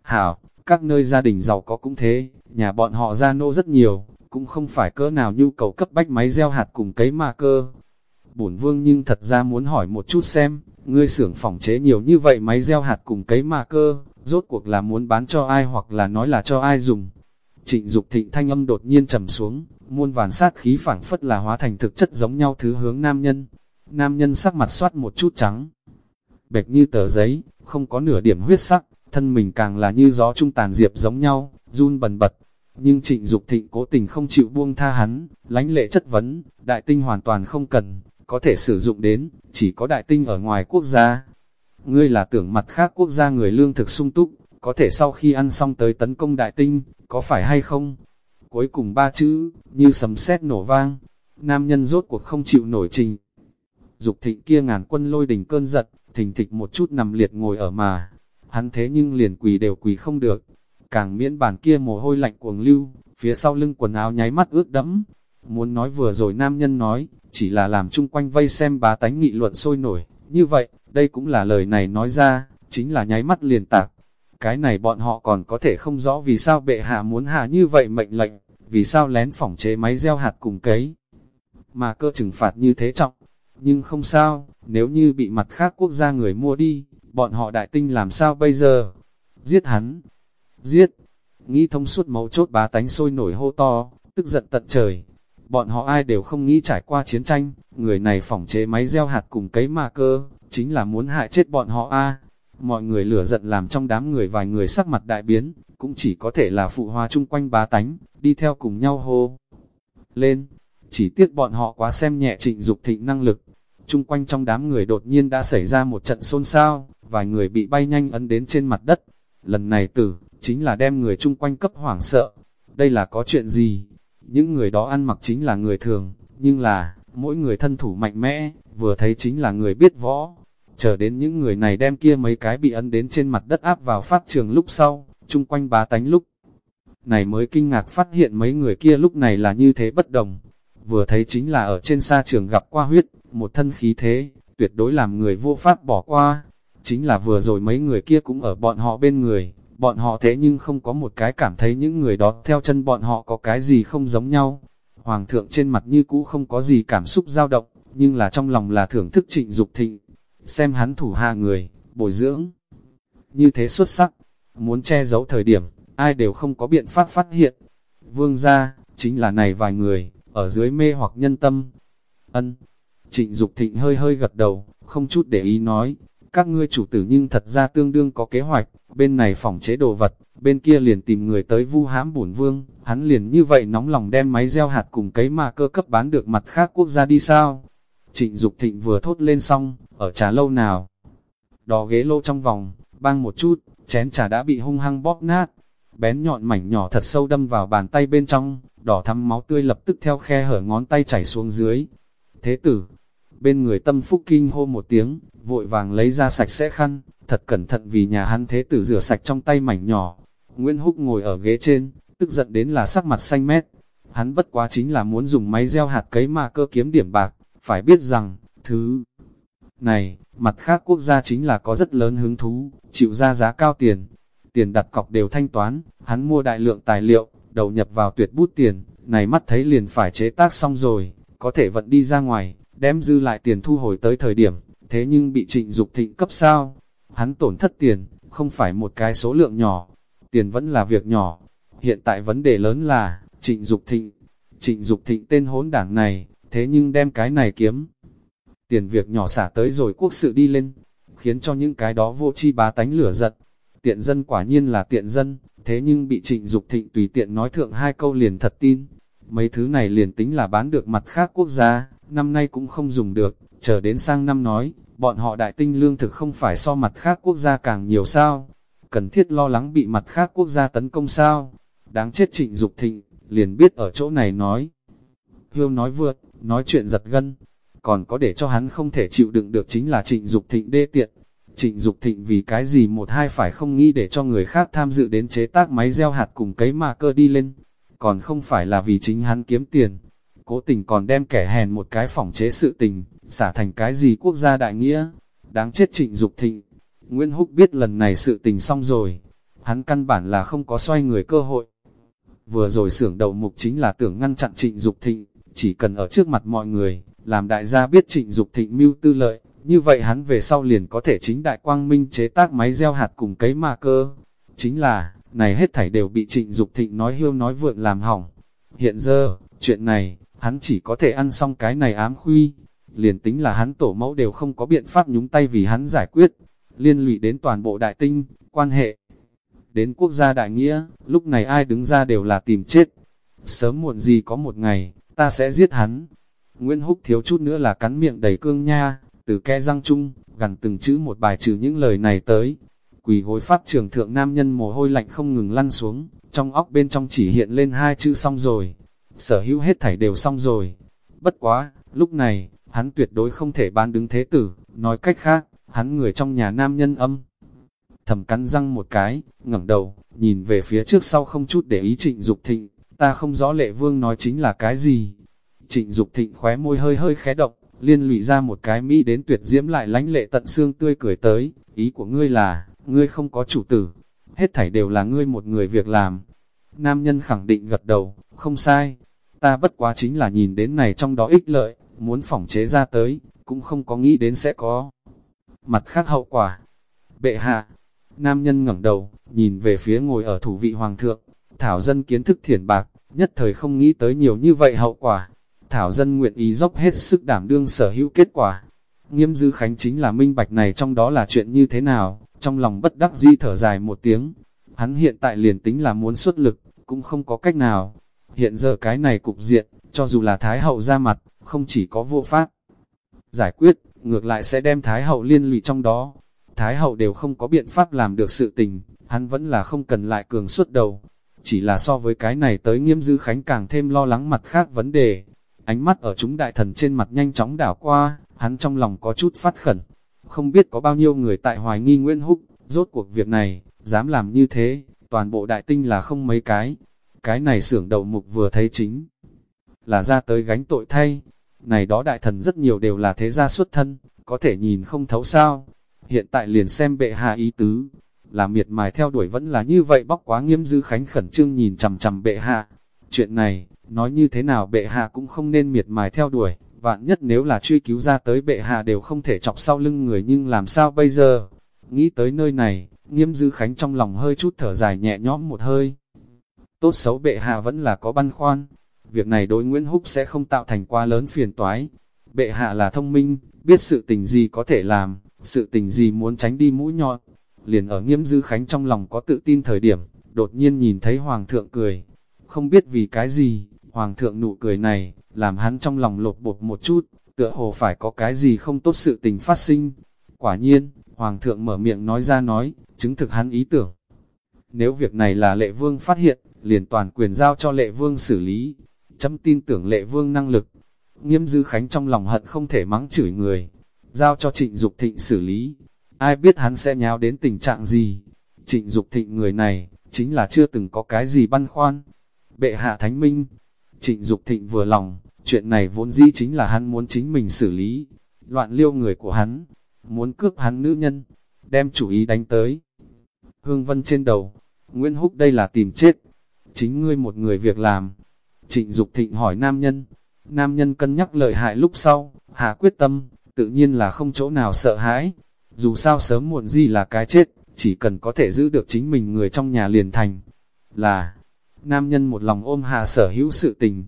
hảo, các nơi gia đình giàu có cũng thế, nhà bọn họ gia nô rất nhiều, cũng không phải cỡ nào nhu cầu cấp bách máy gieo hạt cùng cấy mà cơ. Bổn vương nhưng thật ra muốn hỏi một chút xem, ngươi xưởng phòng chế nhiều như vậy máy gieo hạt cùng cấy mà cơ, rốt cuộc là muốn bán cho ai hoặc là nói là cho ai dùng. Trịnh Dục thịnh thanh âm đột nhiên trầm xuống, muôn vàn sát khí phảng phất là hóa thành thực chất giống nhau thứ hướng nam nhân. Nam nhân sắc mặt soát một chút trắng, bệch như tờ giấy, không có nửa điểm huyết sắc, thân mình càng là như gió trung tàn diệp giống nhau, run bần bật. Nhưng trịnh Dục thịnh cố tình không chịu buông tha hắn, lánh lệ chất vấn, đại tinh hoàn toàn không cần, có thể sử dụng đến, chỉ có đại tinh ở ngoài quốc gia. Ngươi là tưởng mặt khác quốc gia người lương thực sung túc, có thể sau khi ăn xong tới tấn công đại tinh, có phải hay không? Cuối cùng ba chữ, như sấm sét nổ vang, nam nhân rốt cuộc không chịu nổi trình. Dục thịnh kia ngàn quân lôi đỉnh cơn giật, thình thịch một chút nằm liệt ngồi ở mà. Hắn thế nhưng liền quỳ đều quỳ không được. Càng miễn bản kia mồ hôi lạnh cuồng lưu, phía sau lưng quần áo nháy mắt ướt đẫm. Muốn nói vừa rồi nam nhân nói, chỉ là làm chung quanh vây xem bá tánh nghị luận sôi nổi. Như vậy, đây cũng là lời này nói ra, chính là nháy mắt liền tạc. Cái này bọn họ còn có thể không rõ vì sao bệ hạ muốn hạ như vậy mệnh lệnh, vì sao lén phỏng chế máy gieo hạt cùng cấy. Mà cơ trừng phạt như thế trọng, nhưng không sao, nếu như bị mặt khác quốc gia người mua đi, bọn họ đại tinh làm sao bây giờ? Giết hắn! Giết! Nghĩ thông suốt máu chốt bá tánh sôi nổi hô to, tức giận tận trời. Bọn họ ai đều không nghĩ trải qua chiến tranh, người này phỏng chế máy gieo hạt cùng cấy mà cơ, chính là muốn hại chết bọn họ a Mọi người lửa giận làm trong đám người vài người sắc mặt đại biến, cũng chỉ có thể là phụ hoa chung quanh bá tánh, đi theo cùng nhau hô. Lên! Chỉ tiếc bọn họ quá xem nhẹ trịnh Dục thịnh năng lực, chung quanh trong đám người đột nhiên đã xảy ra một trận xôn xao, vài người bị bay nhanh ấn đến trên mặt đất. Lần này tử, chính là đem người chung quanh cấp hoảng sợ. Đây là có chuyện gì? Những người đó ăn mặc chính là người thường, nhưng là, mỗi người thân thủ mạnh mẽ, vừa thấy chính là người biết võ. Chờ đến những người này đem kia mấy cái bị ấn đến trên mặt đất áp vào pháp trường lúc sau, chung quanh bá tánh lúc. Này mới kinh ngạc phát hiện mấy người kia lúc này là như thế bất đồng. Vừa thấy chính là ở trên sa trường gặp qua huyết, một thân khí thế, tuyệt đối làm người vô pháp bỏ qua. Chính là vừa rồi mấy người kia cũng ở bọn họ bên người, bọn họ thế nhưng không có một cái cảm thấy những người đó theo chân bọn họ có cái gì không giống nhau. Hoàng thượng trên mặt như cũ không có gì cảm xúc dao động, nhưng là trong lòng là thưởng thức trịnh Dục thịnh. Xem hắn thủ hạ người, bồi dưỡng. Như thế xuất sắc, muốn che giấu thời điểm, ai đều không có biện pháp phát hiện. Vương gia, chính là này vài người, ở dưới mê hoặc nhân tâm. Ân, Trịnh Dục Thịnh hơi hơi gật đầu, không chút để ý nói, các ngươi chủ tử nhưng thật ra tương đương có kế hoạch, bên này phòng chế đồ vật, bên kia liền tìm người tới vu hãm bổn vương, hắn liền như vậy nóng lòng đem máy gieo hạt cùng cấy mà cơ cấp bán được mặt khác quốc gia đi sao. Trịnh Dục Thịnh vừa thốt lên xong, ở trà lâu nào, đó ghế lô trong vòng, bang một chút, chén trà đã bị hung hăng bóp nát, bén nhọn mảnh nhỏ thật sâu đâm vào bàn tay bên trong, đỏ thắm máu tươi lập tức theo khe hở ngón tay chảy xuống dưới. Thế tử, bên người tâm phúc kinh hô một tiếng, vội vàng lấy ra sạch sẽ khăn, thật cẩn thận vì nhà hắn thế tử rửa sạch trong tay mảnh nhỏ. Nguyễn Húc ngồi ở ghế trên, tức giận đến là sắc mặt xanh mét. Hắn bất quá chính là muốn dùng máy gieo hạt cấy mà cơ kiếm điểm bạc, phải biết rằng, thứ này, mặt khác quốc gia chính là có rất lớn hứng thú, chịu ra giá cao tiền. Tiền đặt cọc đều thanh toán, hắn mua đại lượng tài liệu, đầu nhập vào tuyệt bút tiền, này mắt thấy liền phải chế tác xong rồi, có thể vận đi ra ngoài, đem dư lại tiền thu hồi tới thời điểm, thế nhưng bị trịnh Dục thịnh cấp sao. Hắn tổn thất tiền, không phải một cái số lượng nhỏ, tiền vẫn là việc nhỏ. Hiện tại vấn đề lớn là, trịnh Dục thịnh, trịnh Dục thịnh tên hốn đảng này, thế nhưng đem cái này kiếm. Tiền việc nhỏ xả tới rồi quốc sự đi lên, khiến cho những cái đó vô chi bá tánh lửa giận. Tiện dân quả nhiên là tiện dân, thế nhưng bị trịnh Dục thịnh tùy tiện nói thượng hai câu liền thật tin. Mấy thứ này liền tính là bán được mặt khác quốc gia, năm nay cũng không dùng được, chờ đến sang năm nói, bọn họ đại tinh lương thực không phải so mặt khác quốc gia càng nhiều sao, cần thiết lo lắng bị mặt khác quốc gia tấn công sao, đáng chết trịnh Dục thịnh, liền biết ở chỗ này nói. Hương nói vượt, nói chuyện giật gân, còn có để cho hắn không thể chịu đựng được chính là trịnh Dục thịnh đê tiện. Trịnh Dục thịnh vì cái gì một hai phải không nghĩ để cho người khác tham dự đến chế tác máy gieo hạt cùng cấy mà cơ đi lên, còn không phải là vì chính hắn kiếm tiền cố tình còn đem kẻ hèn một cái phỏng chế sự tình, xả thành cái gì quốc gia đại nghĩa, đáng chết trịnh Dục thịnh. Nguyễn Húc biết lần này sự tình xong rồi, hắn căn bản là không có xoay người cơ hội. Vừa rồi xưởng đầu mục chính là tưởng ngăn chặn trịnh Dục thịnh, chỉ cần ở trước mặt mọi người, làm đại gia biết trịnh Dục thịnh mưu tư lợi, như vậy hắn về sau liền có thể chính đại quang minh chế tác máy gieo hạt cùng cấy ma cơ. Chính là, này hết thảy đều bị trịnh Dục thịnh nói hiêu nói vượn làm hỏng. Hiện giờ, chuyện này, hắn chỉ có thể ăn xong cái này ám khuy. Liền tính là hắn tổ mẫu đều không có biện pháp nhúng tay vì hắn giải quyết. Liên lụy đến toàn bộ đại tinh, quan hệ. Đến quốc gia đại nghĩa, lúc này ai đứng ra đều là tìm chết. Sớm muộn gì có một ngày, ta sẽ giết hắn. Nguyễn Húc thiếu chút nữa là cắn miệng đầy cương nha, từ kẽ răng chung, gần từng chữ một bài trừ những lời này tới. Quỳ gối pháp trường thượng nam nhân mồ hôi lạnh không ngừng lăn xuống, trong óc bên trong chỉ hiện lên hai chữ xong rồi. Sở hữu hết thảy đều xong rồi. Bất quá, lúc này, hắn tuyệt đối không thể bán đứng thế tử, nói cách khác, hắn người trong nhà nam nhân âm. Thầm cắn răng một cái, ngẩng đầu, nhìn về phía trước sau không chút để ý trịnh Dục thịnh, ta không rõ lệ vương nói chính là cái gì. Trịnh Dục thịnh khóe môi hơi hơi khé động, liên lụy ra một cái mỹ đến tuyệt diễm lại lánh lệ tận xương tươi cười tới, ý của ngươi là, ngươi không có chủ tử, hết thảy đều là ngươi một người việc làm. Nam nhân khẳng định gật đầu, không sai, ta bất quá chính là nhìn đến này trong đó ích lợi, muốn phỏng chế ra tới, cũng không có nghĩ đến sẽ có. Mặt khác hậu quả, bệ hạ, nam nhân ngẩng đầu, nhìn về phía ngồi ở thủ vị hoàng thượng, thảo dân kiến thức thiển bạc, nhất thời không nghĩ tới nhiều như vậy hậu quả. Thảo dân nguyện ý dốc hết sức đảm đương sở hữu kết quả. Nghiêm dư khánh chính là minh bạch này trong đó là chuyện như thế nào, trong lòng bất đắc di thở dài một tiếng. Hắn hiện tại liền tính là muốn xuất lực, cũng không có cách nào. Hiện giờ cái này cục diện, cho dù là Thái Hậu ra mặt, không chỉ có vô pháp giải quyết, ngược lại sẽ đem Thái Hậu liên lụy trong đó. Thái Hậu đều không có biện pháp làm được sự tình, hắn vẫn là không cần lại cường suốt đầu. Chỉ là so với cái này tới nghiêm dư khánh càng thêm lo lắng mặt khác vấn đề. Ánh mắt ở chúng đại thần trên mặt nhanh chóng đảo qua, hắn trong lòng có chút phát khẩn. Không biết có bao nhiêu người tại hoài nghi Nguyễn Húc, rốt cuộc việc này, dám làm như thế, toàn bộ đại tinh là không mấy cái. Cái này xưởng đầu mục vừa thấy chính, là ra tới gánh tội thay. Này đó đại thần rất nhiều đều là thế gia xuất thân, có thể nhìn không thấu sao. Hiện tại liền xem bệ hạ ý tứ, là miệt mài theo đuổi vẫn là như vậy bóc quá nghiêm dư khánh khẩn trương nhìn chằm chằm bệ hạ. Chuyện này, nói như thế nào bệ hạ cũng không nên miệt mài theo đuổi, vạn nhất nếu là truy cứu ra tới bệ hạ đều không thể chọc sau lưng người nhưng làm sao bây giờ? Nghĩ tới nơi này, nghiêm dư khánh trong lòng hơi chút thở dài nhẹ nhõm một hơi. Tốt xấu bệ hạ vẫn là có băn khoăn, việc này đối Nguyễn Húc sẽ không tạo thành quá lớn phiền toái. Bệ hạ là thông minh, biết sự tình gì có thể làm, sự tình gì muốn tránh đi mũi nhọn, liền ở nghiêm dư khánh trong lòng có tự tin thời điểm, đột nhiên nhìn thấy hoàng thượng cười. Không biết vì cái gì, hoàng thượng nụ cười này, làm hắn trong lòng lột bột một chút, tựa hồ phải có cái gì không tốt sự tình phát sinh. Quả nhiên, hoàng thượng mở miệng nói ra nói, chứng thực hắn ý tưởng. Nếu việc này là lệ vương phát hiện, liền toàn quyền giao cho lệ vương xử lý. Chấm tin tưởng lệ vương năng lực. Nghiêm dư khánh trong lòng hận không thể mắng chửi người. Giao cho trịnh Dục thịnh xử lý, ai biết hắn sẽ nháo đến tình trạng gì. Trịnh Dục thịnh người này, chính là chưa từng có cái gì băn khoăn. Bệ hạ thánh minh, trịnh Dục thịnh vừa lòng, chuyện này vốn dĩ chính là hắn muốn chính mình xử lý. Loạn liêu người của hắn, muốn cướp hắn nữ nhân, đem chủ ý đánh tới. Hương Vân trên đầu, Nguyễn Húc đây là tìm chết. Chính ngươi một người việc làm. Trịnh Dục thịnh hỏi nam nhân. Nam nhân cân nhắc lợi hại lúc sau, hạ quyết tâm, tự nhiên là không chỗ nào sợ hãi, dù sao sớm muộn gì là cái chết, chỉ cần có thể giữ được chính mình người trong nhà liền thành. Là, nam nhân một lòng ôm hạ sở hữu sự tình.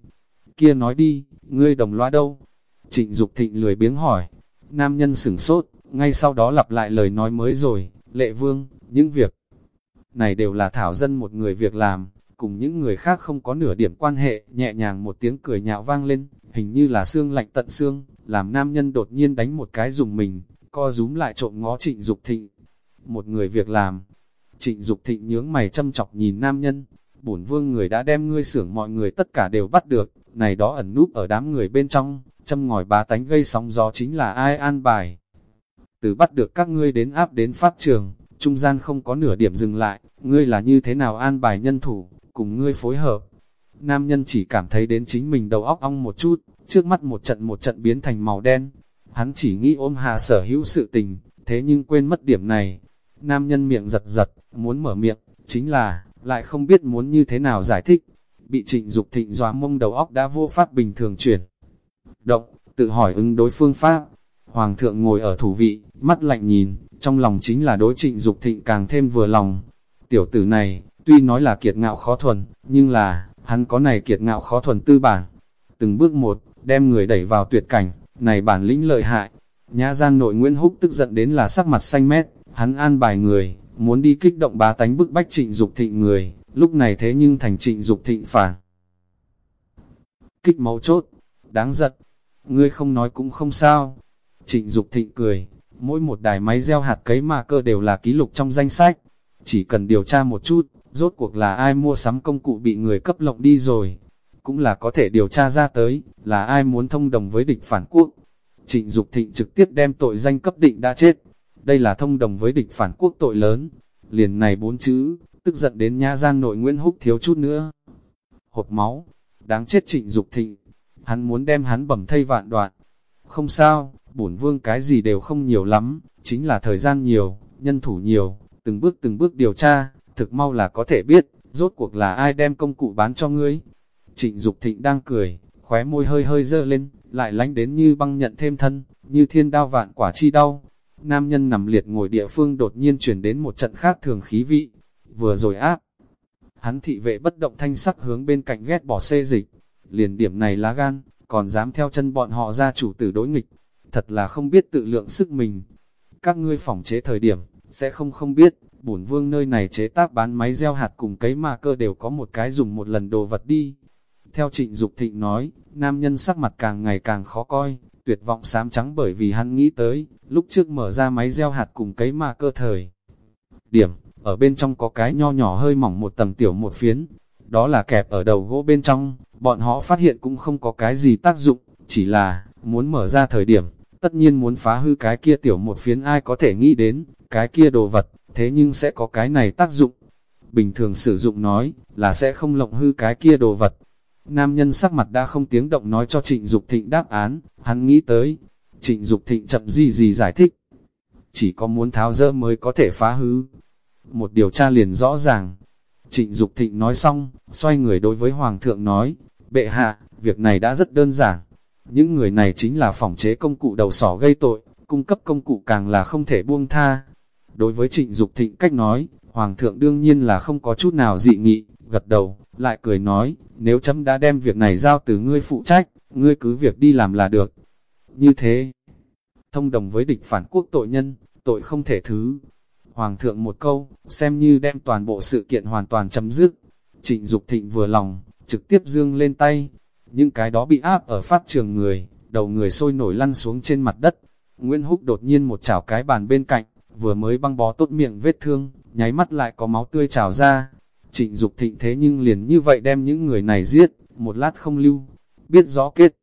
Kia nói đi, ngươi đồng loa đâu? Trịnh Dục thịnh lười biếng hỏi. Nam nhân sửng sốt, ngay sau đó lặp lại lời nói mới rồi, lệ vương, những việc này đều là thảo dân một người việc làm, cùng những người khác không có nửa điểm quan hệ, nhẹ nhàng một tiếng cười nhạo vang lên, hình như là xương lạnh tận xương, làm nam nhân đột nhiên đánh một cái dùng mình, co rúm lại trộm ngó trịnh Dục thịnh. Một người việc làm, trịnh Dục thịnh nhướng mày châm chọc nhìn nam nhân, bổn vương người đã đem ngươi xưởng mọi người tất cả đều bắt được, này đó ẩn núp ở đám người bên trong, châm ngòi bá tánh gây sóng gió chính là ai an bài. Từ bắt được các ngươi đến áp đến pháp trường, trung gian không có nửa điểm dừng lại, ngươi là như thế nào an bài nhân thủ, cùng ngươi phối hợp. Nam nhân chỉ cảm thấy đến chính mình đầu óc ong một chút, trước mắt một trận một trận biến thành màu đen, Hắn chỉ nghĩ ôm hà sở hữu sự tình, thế nhưng quên mất điểm này. Nam nhân miệng giật giật, muốn mở miệng, chính là, lại không biết muốn như thế nào giải thích. Bị trịnh Dục thịnh doa mông đầu óc đã vô pháp bình thường chuyển. Động, tự hỏi ứng đối phương pháp. Hoàng thượng ngồi ở thủ vị, mắt lạnh nhìn, trong lòng chính là đối trịnh Dục thịnh càng thêm vừa lòng. Tiểu tử này, tuy nói là kiệt ngạo khó thuần, nhưng là, hắn có này kiệt ngạo khó thuần tư bản. Từng bước một, đem người đẩy vào tuyệt cảnh, này bản lĩnh lợi hại. Nhã gian nội Nguyễn Húc tức giận đến là sắc mặt xanh mét, hắn an bài người, muốn đi kích động bá tánh bức bách trịnh Dục thịnh người, lúc này thế nhưng thành trịnh Dục thịnh phản. Kích máu chốt, đáng giận, ngươi không nói cũng không sao. Trịnh Dục thịnh cười, mỗi một đài máy gieo hạt cấy mà cơ đều là ký lục trong danh sách. Chỉ cần điều tra một chút, rốt cuộc là ai mua sắm công cụ bị người cấp lộng đi rồi. Cũng là có thể điều tra ra tới, là ai muốn thông đồng với địch phản quốc. Trịnh Dục thịnh trực tiếp đem tội danh cấp định đã chết. Đây là thông đồng với địch phản quốc tội lớn. Liền này bốn chữ, tức giận đến nhã gian nội Nguyễn Húc thiếu chút nữa. Hộp máu, đáng chết trịnh Dục thịnh. Hắn muốn đem hắn bẩm thây vạn đoạn. Không sao, bổn vương cái gì đều không nhiều lắm, chính là thời gian nhiều, nhân thủ nhiều, từng bước từng bước điều tra, thực mau là có thể biết, rốt cuộc là ai đem công cụ bán cho ngươi. Trịnh Dục Thịnh đang cười, khóe môi hơi hơi dơ lên, lại lánh đến như băng nhận thêm thân, như thiên đao vạn quả chi đau. Nam nhân nằm liệt ngồi địa phương đột nhiên chuyển đến một trận khác thường khí vị, vừa rồi áp. Hắn thị vệ bất động thanh sắc hướng bên cạnh ghét bỏ xê dịch, liền điểm này lá gan, còn dám theo chân bọn họ ra chủ tử đối nghịch, thật là không biết tự lượng sức mình. Các ngươi phòng chế thời điểm, sẽ không không biết, bổn vương nơi này chế tác bán máy gieo hạt cùng cấy mà cơ đều có một cái dùng một lần đồ vật đi. Theo trịnh Dục thịnh nói, nam nhân sắc mặt càng ngày càng khó coi, tuyệt vọng xám trắng bởi vì hắn nghĩ tới, lúc trước mở ra máy gieo hạt cùng cấy mà cơ thời. Điểm, ở bên trong có cái nho nhỏ hơi mỏng một tầng tiểu một phiến, đó là kẹp ở đầu gỗ bên trong, bọn họ phát hiện cũng không có cái gì tác dụng, chỉ là, muốn mở ra thời điểm, tất nhiên muốn phá hư cái kia tiểu một phiến ai có thể nghĩ đến, cái kia đồ vật, thế nhưng sẽ có cái này tác dụng. Bình thường sử dụng nói, là sẽ không lộng hư cái kia đồ vật. Nam nhân sắc mặt đã không tiếng động nói cho trịnh Dục thịnh đáp án, hắn nghĩ tới. Trịnh Dục thịnh chậm gì gì giải thích. Chỉ có muốn tháo dỡ mới có thể phá hư. Một điều tra liền rõ ràng. Trịnh Dục thịnh nói xong, xoay người đối với Hoàng thượng nói, bệ hạ, việc này đã rất đơn giản những người này chính là phòng chế công cụ đầu sỏ gây tội, cung cấp công cụ càng là không thể buông tha. Đối với trịnh Dục thịnh cách nói, Hoàng thượng đương nhiên là không có chút nào dị nghị, gật đầu, lại cười nói, nếu chấm đã đem việc này giao từ ngươi phụ trách, ngươi cứ việc đi làm là được. Như thế, thông đồng với địch phản quốc tội nhân, tội không thể thứ. Hoàng thượng một câu, xem như đem toàn bộ sự kiện hoàn toàn chấm dứt. Trịnh Dục thịnh vừa lòng, trực tiếp dương lên tay, những cái đó bị áp ở phát trường người, đầu người sôi nổi lăn xuống trên mặt đất. Nguyễn Húc đột nhiên một chảo cái bàn bên cạnh, vừa mới băng bó tốt miệng vết thương, nháy mắt lại có máu tươi trào ra. Trịnh Dục thịnh thế nhưng liền như vậy đem những người này giết, một lát không lưu, biết rõ kết.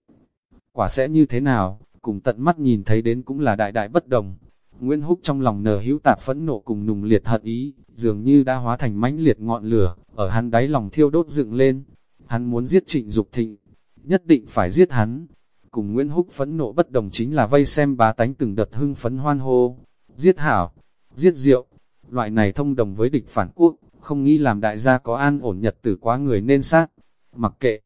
Quả sẽ như thế nào, cùng tận mắt nhìn thấy đến cũng là đại đại bất đồng. Nguyễn Húc trong lòng nở hữu tạp phẫn nộ cùng nùng liệt hận ý, dường như đã hóa thành mãnh liệt ngọn lửa, ở hắn đáy lòng thiêu đốt dựng lên. Hắn muốn giết trịnh Dục thịnh, nhất định phải giết hắn. Cùng Nguyễn Húc phẫn nộ bất đồng chính là vây xem bá tánh từng đợt hưng phấn hoan hô. Giết hảo, giết rượu, loại này thông đồng với địch phản quốc, không nghĩ làm đại gia có an ổn nhật tử quá người nên sát. Mặc kệ,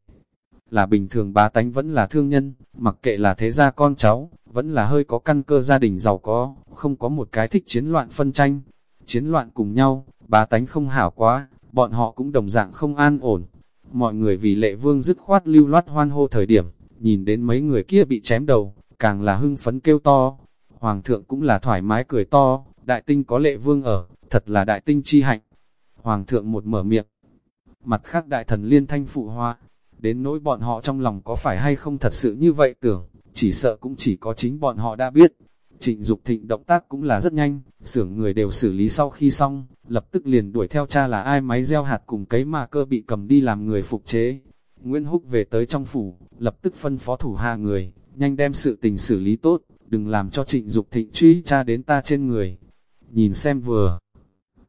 là bình thường bá tánh vẫn là thương nhân, mặc kệ là thế gia con cháu, vẫn là hơi có căn cơ gia đình giàu có, không có một cái thích chiến loạn phân tranh. Chiến loạn cùng nhau, bá tánh không hảo quá, bọn họ cũng đồng dạng không an ổn, Mọi người vì lệ vương dứt khoát lưu loát hoan hô thời điểm, nhìn đến mấy người kia bị chém đầu, càng là hưng phấn kêu to. Hoàng thượng cũng là thoải mái cười to, đại tinh có lệ vương ở, thật là đại tinh chi hạnh. Hoàng thượng một mở miệng, mặt khác đại thần liên thanh phụ hoa, đến nỗi bọn họ trong lòng có phải hay không thật sự như vậy tưởng, chỉ sợ cũng chỉ có chính bọn họ đã biết. Trịnh Dục Thịnh động tác cũng là rất nhanh, xưởng người đều xử lý sau khi xong, lập tức liền đuổi theo cha là ai máy gieo hạt cùng cấy mà cơ bị cầm đi làm người phục chế. Nguyễn Húc về tới trong phủ, lập tức phân phó thủ hạ người, nhanh đem sự tình xử lý tốt, đừng làm cho trịnh Dục Thịnh truy cha đến ta trên người. Nhìn xem vừa,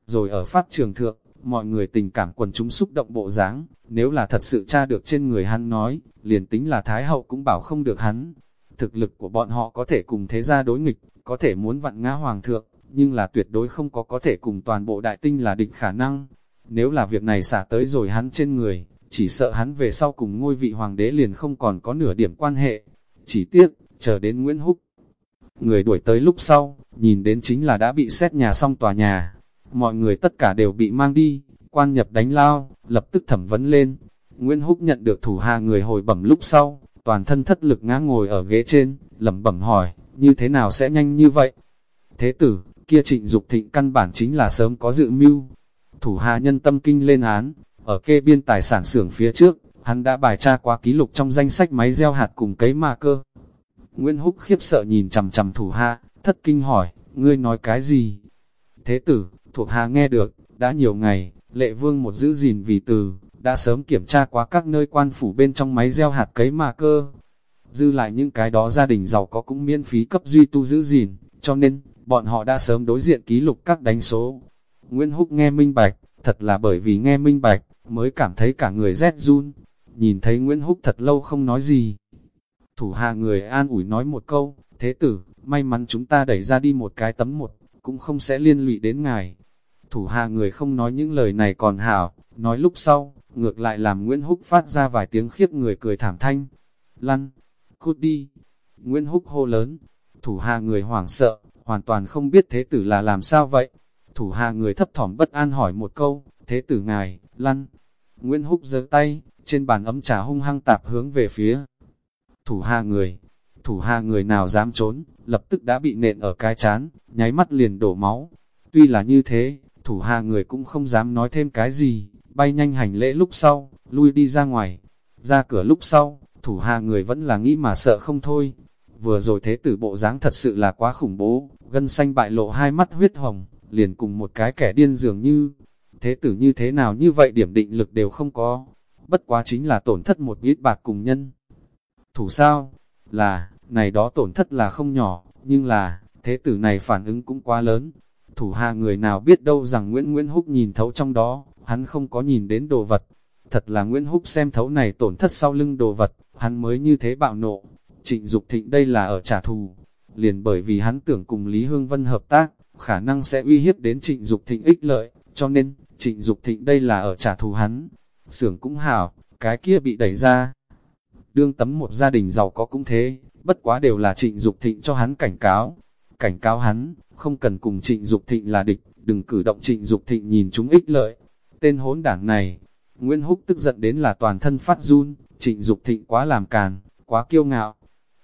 rồi ở phát trường thượng, mọi người tình cảm quần chúng xúc động bộ dáng nếu là thật sự cha được trên người hắn nói, liền tính là Thái Hậu cũng bảo không được hắn, Thực lực của bọn họ có thể cùng thế gia đối nghịch, có thể muốn vặn ngã hoàng thượng, nhưng là tuyệt đối không có có thể cùng toàn bộ đại tinh là địch khả năng. Nếu là việc này xả tới rồi hắn trên người, chỉ sợ hắn về sau cùng ngôi vị hoàng đế liền không còn có nửa điểm quan hệ. Chỉ tiếc, chờ đến Nguyễn Húc. Người đuổi tới lúc sau, nhìn đến chính là đã bị xét nhà xong tòa nhà. Mọi người tất cả đều bị mang đi, quan nhập đánh lao, lập tức thẩm vấn lên. Nguyễn Húc nhận được thủ hạ người hồi bẩm lúc sau, toàn thân thất lực ngã ngồi ở ghế trên, lẩm bẩm hỏi, như thế nào sẽ nhanh như vậy? Thế tử, kia trịnh Dục thịnh căn bản chính là sớm có dự mưu. Thủ hạ nhân tâm kinh lên án, ở kê biên tài sản xưởng phía trước, hắn đã bài tra qua ký lục trong danh sách máy gieo hạt cùng cấy ma cơ. Nguyễn Húc khiếp sợ nhìn chằm chằm thủ hạ, thất kinh hỏi, ngươi nói cái gì? Thế tử, thuộc hạ nghe được, đã nhiều ngày, lệ vương một giữ gìn vì từ, đã sớm kiểm tra qua các nơi quan phủ bên trong máy gieo hạt cấy mà cơ. Dư lại những cái đó gia đình giàu có cũng miễn phí cấp duy tu giữ gìn, cho nên, bọn họ đã sớm đối diện ký lục các đánh số. Nguyễn Húc nghe minh bạch, thật là bởi vì nghe minh bạch, mới cảm thấy cả người rét run. Nhìn thấy Nguyễn Húc thật lâu không nói gì. Thủ hạ người an ủi nói một câu, thế tử, may mắn chúng ta đẩy ra đi một cái tấm một, cũng không sẽ liên lụy đến ngài. Thủ hạ người không nói những lời này còn hảo, nói lúc sau, ngược lại làm Nguyễn Húc phát ra vài tiếng khiếp người cười thảm thanh. Lăn, cút đi. Nguyễn Húc hô lớn, thủ hạ người hoảng sợ, hoàn toàn không biết thế tử là làm sao vậy. Thủ hạ người thấp thỏm bất an hỏi một câu, thế tử ngài, lăn. Nguyễn Húc giơ tay, trên bàn ấm trà hung hăng tạp hướng về phía. Thủ hạ người, thủ hạ người nào dám trốn, lập tức đã bị nện ở cái chán, nháy mắt liền đổ máu. Tuy là như thế, thủ hạ người cũng không dám nói thêm cái gì, bay nhanh hành lễ lúc sau, lui đi ra ngoài. Ra cửa lúc sau, thủ hạ người vẫn là nghĩ mà sợ không thôi. Vừa rồi thế tử bộ dáng thật sự là quá khủng bố, gân xanh bại lộ hai mắt huyết hồng, liền cùng một cái kẻ điên dường như. Thế tử như thế nào như vậy điểm định lực đều không có, bất quá chính là tổn thất một ít bạc cùng nhân. Thủ sao? Là, này đó tổn thất là không nhỏ, nhưng là, thế tử này phản ứng cũng quá lớn. Thủ hạ người nào biết đâu rằng Nguyễn Nguyễn Húc nhìn thấu trong đó, hắn không có nhìn đến đồ vật. Thật là Nguyễn Húc xem thấu này tổn thất sau lưng đồ vật, hắn mới như thế bạo nộ. Trịnh Dục Thịnh đây là ở trả thù, liền bởi vì hắn tưởng cùng Lý Hương Vân hợp tác, khả năng sẽ uy hiếp đến Trịnh Dục Thịnh ích lợi, cho nên, Trịnh Dục Thịnh đây là ở trả thù hắn. Sưởng cũng hảo, cái kia bị đẩy ra. Đương tấm một gia đình giàu có cũng thế, bất quá đều là Trịnh Dục Thịnh cho hắn cảnh cáo. Cảnh cáo hắn, không cần cùng Trịnh Dục Thịnh là địch, đừng cử động Trịnh Dục Thịnh nhìn chúng ích lợi. Tên hỗn đảng này, Nguyễn Húc tức giận đến là toàn thân phát run, Trịnh Dục Thịnh quá làm càn, quá kiêu ngạo.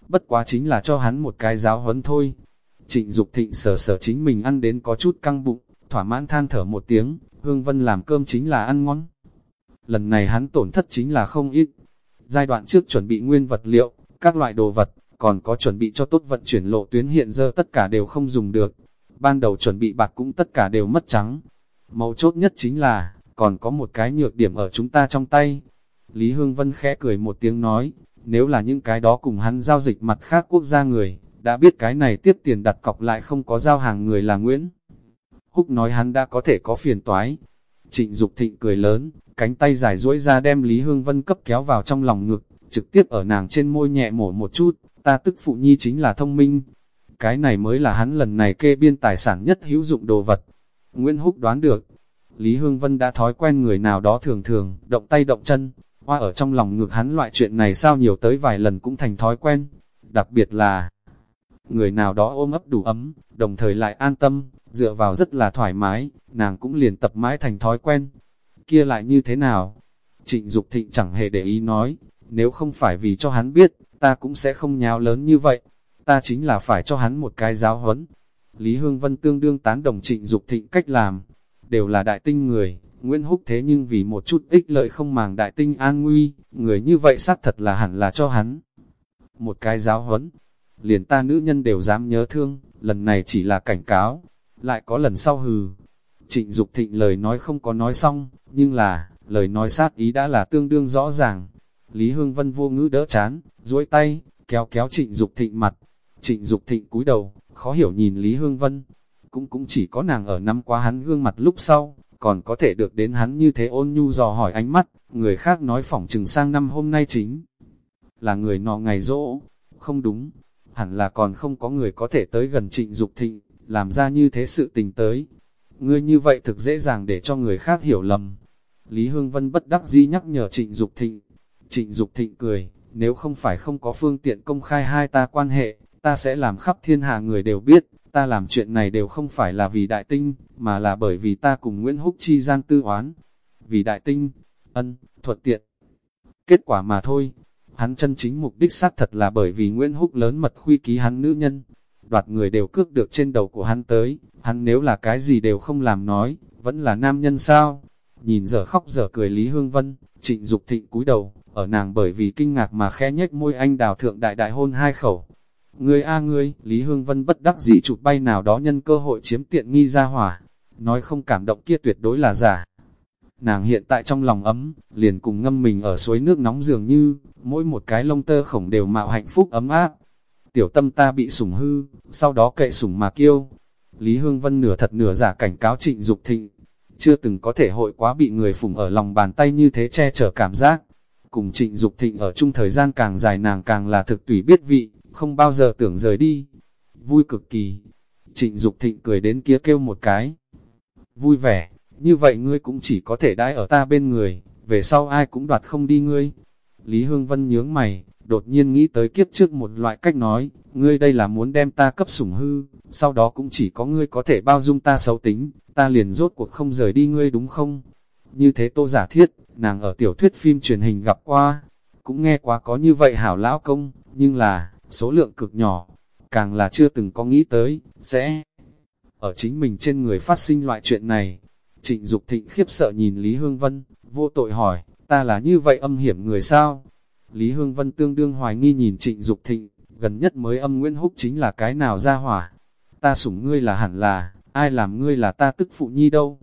Bất quá chính là cho hắn một cái giáo huấn thôi. Trịnh Dục Thịnh sờ sờ chính mình ăn đến có chút căng bụng, thỏa mãn than thở một tiếng, Hương Vân làm cơm chính là ăn ngon. Lần này hắn tổn thất chính là không ít. Giai đoạn trước chuẩn bị nguyên vật liệu, các loại đồ vật, còn có chuẩn bị cho tốt vận chuyển lộ tuyến hiện giờ tất cả đều không dùng được. Ban đầu chuẩn bị bạc cũng tất cả đều mất trắng. Mấu chốt nhất chính là, còn có một cái nhược điểm ở chúng ta trong tay. Lý Hương Vân khẽ cười một tiếng nói, nếu là những cái đó cùng hắn giao dịch mặt khác quốc gia người, đã biết cái này tiếp tiền đặt cọc lại không có giao hàng người là Nguyễn. Húc nói hắn đã có thể có phiền toái. Trịnh Dục Thịnh cười lớn, cánh tay dài duỗi ra đem Lý Hương Vân cấp kéo vào trong lòng ngực, trực tiếp ở nàng trên môi nhẹ mổ một chút, ta tức phụ nhi chính là thông minh. Cái này mới là hắn lần này kê biên tài sản nhất hữu dụng đồ vật. Nguyễn Húc đoán được, Lý Hương Vân đã thói quen người nào đó thường thường, động tay động chân, hoa ở trong lòng ngực hắn loại chuyện này sao nhiều tới vài lần cũng thành thói quen. Đặc biệt là, người nào đó ôm ấp đủ ấm, đồng thời lại an tâm, dựa vào rất là thoải mái, nàng cũng liền tập mãi thành thói quen. Kia lại như thế nào? Trịnh Dục Thịnh chẳng hề để ý nói, nếu không phải vì cho hắn biết, ta cũng sẽ không nháo lớn như vậy. Ta chính là phải cho hắn một cái giáo huấn. Lý Hương Vân tương đương tán đồng trịnh Dục Thịnh cách làm, đều là đại tinh người, Nguyễn Húc thế nhưng vì một chút ích lợi không màng đại tinh an nguy, người như vậy xác thật là hẳn là cho hắn. Một cái giáo huấn, liền ta nữ nhân đều dám nhớ thương, lần này chỉ là cảnh cáo, lại có lần sau hừ. Trịnh Dục Thịnh lời nói không có nói xong, nhưng là, lời nói sát ý đã là tương đương rõ ràng. Lý Hương Vân vô ngữ đỡ chán, duỗi tay, kéo kéo Trịnh Dục Thịnh mặt. Trịnh Dục Thịnh cúi đầu, khó hiểu nhìn Lý Hương Vân. Cũng cũng chỉ có nàng ở năm qua hắn gương mặt lúc sau, còn có thể được đến hắn như thế ôn nhu dò hỏi ánh mắt, người khác nói phỏng chừng sang năm hôm nay chính là người nọ ngày rỗ, không đúng, hẳn là còn không có người có thể tới gần trịnh Dục thịnh, làm ra như thế sự tình tới. Ngươi như vậy thực dễ dàng để cho người khác hiểu lầm. Lý Hương Vân bất đắc dĩ nhắc nhở trịnh Dục thịnh. Trịnh Dục thịnh cười, nếu không phải không có phương tiện công khai hai ta quan hệ, ta sẽ làm khắp thiên hạ người đều biết, ta làm chuyện này đều không phải là vì đại tinh, mà là bởi vì ta cùng Nguyễn Húc chi gian tư oán. Vì đại tinh, ân, thuật tiện. Kết quả mà thôi, hắn chân chính mục đích xác thật là bởi vì Nguyễn Húc lớn mật khuy ký hắn nữ nhân. Đoạt người đều cước được trên đầu của hắn tới, hắn nếu là cái gì đều không làm nói, vẫn là nam nhân sao? Nhìn giờ khóc giờ cười Lý Hương Vân, trịnh Dục thịnh cúi đầu, ở nàng bởi vì kinh ngạc mà khẽ nhếch môi anh đào thượng đại đại hôn hai khẩu. Ngươi a ngươi, Lý Hương Vân bất đắc dĩ chụp bay nào đó nhân cơ hội chiếm tiện nghi ra hỏa, nói không cảm động kia tuyệt đối là giả. Nàng hiện tại trong lòng ấm, liền cùng ngâm mình ở suối nước nóng dường như, mỗi một cái lông tơ khổng đều mạo hạnh phúc ấm áp. Tiểu tâm ta bị sủng hư, sau đó kệ sủng mà kêu. Lý Hương Vân nửa thật nửa giả cảnh cáo trịnh Dục thịnh, chưa từng có thể hội quá bị người phủng ở lòng bàn tay như thế che chở cảm giác. Cùng trịnh Dục thịnh ở chung thời gian càng dài nàng càng là thực tùy biết vị, không bao giờ tưởng rời đi. Vui cực kỳ. Trịnh Dục thịnh cười đến kia kêu một cái. Vui vẻ, như vậy ngươi cũng chỉ có thể đãi ở ta bên người, về sau ai cũng đoạt không đi ngươi. Lý Hương Vân nhướng mày, đột nhiên nghĩ tới kiếp trước một loại cách nói, ngươi đây là muốn đem ta cấp sủng hư, sau đó cũng chỉ có ngươi có thể bao dung ta xấu tính, ta liền rốt cuộc không rời đi ngươi đúng không? Như thế tô giả thiết, nàng ở tiểu thuyết phim truyền hình gặp qua, cũng nghe quá có như vậy hảo lão công, nhưng là, số lượng cực nhỏ, càng là chưa từng có nghĩ tới, sẽ ở chính mình trên người phát sinh loại chuyện này. Trịnh Dục Thịnh khiếp sợ nhìn Lý Hương Vân, vô tội hỏi, ta là như vậy âm hiểm người sao? Lý Hương Vân tương đương hoài nghi nhìn Trịnh Dục Thịnh, gần nhất mới âm Nguyễn Húc chính là cái nào ra hỏa. Ta sủng ngươi là hẳn là, ai làm ngươi là ta tức phụ nhi đâu.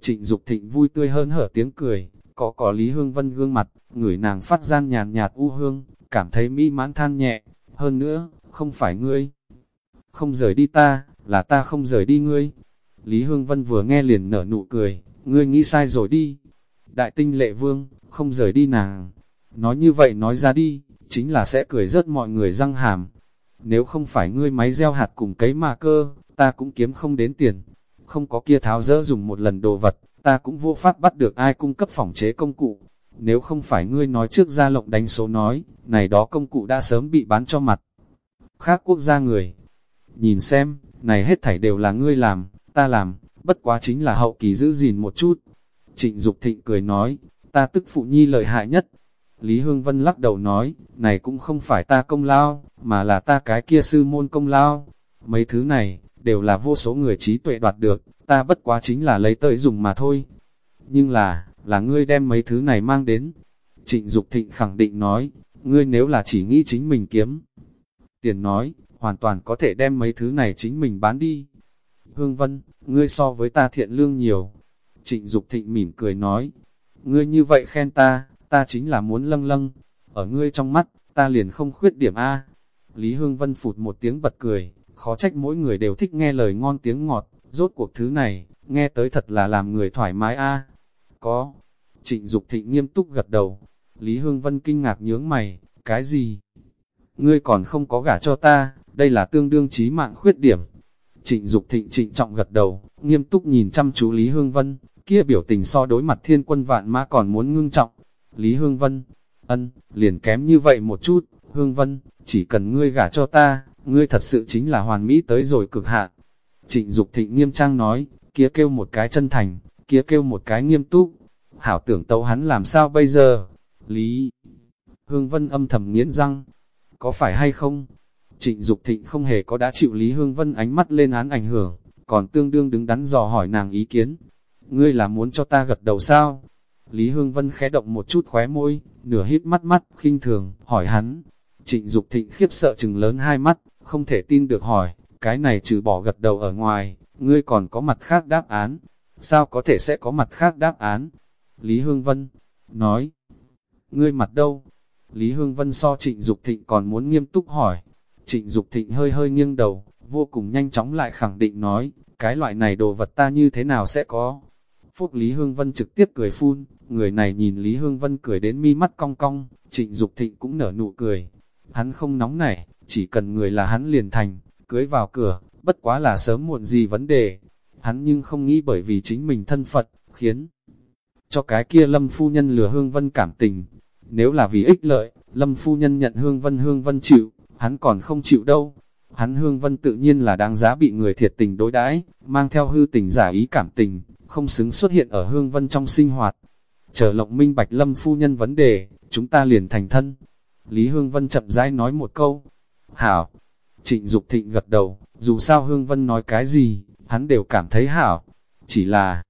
Trịnh Dục Thịnh vui tươi hơn hở tiếng cười, có có Lý Hương Vân gương mặt, người nàng phát gian nhàn nhạt u hương, cảm thấy mỹ mãn than nhẹ, hơn nữa, không phải ngươi. Không rời đi ta, là ta không rời đi ngươi. Lý Hương Vân vừa nghe liền nở nụ cười, ngươi nghĩ sai rồi đi. Đại tinh lệ vương, không rời đi nàng. Nói như vậy nói ra đi, chính là sẽ cười rớt mọi người răng hàm. Nếu không phải ngươi máy gieo hạt cùng cấy mà cơ, ta cũng kiếm không đến tiền. Không có kia tháo dỡ dùng một lần đồ vật, ta cũng vô pháp bắt được ai cung cấp phòng chế công cụ. Nếu không phải ngươi nói trước ra lộng đánh số nói, này đó công cụ đã sớm bị bán cho mặt. Khác quốc gia người, nhìn xem, này hết thảy đều là ngươi làm, ta làm, bất quá chính là hậu kỳ giữ gìn một chút. Trịnh Dục Thịnh cười nói, ta tức phụ nhi lợi hại nhất. Lý Hương Vân lắc đầu nói, này cũng không phải ta công lao, mà là ta cái kia sư môn công lao. Mấy thứ này, đều là vô số người trí tuệ đoạt được, ta bất quá chính là lấy tới dùng mà thôi. Nhưng là, là ngươi đem mấy thứ này mang đến. Trịnh Dục Thịnh khẳng định nói, ngươi nếu là chỉ nghĩ chính mình kiếm. Tiền nói, hoàn toàn có thể đem mấy thứ này chính mình bán đi. Hương Vân, ngươi so với ta thiện lương nhiều. Trịnh Dục Thịnh mỉm cười nói, ngươi như vậy khen ta, ta chính là muốn lâng lâng. Ở ngươi trong mắt, ta liền không khuyết điểm A. Lý Hương Vân phụt một tiếng bật cười, khó trách mỗi người đều thích nghe lời ngon tiếng ngọt, rốt cuộc thứ này, nghe tới thật là làm người thoải mái A. Có. Trịnh Dục Thịnh nghiêm túc gật đầu. Lý Hương Vân kinh ngạc nhướng mày, cái gì? Ngươi còn không có gả cho ta, đây là tương đương chí mạng khuyết điểm. Trịnh Dục Thịnh trịnh trọng gật đầu, nghiêm túc nhìn chăm chú Lý Hương Vân, kia biểu tình so đối mặt thiên quân vạn mã còn muốn ngưng trọng. Lý Hương Vân, ân, liền kém như vậy một chút, Hương Vân, chỉ cần ngươi gả cho ta, ngươi thật sự chính là hoàn mỹ tới rồi cực hạn. Trịnh Dục Thịnh nghiêm trang nói, kia kêu một cái chân thành, kia kêu một cái nghiêm túc. Hảo tưởng tấu hắn làm sao bây giờ? Lý Hương Vân âm thầm nghiến răng, có phải hay không? Trịnh Dục Thịnh không hề có đã chịu Lý Hương Vân ánh mắt lên án ảnh hưởng, còn tương đương đứng đắn dò hỏi nàng ý kiến. Ngươi là muốn cho ta gật đầu sao? Lý Hương Vân khẽ động một chút khóe môi, nửa hít mắt mắt, khinh thường, hỏi hắn. Trịnh Dục Thịnh khiếp sợ chừng lớn hai mắt, không thể tin được hỏi, cái này trừ bỏ gật đầu ở ngoài, ngươi còn có mặt khác đáp án. Sao có thể sẽ có mặt khác đáp án? Lý Hương Vân nói, ngươi mặt đâu? Lý Hương Vân so trịnh Dục Thịnh còn muốn nghiêm túc hỏi, Trịnh Dục Thịnh hơi hơi nghiêng đầu, vô cùng nhanh chóng lại khẳng định nói, cái loại này đồ vật ta như thế nào sẽ có. Phúc Lý Hương Vân trực tiếp cười phun, người này nhìn Lý Hương Vân cười đến mi mắt cong cong, Trịnh Dục Thịnh cũng nở nụ cười. Hắn không nóng nảy, chỉ cần người là hắn liền thành, cưới vào cửa, bất quá là sớm muộn gì vấn đề. Hắn nhưng không nghĩ bởi vì chính mình thân Phật, khiến cho cái kia Lâm Phu Nhân lừa Hương Vân cảm tình. Nếu là vì ích lợi, Lâm Phu Nhân nhận Hương Vân Hương Vân chịu, hắn còn không chịu đâu. hắn Hương Vân tự nhiên là đáng giá bị người thiệt tình đối đãi, mang theo hư tình giả ý cảm tình, không xứng xuất hiện ở Hương Vân trong sinh hoạt. Chờ lộng minh bạch lâm phu nhân vấn đề, chúng ta liền thành thân. Lý Hương Vân chậm rãi nói một câu. Hảo. Trịnh Dục Thịnh gật đầu, dù sao Hương Vân nói cái gì, hắn đều cảm thấy hảo. Chỉ là,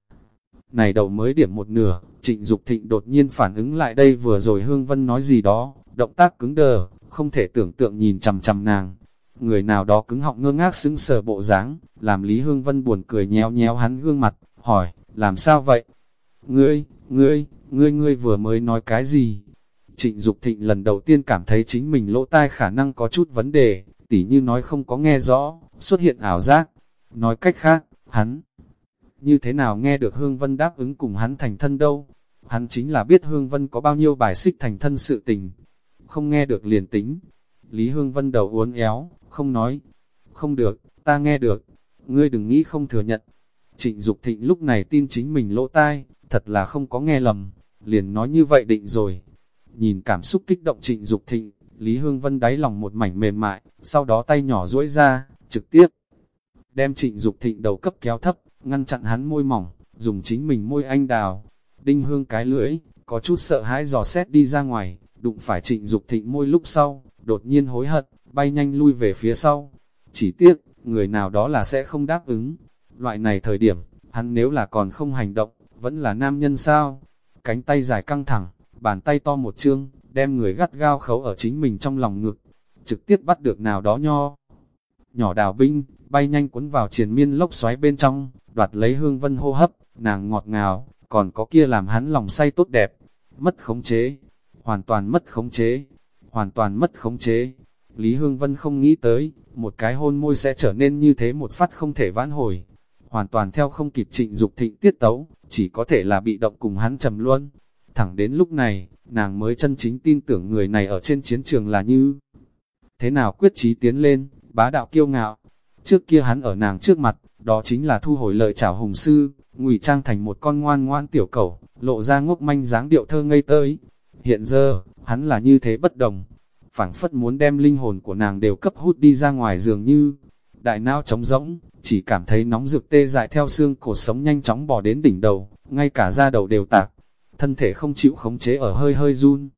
này đầu mới điểm một nửa, Trịnh Dục Thịnh đột nhiên phản ứng lại đây vừa rồi Hương Vân nói gì đó, động tác cứng đờ, không thể tưởng tượng nhìn chằm chằm nàng. Người nào đó cứng họng ngơ ngác sững sờ bộ dáng, làm Lý Hương Vân buồn cười nhéo nhéo hắn gương mặt, hỏi, làm sao vậy? Ngươi, ngươi, ngươi ngươi vừa mới nói cái gì? Trịnh Dục Thịnh lần đầu tiên cảm thấy chính mình lỗ tai khả năng có chút vấn đề, tỉ như nói không có nghe rõ, xuất hiện ảo giác. Nói cách khác, hắn như thế nào nghe được Hương Vân đáp ứng cùng hắn thành thân đâu? Hắn chính là biết Hương Vân có bao nhiêu bài xích thành thân sự tình. Không nghe được liền tính. Lý Hương Vân đầu uốn éo, không nói. Không được, ta nghe được. Ngươi đừng nghĩ không thừa nhận. Trịnh Dục Thịnh lúc này tin chính mình lỗ tai, thật là không có nghe lầm. Liền nói như vậy định rồi. Nhìn cảm xúc kích động Trịnh Dục Thịnh, Lý Hương Vân đáy lòng một mảnh mềm mại, sau đó tay nhỏ duỗi ra, trực tiếp đem Trịnh Dục Thịnh đầu cấp kéo thấp, ngăn chặn hắn môi mỏng, dùng chính mình môi anh đào. Đinh hương cái lưỡi, có chút sợ hãi dò xét đi ra ngoài, đụng phải trịnh Dục thịnh môi lúc sau, đột nhiên hối hận, bay nhanh lui về phía sau. Chỉ tiếc, người nào đó là sẽ không đáp ứng. Loại này thời điểm, hắn nếu là còn không hành động, vẫn là nam nhân sao? Cánh tay dài căng thẳng, bàn tay to một chương, đem người gắt gao khấu ở chính mình trong lòng ngực, trực tiếp bắt được nào đó nho. Nhỏ đào binh, bay nhanh cuốn vào triền miên lốc xoáy bên trong, đoạt lấy hương vân hô hấp, nàng ngọt ngào, còn có kia làm hắn lòng say tốt đẹp, mất khống chế, hoàn toàn mất khống chế, hoàn toàn mất khống chế. Lý Hương Vân không nghĩ tới, một cái hôn môi sẽ trở nên như thế một phát không thể vãn hồi. Hoàn toàn theo không kịp trịnh dục thịnh tiết tấu, chỉ có thể là bị động cùng hắn trầm luôn. Thẳng đến lúc này, nàng mới chân chính tin tưởng người này ở trên chiến trường là như. Thế nào quyết chí tiến lên, bá đạo kiêu ngạo. Trước kia hắn ở nàng trước mặt, đó chính là thu hồi lợi chảo hùng sư, ngụy trang thành một con ngoan ngoan tiểu cẩu, lộ ra ngốc manh dáng điệu thơ ngây tới. Hiện giờ, hắn là như thế bất đồng, phảng phất muốn đem linh hồn của nàng đều cấp hút đi ra ngoài dường như, đại não trống rỗng, chỉ cảm thấy nóng rực tê dại theo xương cổ sống nhanh chóng bò đến đỉnh đầu, ngay cả da đầu đều tạc, thân thể không chịu khống chế ở hơi hơi run.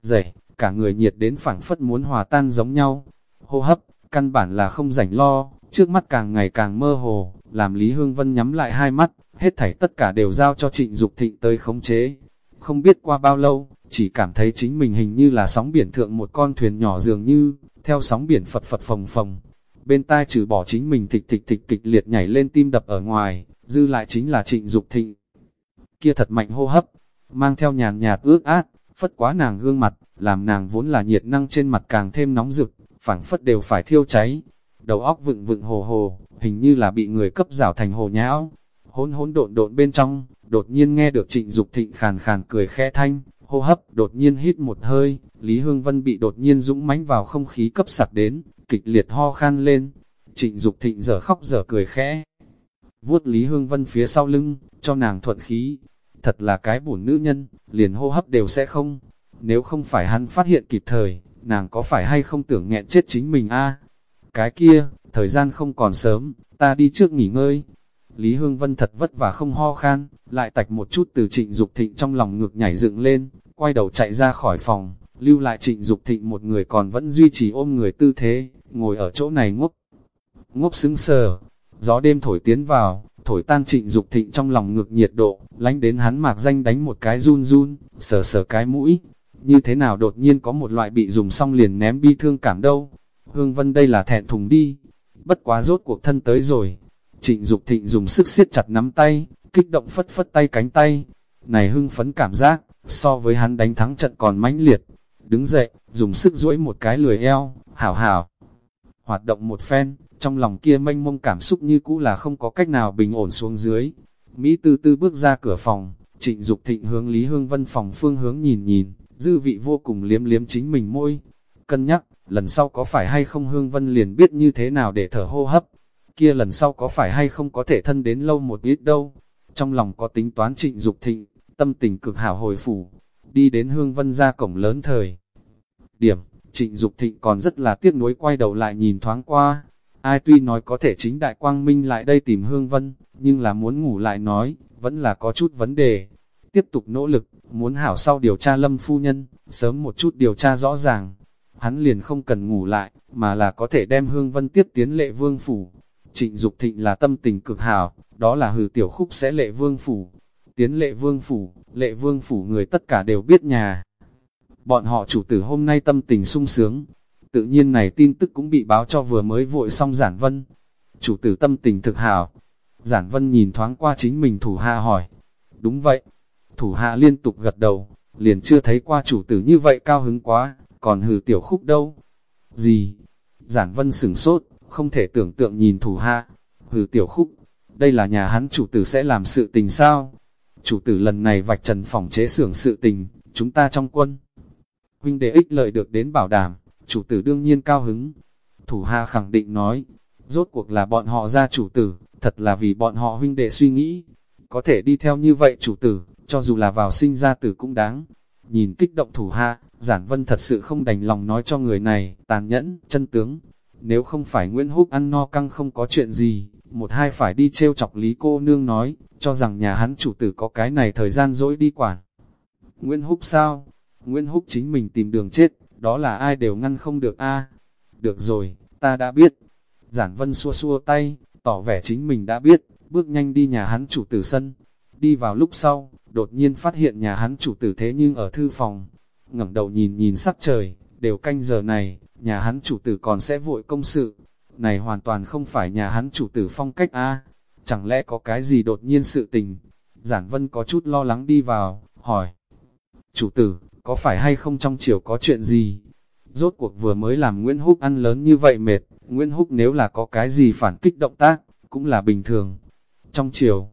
Dậy, cả người nhiệt đến phảng phất muốn hòa tan giống nhau, hô hấp, căn bản là không rảnh lo, trước mắt càng ngày càng mơ hồ, làm Lý Hương Vân nhắm lại hai mắt, hết thảy tất cả đều giao cho trịnh Dục thịnh tới khống chế. Không biết qua bao lâu, chỉ cảm thấy chính mình hình như là sóng biển thượng một con thuyền nhỏ dường như, theo sóng biển phật phật phồng phồng. Bên tai trừ bỏ chính mình thịch thịch thịch kịch liệt nhảy lên tim đập ở ngoài, dư lại chính là trịnh Dục thịnh. Kia thật mạnh hô hấp, mang theo nhàn nhạt ước át, phất quá nàng gương mặt, làm nàng vốn là nhiệt năng trên mặt càng thêm nóng rực, phảng phất đều phải thiêu cháy đầu óc vựng vựng hồ hồ, hình như là bị người cấp rảo thành hồ nhão. Hỗn hỗn độn độn bên trong, đột nhiên nghe được trịnh Dục thịnh khàn khàn cười khẽ thanh, hô hấp đột nhiên hít một hơi, Lý Hương Vân bị đột nhiên dũng mãnh vào không khí cấp sặc đến, kịch liệt ho khan lên. Trịnh Dục thịnh giờ khóc giờ cười khẽ, vuốt Lý Hương Vân phía sau lưng, cho nàng thuận khí. Thật là cái bổn nữ nhân, liền hô hấp đều sẽ không. Nếu không phải hắn phát hiện kịp thời, nàng có phải hay không tưởng nghẹn chết chính mình a cái kia, thời gian không còn sớm, ta đi trước nghỉ ngơi. Lý Hương Vân thật vất vả không ho khan, lại tạch một chút từ trịnh Dục thịnh trong lòng ngực nhảy dựng lên, quay đầu chạy ra khỏi phòng, lưu lại trịnh Dục thịnh một người còn vẫn duy trì ôm người tư thế, ngồi ở chỗ này ngốc. Ngốc xứng sờ, gió đêm thổi tiến vào, thổi tan trịnh Dục thịnh trong lòng ngược nhiệt độ, lánh đến hắn mạc danh đánh một cái run run, sờ sờ cái mũi. Như thế nào đột nhiên có một loại bị dùng xong liền ném bi thương cảm đâu, Hương Vân đây là thẹn thùng đi, bất quá rốt cuộc thân tới rồi. Trịnh Dục Thịnh dùng sức siết chặt nắm tay, kích động phất phất tay cánh tay. Này hưng phấn cảm giác, so với hắn đánh thắng trận còn mãnh liệt. Đứng dậy, dùng sức duỗi một cái lười eo, hảo hảo. Hoạt động một phen, trong lòng kia mênh mông cảm xúc như cũ là không có cách nào bình ổn xuống dưới. Mỹ tư tư bước ra cửa phòng, trịnh Dục thịnh hướng Lý Hương Vân phòng phương hướng nhìn nhìn, dư vị vô cùng liếm liếm chính mình môi. Cân nhắc, lần sau có phải hay không Hương Vân liền biết như thế nào để thở hô hấp, kia lần sau có phải hay không có thể thân đến lâu một ít đâu. Trong lòng có tính toán trịnh Dục thịnh, tâm tình cực hảo hồi phủ, đi đến Hương Vân ra cổng lớn thời. Điểm, Trịnh Dục Thịnh còn rất là tiếc nuối quay đầu lại nhìn thoáng qua. Ai tuy nói có thể chính đại quang minh lại đây tìm Hương Vân, nhưng là muốn ngủ lại nói, vẫn là có chút vấn đề. Tiếp tục nỗ lực, muốn hảo sau điều tra lâm phu nhân, sớm một chút điều tra rõ ràng. Hắn liền không cần ngủ lại, mà là có thể đem Hương Vân tiếp tiến lệ vương phủ. Trịnh Dục Thịnh là tâm tình cực hảo, đó là hừ tiểu khúc sẽ lệ vương phủ. Tiến lệ vương phủ, lệ vương phủ người tất cả đều biết nhà. Bọn họ chủ tử hôm nay tâm tình sung sướng. Tự nhiên này tin tức cũng bị báo cho vừa mới vội xong giản vân. Chủ tử tâm tình thực hảo. Giản vân nhìn thoáng qua chính mình thủ hạ hỏi. Đúng vậy. Thủ hạ liên tục gật đầu, liền chưa thấy qua chủ tử như vậy cao hứng quá, còn hừ tiểu khúc đâu. Gì? Giản vân sửng sốt, không thể tưởng tượng nhìn thủ hạ. Hừ tiểu khúc, đây là nhà hắn chủ tử sẽ làm sự tình sao? Chủ tử lần này vạch trần phòng chế xưởng sự tình, chúng ta trong quân. Huynh đệ ích lợi được đến bảo đảm, chủ tử đương nhiên cao hứng. Thủ hà khẳng định nói, rốt cuộc là bọn họ ra chủ tử, thật là vì bọn họ huynh đệ suy nghĩ. Có thể đi theo như vậy chủ tử, cho dù là vào sinh ra tử cũng đáng. Nhìn kích động thủ hạ, giản vân thật sự không đành lòng nói cho người này, tàn nhẫn, chân tướng. Nếu không phải Nguyễn Húc ăn no căng không có chuyện gì, một hai phải đi trêu chọc Lý cô nương nói, cho rằng nhà hắn chủ tử có cái này thời gian dỗi đi quản. Nguyễn Húc sao? Nguyễn Húc chính mình tìm đường chết, đó là ai đều ngăn không được a Được rồi, ta đã biết. Giản Vân xua xua tay, tỏ vẻ chính mình đã biết, bước nhanh đi nhà hắn chủ tử sân. Đi vào lúc sau, đột nhiên phát hiện nhà hắn chủ tử thế nhưng ở thư phòng. ngẩng đầu nhìn nhìn sắc trời, đều canh giờ này, nhà hắn chủ tử còn sẽ vội công sự. Này hoàn toàn không phải nhà hắn chủ tử phong cách a Chẳng lẽ có cái gì đột nhiên sự tình? Giản Vân có chút lo lắng đi vào, hỏi. Chủ tử, có phải hay không trong chiều có chuyện gì? Rốt cuộc vừa mới làm Nguyễn Húc ăn lớn như vậy mệt, Nguyễn Húc nếu là có cái gì phản kích động tác, cũng là bình thường. Trong chiều,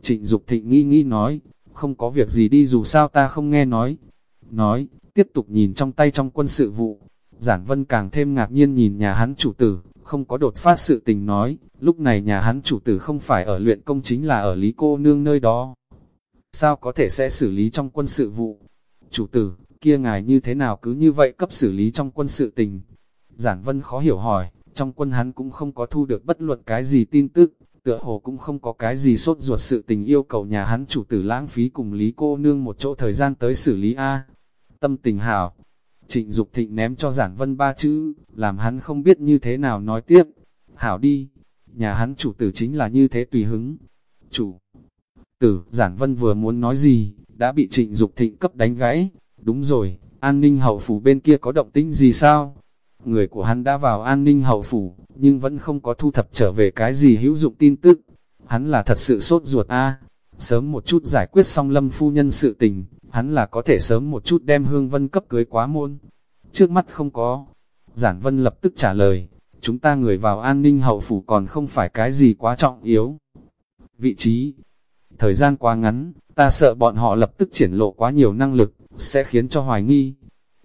trịnh Dục thịnh nghi nghi nói, không có việc gì đi dù sao ta không nghe nói. Nói, tiếp tục nhìn trong tay trong quân sự vụ, giản vân càng thêm ngạc nhiên nhìn nhà hắn chủ tử, không có đột phát sự tình nói, lúc này nhà hắn chủ tử không phải ở luyện công chính là ở Lý Cô Nương nơi đó. Sao có thể sẽ xử lý trong quân sự vụ? Chủ tử, kia ngài như thế nào cứ như vậy cấp xử lý trong quân sự tình? Giản Vân khó hiểu hỏi, trong quân hắn cũng không có thu được bất luận cái gì tin tức, tựa hồ cũng không có cái gì sốt ruột sự tình yêu cầu nhà hắn chủ tử lãng phí cùng Lý cô nương một chỗ thời gian tới xử lý A. Tâm tình hảo, trịnh Dục thịnh ném cho giản vân ba chữ, làm hắn không biết như thế nào nói tiếp. Hảo đi, nhà hắn chủ tử chính là như thế tùy hứng. Chủ tử, giản vân vừa muốn nói gì, đã bị trịnh Dục thịnh cấp đánh gãy. Đúng rồi, an ninh hậu phủ bên kia có động tĩnh gì sao? Người của hắn đã vào an ninh hậu phủ, nhưng vẫn không có thu thập trở về cái gì hữu dụng tin tức. Hắn là thật sự sốt ruột a Sớm một chút giải quyết xong lâm phu nhân sự tình, hắn là có thể sớm một chút đem hương vân cấp cưới quá môn. Trước mắt không có. Giản vân lập tức trả lời, chúng ta người vào an ninh hậu phủ còn không phải cái gì quá trọng yếu. Vị trí, thời gian quá ngắn, ta sợ bọn họ lập tức triển lộ quá nhiều năng lực, sẽ khiến cho hoài nghi.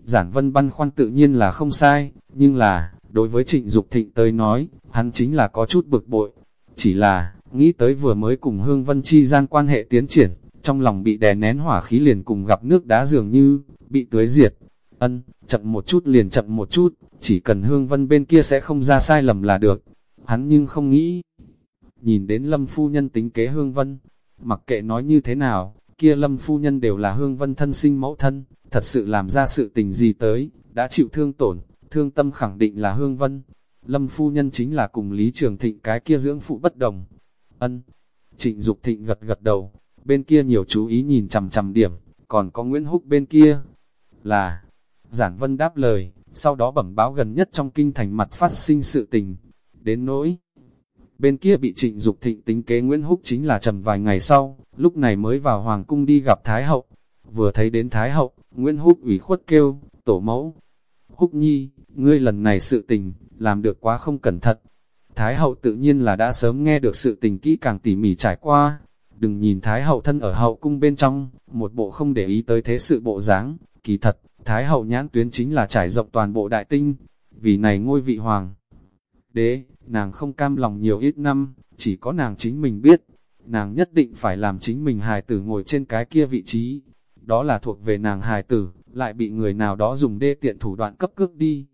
Giản vân băn khoăn tự nhiên là không sai, nhưng là, đối với trịnh Dục thịnh tới nói, hắn chính là có chút bực bội. Chỉ là, nghĩ tới vừa mới cùng Hương Vân Chi gian quan hệ tiến triển, trong lòng bị đè nén hỏa khí liền cùng gặp nước đá dường như, bị tưới diệt. Ân, chậm một chút liền chậm một chút, chỉ cần Hương Vân bên kia sẽ không ra sai lầm là được. Hắn nhưng không nghĩ. Nhìn đến Lâm Phu Nhân tính kế Hương Vân, mặc kệ nói như thế nào, kia Lâm Phu Nhân đều là Hương Vân thân sinh mẫu thân, thật sự làm ra sự tình gì tới, đã chịu thương tổn, thương tâm khẳng định là Hương Vân. Lâm Phu Nhân chính là cùng Lý Trường Thịnh cái kia dưỡng phụ bất đồng. Ân, Trịnh Dục Thịnh gật gật đầu, bên kia nhiều chú ý nhìn chằm chằm điểm, còn có Nguyễn Húc bên kia, là, Giản Vân đáp lời, sau đó bẩm báo gần nhất trong kinh thành mặt phát sinh sự tình, đến nỗi. Bên kia bị trịnh Dục thịnh tính kế Nguyễn Húc chính là trầm vài ngày sau, lúc này mới vào Hoàng cung đi gặp Thái Hậu. Vừa thấy đến Thái Hậu, Nguyễn Húc ủy khuất kêu, tổ mẫu. Húc nhi, ngươi lần này sự tình, làm được quá không cẩn thận. Thái Hậu tự nhiên là đã sớm nghe được sự tình kỹ càng tỉ mỉ trải qua, Đừng nhìn Thái Hậu thân ở hậu cung bên trong, một bộ không để ý tới thế sự bộ dáng kỳ thật, Thái Hậu nhãn tuyến chính là trải rộng toàn bộ đại tinh, vì này ngôi vị hoàng. Đế, nàng không cam lòng nhiều ít năm, chỉ có nàng chính mình biết, nàng nhất định phải làm chính mình hài tử ngồi trên cái kia vị trí, đó là thuộc về nàng hài tử, lại bị người nào đó dùng đê tiện thủ đoạn cấp cước đi.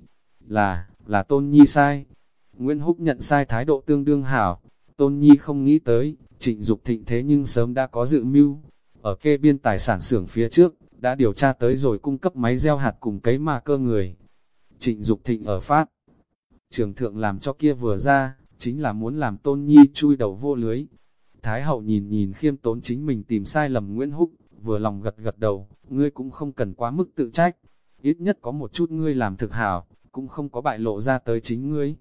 Là, là Tôn Nhi sai. Nguyễn Húc nhận sai thái độ tương đương hảo. Tôn Nhi không nghĩ tới, trịnh Dục thịnh thế nhưng sớm đã có dự mưu. Ở kê biên tài sản xưởng phía trước, đã điều tra tới rồi cung cấp máy gieo hạt cùng cấy ma cơ người. Trịnh Dục thịnh ở Pháp. Trường thượng làm cho kia vừa ra, chính là muốn làm Tôn Nhi chui đầu vô lưới. Thái hậu nhìn nhìn khiêm tốn chính mình tìm sai lầm Nguyễn Húc, vừa lòng gật gật đầu, ngươi cũng không cần quá mức tự trách. Ít nhất có một chút ngươi làm thực hảo, cũng không có bại lộ ra tới chính ngươi.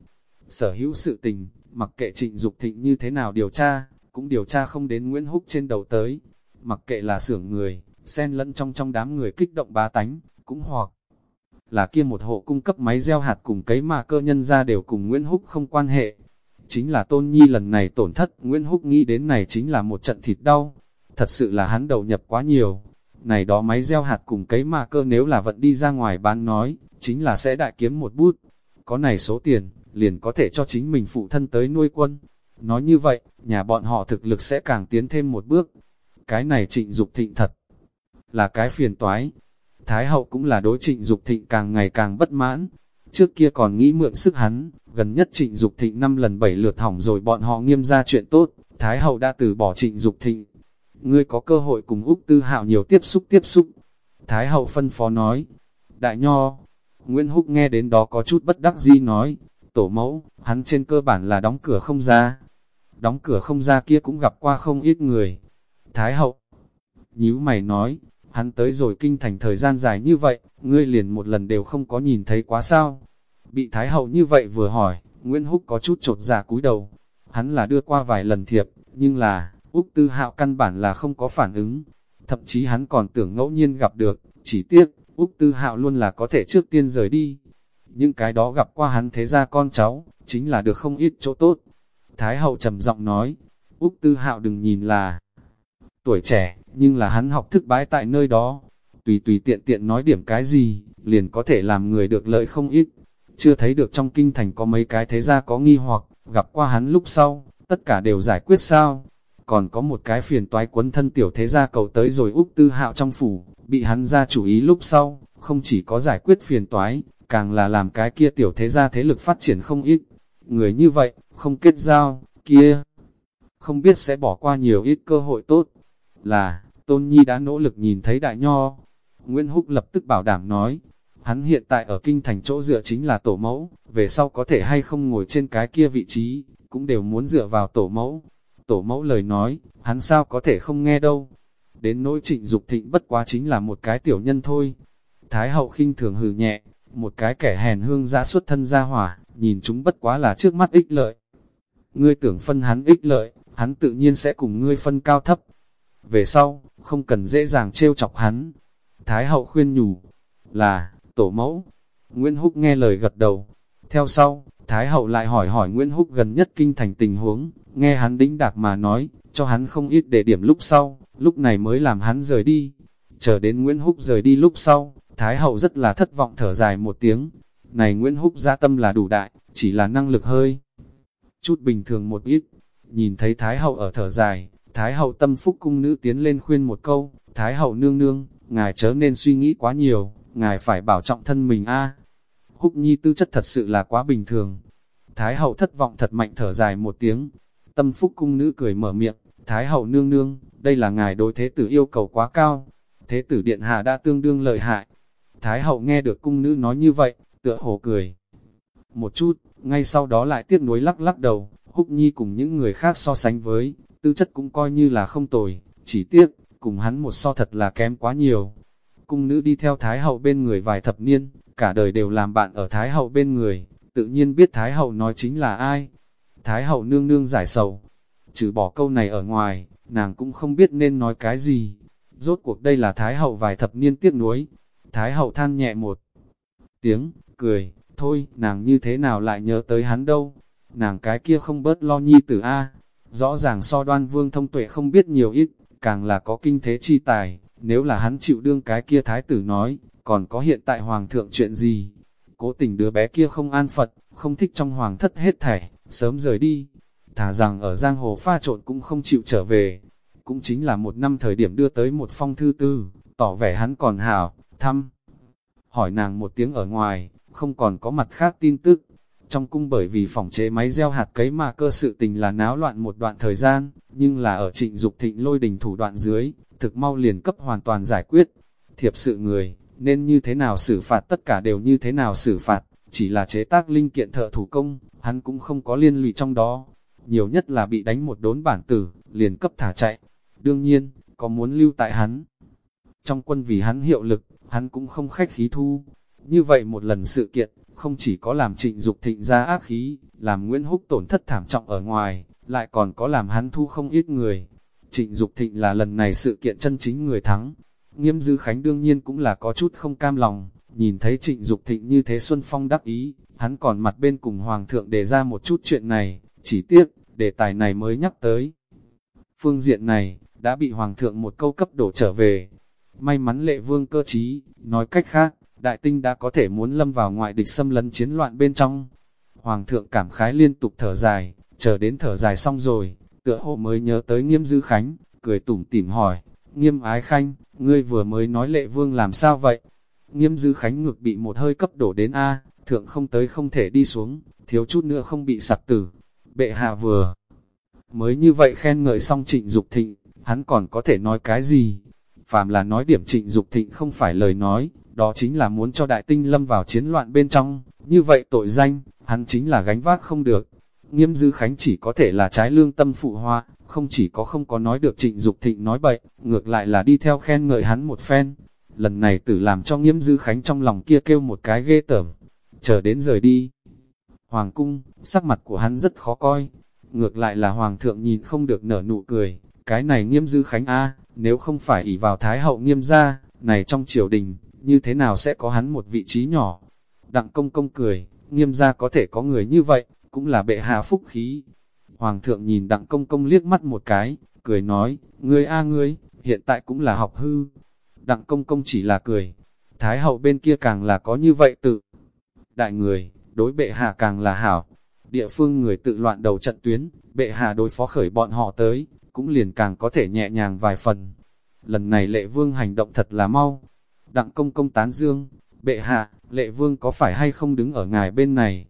Sở hữu sự tình, mặc kệ trịnh Dục thịnh như thế nào điều tra, cũng điều tra không đến Nguyễn Húc trên đầu tới. Mặc kệ là xưởng người, xen lẫn trong trong đám người kích động bá tánh, cũng hoặc là kia một hộ cung cấp máy gieo hạt cùng cấy mà cơ nhân ra đều cùng Nguyễn Húc không quan hệ. Chính là Tôn Nhi lần này tổn thất, Nguyễn Húc nghĩ đến này chính là một trận thịt đau. Thật sự là hắn đầu nhập quá nhiều. Này đó máy gieo hạt cùng cấy mà cơ nếu là vận đi ra ngoài bán nói, chính là sẽ đại kiếm một bút. Có này số tiền, liền có thể cho chính mình phụ thân tới nuôi quân. Nói như vậy, nhà bọn họ thực lực sẽ càng tiến thêm một bước. Cái này trịnh Dục thịnh thật, là cái phiền toái. Thái hậu cũng là đối trịnh Dục thịnh càng ngày càng bất mãn. Trước kia còn nghĩ mượn sức hắn, gần nhất trịnh Dục thịnh năm lần bảy lượt hỏng rồi bọn họ nghiêm ra chuyện tốt, Thái hậu đã từ bỏ trịnh Dục thịnh. Ngươi có cơ hội cùng Úc Tư Hạo nhiều tiếp xúc tiếp xúc. Thái hậu phân phó nói, đại nho, Nguyễn Húc nghe đến đó có chút bất đắc di nói, tổ mẫu, hắn trên cơ bản là đóng cửa không ra. Đóng cửa không ra kia cũng gặp qua không ít người. Thái hậu, nhíu mày nói, hắn tới rồi kinh thành thời gian dài như vậy, ngươi liền một lần đều không có nhìn thấy quá sao. Bị Thái hậu như vậy vừa hỏi, Nguyễn Húc có chút trột giả cúi đầu. Hắn là đưa qua vài lần thiệp, nhưng là, Úc Tư Hạo căn bản là không có phản ứng. Thậm chí hắn còn tưởng ngẫu nhiên gặp được, chỉ tiếc, Úc Tư Hạo luôn là có thể trước tiên rời đi. Những cái đó gặp qua hắn thế ra con cháu, chính là được không ít chỗ tốt. Thái hậu trầm giọng nói, Úc Tư Hạo đừng nhìn là tuổi trẻ, nhưng là hắn học thức bái tại nơi đó. Tùy tùy tiện tiện nói điểm cái gì, liền có thể làm người được lợi không ít. Chưa thấy được trong kinh thành có mấy cái thế gia có nghi hoặc, gặp qua hắn lúc sau, tất cả đều giải quyết sao. Còn có một cái phiền toái quấn thân tiểu thế gia cầu tới rồi Úc Tư Hạo trong phủ, bị hắn ra chủ ý lúc sau, không chỉ có giải quyết phiền toái, càng là làm cái kia tiểu thế gia thế lực phát triển không ít. Người như vậy, không kết giao, kia, không biết sẽ bỏ qua nhiều ít cơ hội tốt. Là, Tôn Nhi đã nỗ lực nhìn thấy đại nho. Nguyễn Húc lập tức bảo đảm nói, hắn hiện tại ở kinh thành chỗ dựa chính là tổ mẫu, về sau có thể hay không ngồi trên cái kia vị trí, cũng đều muốn dựa vào tổ mẫu. Tổ mẫu lời nói, hắn sao có thể không nghe đâu. Đến nỗi trịnh Dục thịnh bất quá chính là một cái tiểu nhân thôi. Thái hậu khinh thường hừ nhẹ, một cái kẻ hèn hương ra xuất thân ra hỏa, nhìn chúng bất quá là trước mắt ích lợi. Ngươi tưởng phân hắn ích lợi, hắn tự nhiên sẽ cùng ngươi phân cao thấp. Về sau, không cần dễ dàng trêu chọc hắn. Thái hậu khuyên nhủ, là, tổ mẫu. Nguyễn Húc nghe lời gật đầu. Theo sau, Thái hậu lại hỏi hỏi Nguyễn Húc gần nhất kinh thành tình huống, nghe hắn đĩnh đạc mà nói, cho hắn không ít để điểm lúc sau, lúc này mới làm hắn rời đi. Chờ đến Nguyễn Húc rời đi lúc sau, Thái hậu rất là thất vọng thở dài một tiếng. Này Nguyễn Húc gia tâm là đủ đại, chỉ là năng lực hơi. Chút bình thường một ít, nhìn thấy Thái hậu ở thở dài, Thái hậu tâm phúc cung nữ tiến lên khuyên một câu, Thái hậu nương nương, ngài chớ nên suy nghĩ quá nhiều, ngài phải bảo trọng thân mình a. Húc nhi tư chất thật sự là quá bình thường. Thái hậu thất vọng thật mạnh thở dài một tiếng. Tâm phúc cung nữ cười mở miệng, Thái hậu nương nương, đây là ngài đối thế tử yêu cầu quá cao. Thế tử điện hạ đã tương đương lợi hại, Thái hậu nghe được cung nữ nói như vậy, tựa hồ cười. Một chút, ngay sau đó lại tiếc nuối lắc lắc đầu, húc nhi cùng những người khác so sánh với, tư chất cũng coi như là không tồi, chỉ tiếc, cùng hắn một so thật là kém quá nhiều. Cung nữ đi theo Thái hậu bên người vài thập niên, cả đời đều làm bạn ở Thái hậu bên người, tự nhiên biết Thái hậu nói chính là ai. Thái hậu nương nương giải sầu, trừ bỏ câu này ở ngoài, nàng cũng không biết nên nói cái gì. Rốt cuộc đây là Thái hậu vài thập niên tiếc nuối, Thái hậu than nhẹ một tiếng, cười, thôi, nàng như thế nào lại nhớ tới hắn đâu, nàng cái kia không bớt lo nhi tử A, rõ ràng so đoan vương thông tuệ không biết nhiều ít, càng là có kinh thế chi tài, nếu là hắn chịu đương cái kia thái tử nói, còn có hiện tại hoàng thượng chuyện gì, cố tình đứa bé kia không an Phật, không thích trong hoàng thất hết thảy, sớm rời đi, thả rằng ở giang hồ pha trộn cũng không chịu trở về, cũng chính là một năm thời điểm đưa tới một phong thư tư, tỏ vẻ hắn còn hảo, thăm. hỏi nàng một tiếng ở ngoài, không còn có mặt khác tin tức. Trong cung bởi vì phòng chế máy gieo hạt cấy mà cơ sự tình là náo loạn một đoạn thời gian, nhưng là ở trịnh Dục thịnh lôi đình thủ đoạn dưới, thực mau liền cấp hoàn toàn giải quyết. Thiệp sự người, nên như thế nào xử phạt tất cả đều như thế nào xử phạt, chỉ là chế tác linh kiện thợ thủ công, hắn cũng không có liên lụy trong đó. Nhiều nhất là bị đánh một đốn bản tử, liền cấp thả chạy. Đương nhiên, có muốn lưu tại hắn. Trong quân vì hắn hiệu lực, hắn cũng không khách khí thu. Như vậy một lần sự kiện, không chỉ có làm trịnh Dục thịnh ra ác khí, làm Nguyễn Húc tổn thất thảm trọng ở ngoài, lại còn có làm hắn thu không ít người. Trịnh Dục thịnh là lần này sự kiện chân chính người thắng. Nghiêm Dư Khánh đương nhiên cũng là có chút không cam lòng, nhìn thấy trịnh Dục thịnh như thế Xuân Phong đắc ý, hắn còn mặt bên cùng Hoàng thượng đề ra một chút chuyện này, chỉ tiếc, đề tài này mới nhắc tới. Phương diện này, đã bị Hoàng thượng một câu cấp đổ trở về. May mắn lệ vương cơ trí, nói cách khác, đại tinh đã có thể muốn lâm vào ngoại địch xâm lấn chiến loạn bên trong. Hoàng thượng cảm khái liên tục thở dài, chờ đến thở dài xong rồi, tựa hồ mới nhớ tới nghiêm dư khánh, cười tủm tỉm hỏi, nghiêm ái khanh, ngươi vừa mới nói lệ vương làm sao vậy? Nghiêm dư khánh ngược bị một hơi cấp đổ đến A, thượng không tới không thể đi xuống, thiếu chút nữa không bị sặc tử. Bệ hạ vừa mới như vậy khen ngợi xong trịnh Dục thịnh, hắn còn có thể nói cái gì? Phàm là nói điểm trịnh Dục thịnh không phải lời nói, đó chính là muốn cho đại tinh lâm vào chiến loạn bên trong, như vậy tội danh, hắn chính là gánh vác không được. Nghiêm dư khánh chỉ có thể là trái lương tâm phụ hoa, không chỉ có không có nói được trịnh Dục thịnh nói bậy, ngược lại là đi theo khen ngợi hắn một phen. Lần này tử làm cho nghiêm dư khánh trong lòng kia kêu một cái ghê tởm, chờ đến rời đi. Hoàng cung, sắc mặt của hắn rất khó coi, ngược lại là hoàng thượng nhìn không được nở nụ cười, cái này nghiêm dư khánh A, nếu không phải ỷ vào thái hậu nghiêm gia, này trong triều đình, như thế nào sẽ có hắn một vị trí nhỏ. Đặng công công cười, nghiêm gia có thể có người như vậy, cũng là bệ hạ phúc khí. Hoàng thượng nhìn đặng công công liếc mắt một cái, cười nói, ngươi a ngươi, hiện tại cũng là học hư. Đặng công công chỉ là cười, thái hậu bên kia càng là có như vậy tự. Đại người, đối bệ hạ càng là hảo, địa phương người tự loạn đầu trận tuyến, bệ hạ đối phó khởi bọn họ tới, cũng liền càng có thể nhẹ nhàng vài phần. Lần này lệ vương hành động thật là mau. Đặng công công tán dương, bệ hạ, lệ vương có phải hay không đứng ở ngài bên này?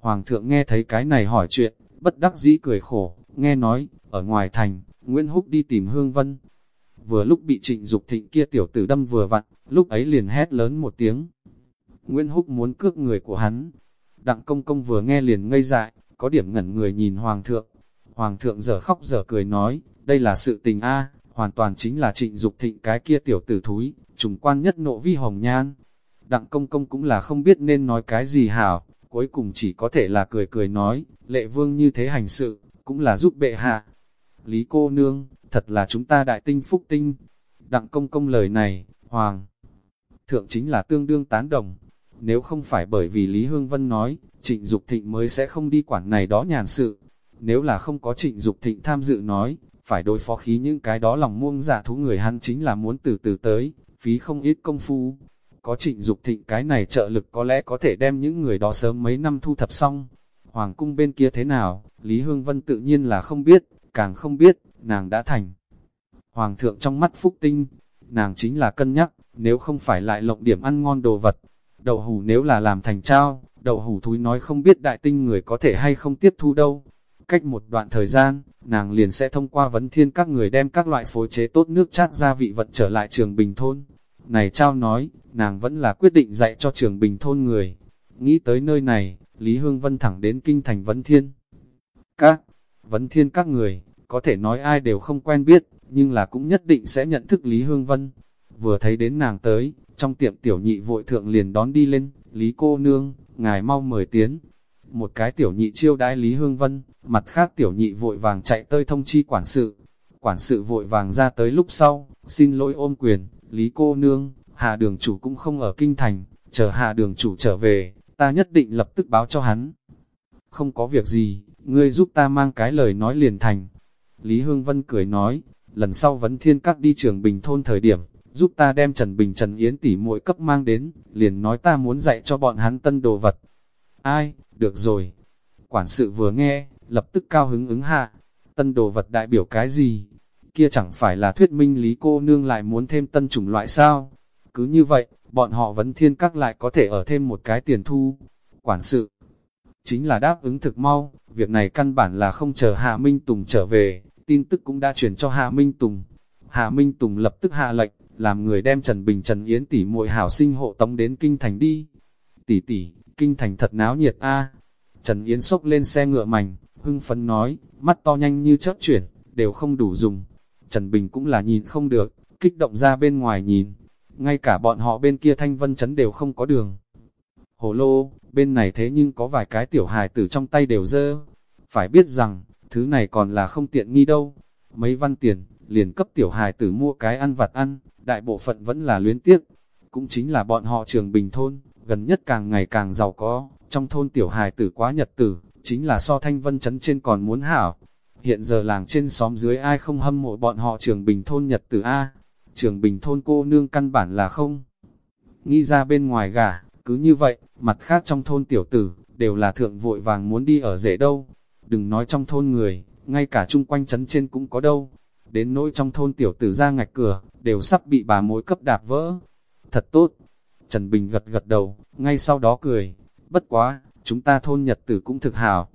Hoàng thượng nghe thấy cái này hỏi chuyện, bất đắc dĩ cười khổ, nghe nói, ở ngoài thành, Nguyễn Húc đi tìm Hương Vân. Vừa lúc bị trịnh Dục thịnh kia tiểu tử đâm vừa vặn, lúc ấy liền hét lớn một tiếng. Nguyễn Húc muốn cướp người của hắn. Đặng công công vừa nghe liền ngây dại, có điểm ngẩn người nhìn Hoàng thượng. Hoàng thượng giờ khóc giờ cười nói, đây là sự tình A, hoàn toàn chính là trịnh Dục thịnh cái kia tiểu tử thúi, trùng quan nhất nộ vi hồng nhan. Đặng công công cũng là không biết nên nói cái gì hảo, cuối cùng chỉ có thể là cười cười nói, lệ vương như thế hành sự, cũng là giúp bệ hạ. Lý cô nương, thật là chúng ta đại tinh phúc tinh. Đặng công công lời này, hoàng, thượng chính là tương đương tán đồng. Nếu không phải bởi vì Lý Hương Vân nói, trịnh Dục thịnh mới sẽ không đi quản này đó nhàn sự. Nếu là không có trịnh Dục thịnh tham dự nói, phải đối phó khí những cái đó lòng muông giả thú người hắn chính là muốn từ từ tới, phí không ít công phu. Có trịnh Dục thịnh cái này trợ lực có lẽ có thể đem những người đó sớm mấy năm thu thập xong. Hoàng cung bên kia thế nào, Lý Hương Vân tự nhiên là không biết, càng không biết, nàng đã thành. Hoàng thượng trong mắt phúc tinh, nàng chính là cân nhắc, nếu không phải lại lộng điểm ăn ngon đồ vật. Đậu hủ nếu là làm thành trao, đậu hủ thúi nói không biết đại tinh người có thể hay không tiếp thu đâu. Cách một đoạn thời gian, nàng liền sẽ thông qua vấn thiên các người đem các loại phối chế tốt nước chát gia vị vận trở lại trường bình thôn. Này trao nói, nàng vẫn là quyết định dạy cho trường bình thôn người. Nghĩ tới nơi này, Lý Hương Vân thẳng đến kinh thành vấn thiên. Các, vấn thiên các người, có thể nói ai đều không quen biết, nhưng là cũng nhất định sẽ nhận thức Lý Hương Vân. Vừa thấy đến nàng tới, trong tiệm tiểu nhị vội thượng liền đón đi lên, Lý cô nương, ngài mau mời tiến. Một cái tiểu nhị chiêu đãi Lý Hương Vân, mặt khác tiểu nhị vội vàng chạy tới thông chi quản sự. Quản sự vội vàng ra tới lúc sau, xin lỗi ôm quyền, Lý cô nương, hạ đường chủ cũng không ở kinh thành, chờ hạ đường chủ trở về, ta nhất định lập tức báo cho hắn. Không có việc gì, ngươi giúp ta mang cái lời nói liền thành. Lý Hương Vân cười nói, lần sau vấn thiên các đi trường bình thôn thời điểm, giúp ta đem Trần Bình Trần Yến tỷ muội cấp mang đến, liền nói ta muốn dạy cho bọn hắn tân đồ vật. Ai, được rồi. Quản sự vừa nghe, lập tức cao hứng ứng hạ. Tân đồ vật đại biểu cái gì? Kia chẳng phải là thuyết minh lý cô nương lại muốn thêm tân chủng loại sao? Cứ như vậy, bọn họ vấn thiên các lại có thể ở thêm một cái tiền thu. Quản sự, chính là đáp ứng thực mau, việc này căn bản là không chờ Hạ Minh Tùng trở về, tin tức cũng đã truyền cho Hạ Minh Tùng. Hạ Minh Tùng lập tức hạ lệnh, làm người đem Trần Bình Trần Yến tỷ muội hảo sinh hộ tống đến Kinh Thành đi. Tỷ tỷ, Kinh Thành thật náo nhiệt a Trần Yến sốc lên xe ngựa mảnh, hưng phấn nói, mắt to nhanh như chớp chuyển, đều không đủ dùng. Trần Bình cũng là nhìn không được, kích động ra bên ngoài nhìn. Ngay cả bọn họ bên kia thanh vân chấn đều không có đường. Hồ lô, bên này thế nhưng có vài cái tiểu hài tử trong tay đều dơ. Phải biết rằng, thứ này còn là không tiện nghi đâu. Mấy văn tiền, liền cấp tiểu hài tử mua cái ăn vặt ăn, đại bộ phận vẫn là luyến tiếc. Cũng chính là bọn họ trường bình thôn, gần nhất càng ngày càng giàu có, trong thôn tiểu hài tử quá nhật tử, chính là so thanh vân chấn trên còn muốn hảo. Hiện giờ làng trên xóm dưới ai không hâm mộ bọn họ trường bình thôn nhật tử A, trường bình thôn cô nương căn bản là không. Nghĩ ra bên ngoài gà, cứ như vậy, mặt khác trong thôn tiểu tử, đều là thượng vội vàng muốn đi ở rể đâu. Đừng nói trong thôn người, ngay cả chung quanh chấn trên cũng có đâu. Đến nỗi trong thôn tiểu tử ra ngạch cửa, đều sắp bị bà mối cấp đạp vỡ. Thật tốt. Trần Bình gật gật đầu, ngay sau đó cười. Bất quá, chúng ta thôn nhật tử cũng thực hảo.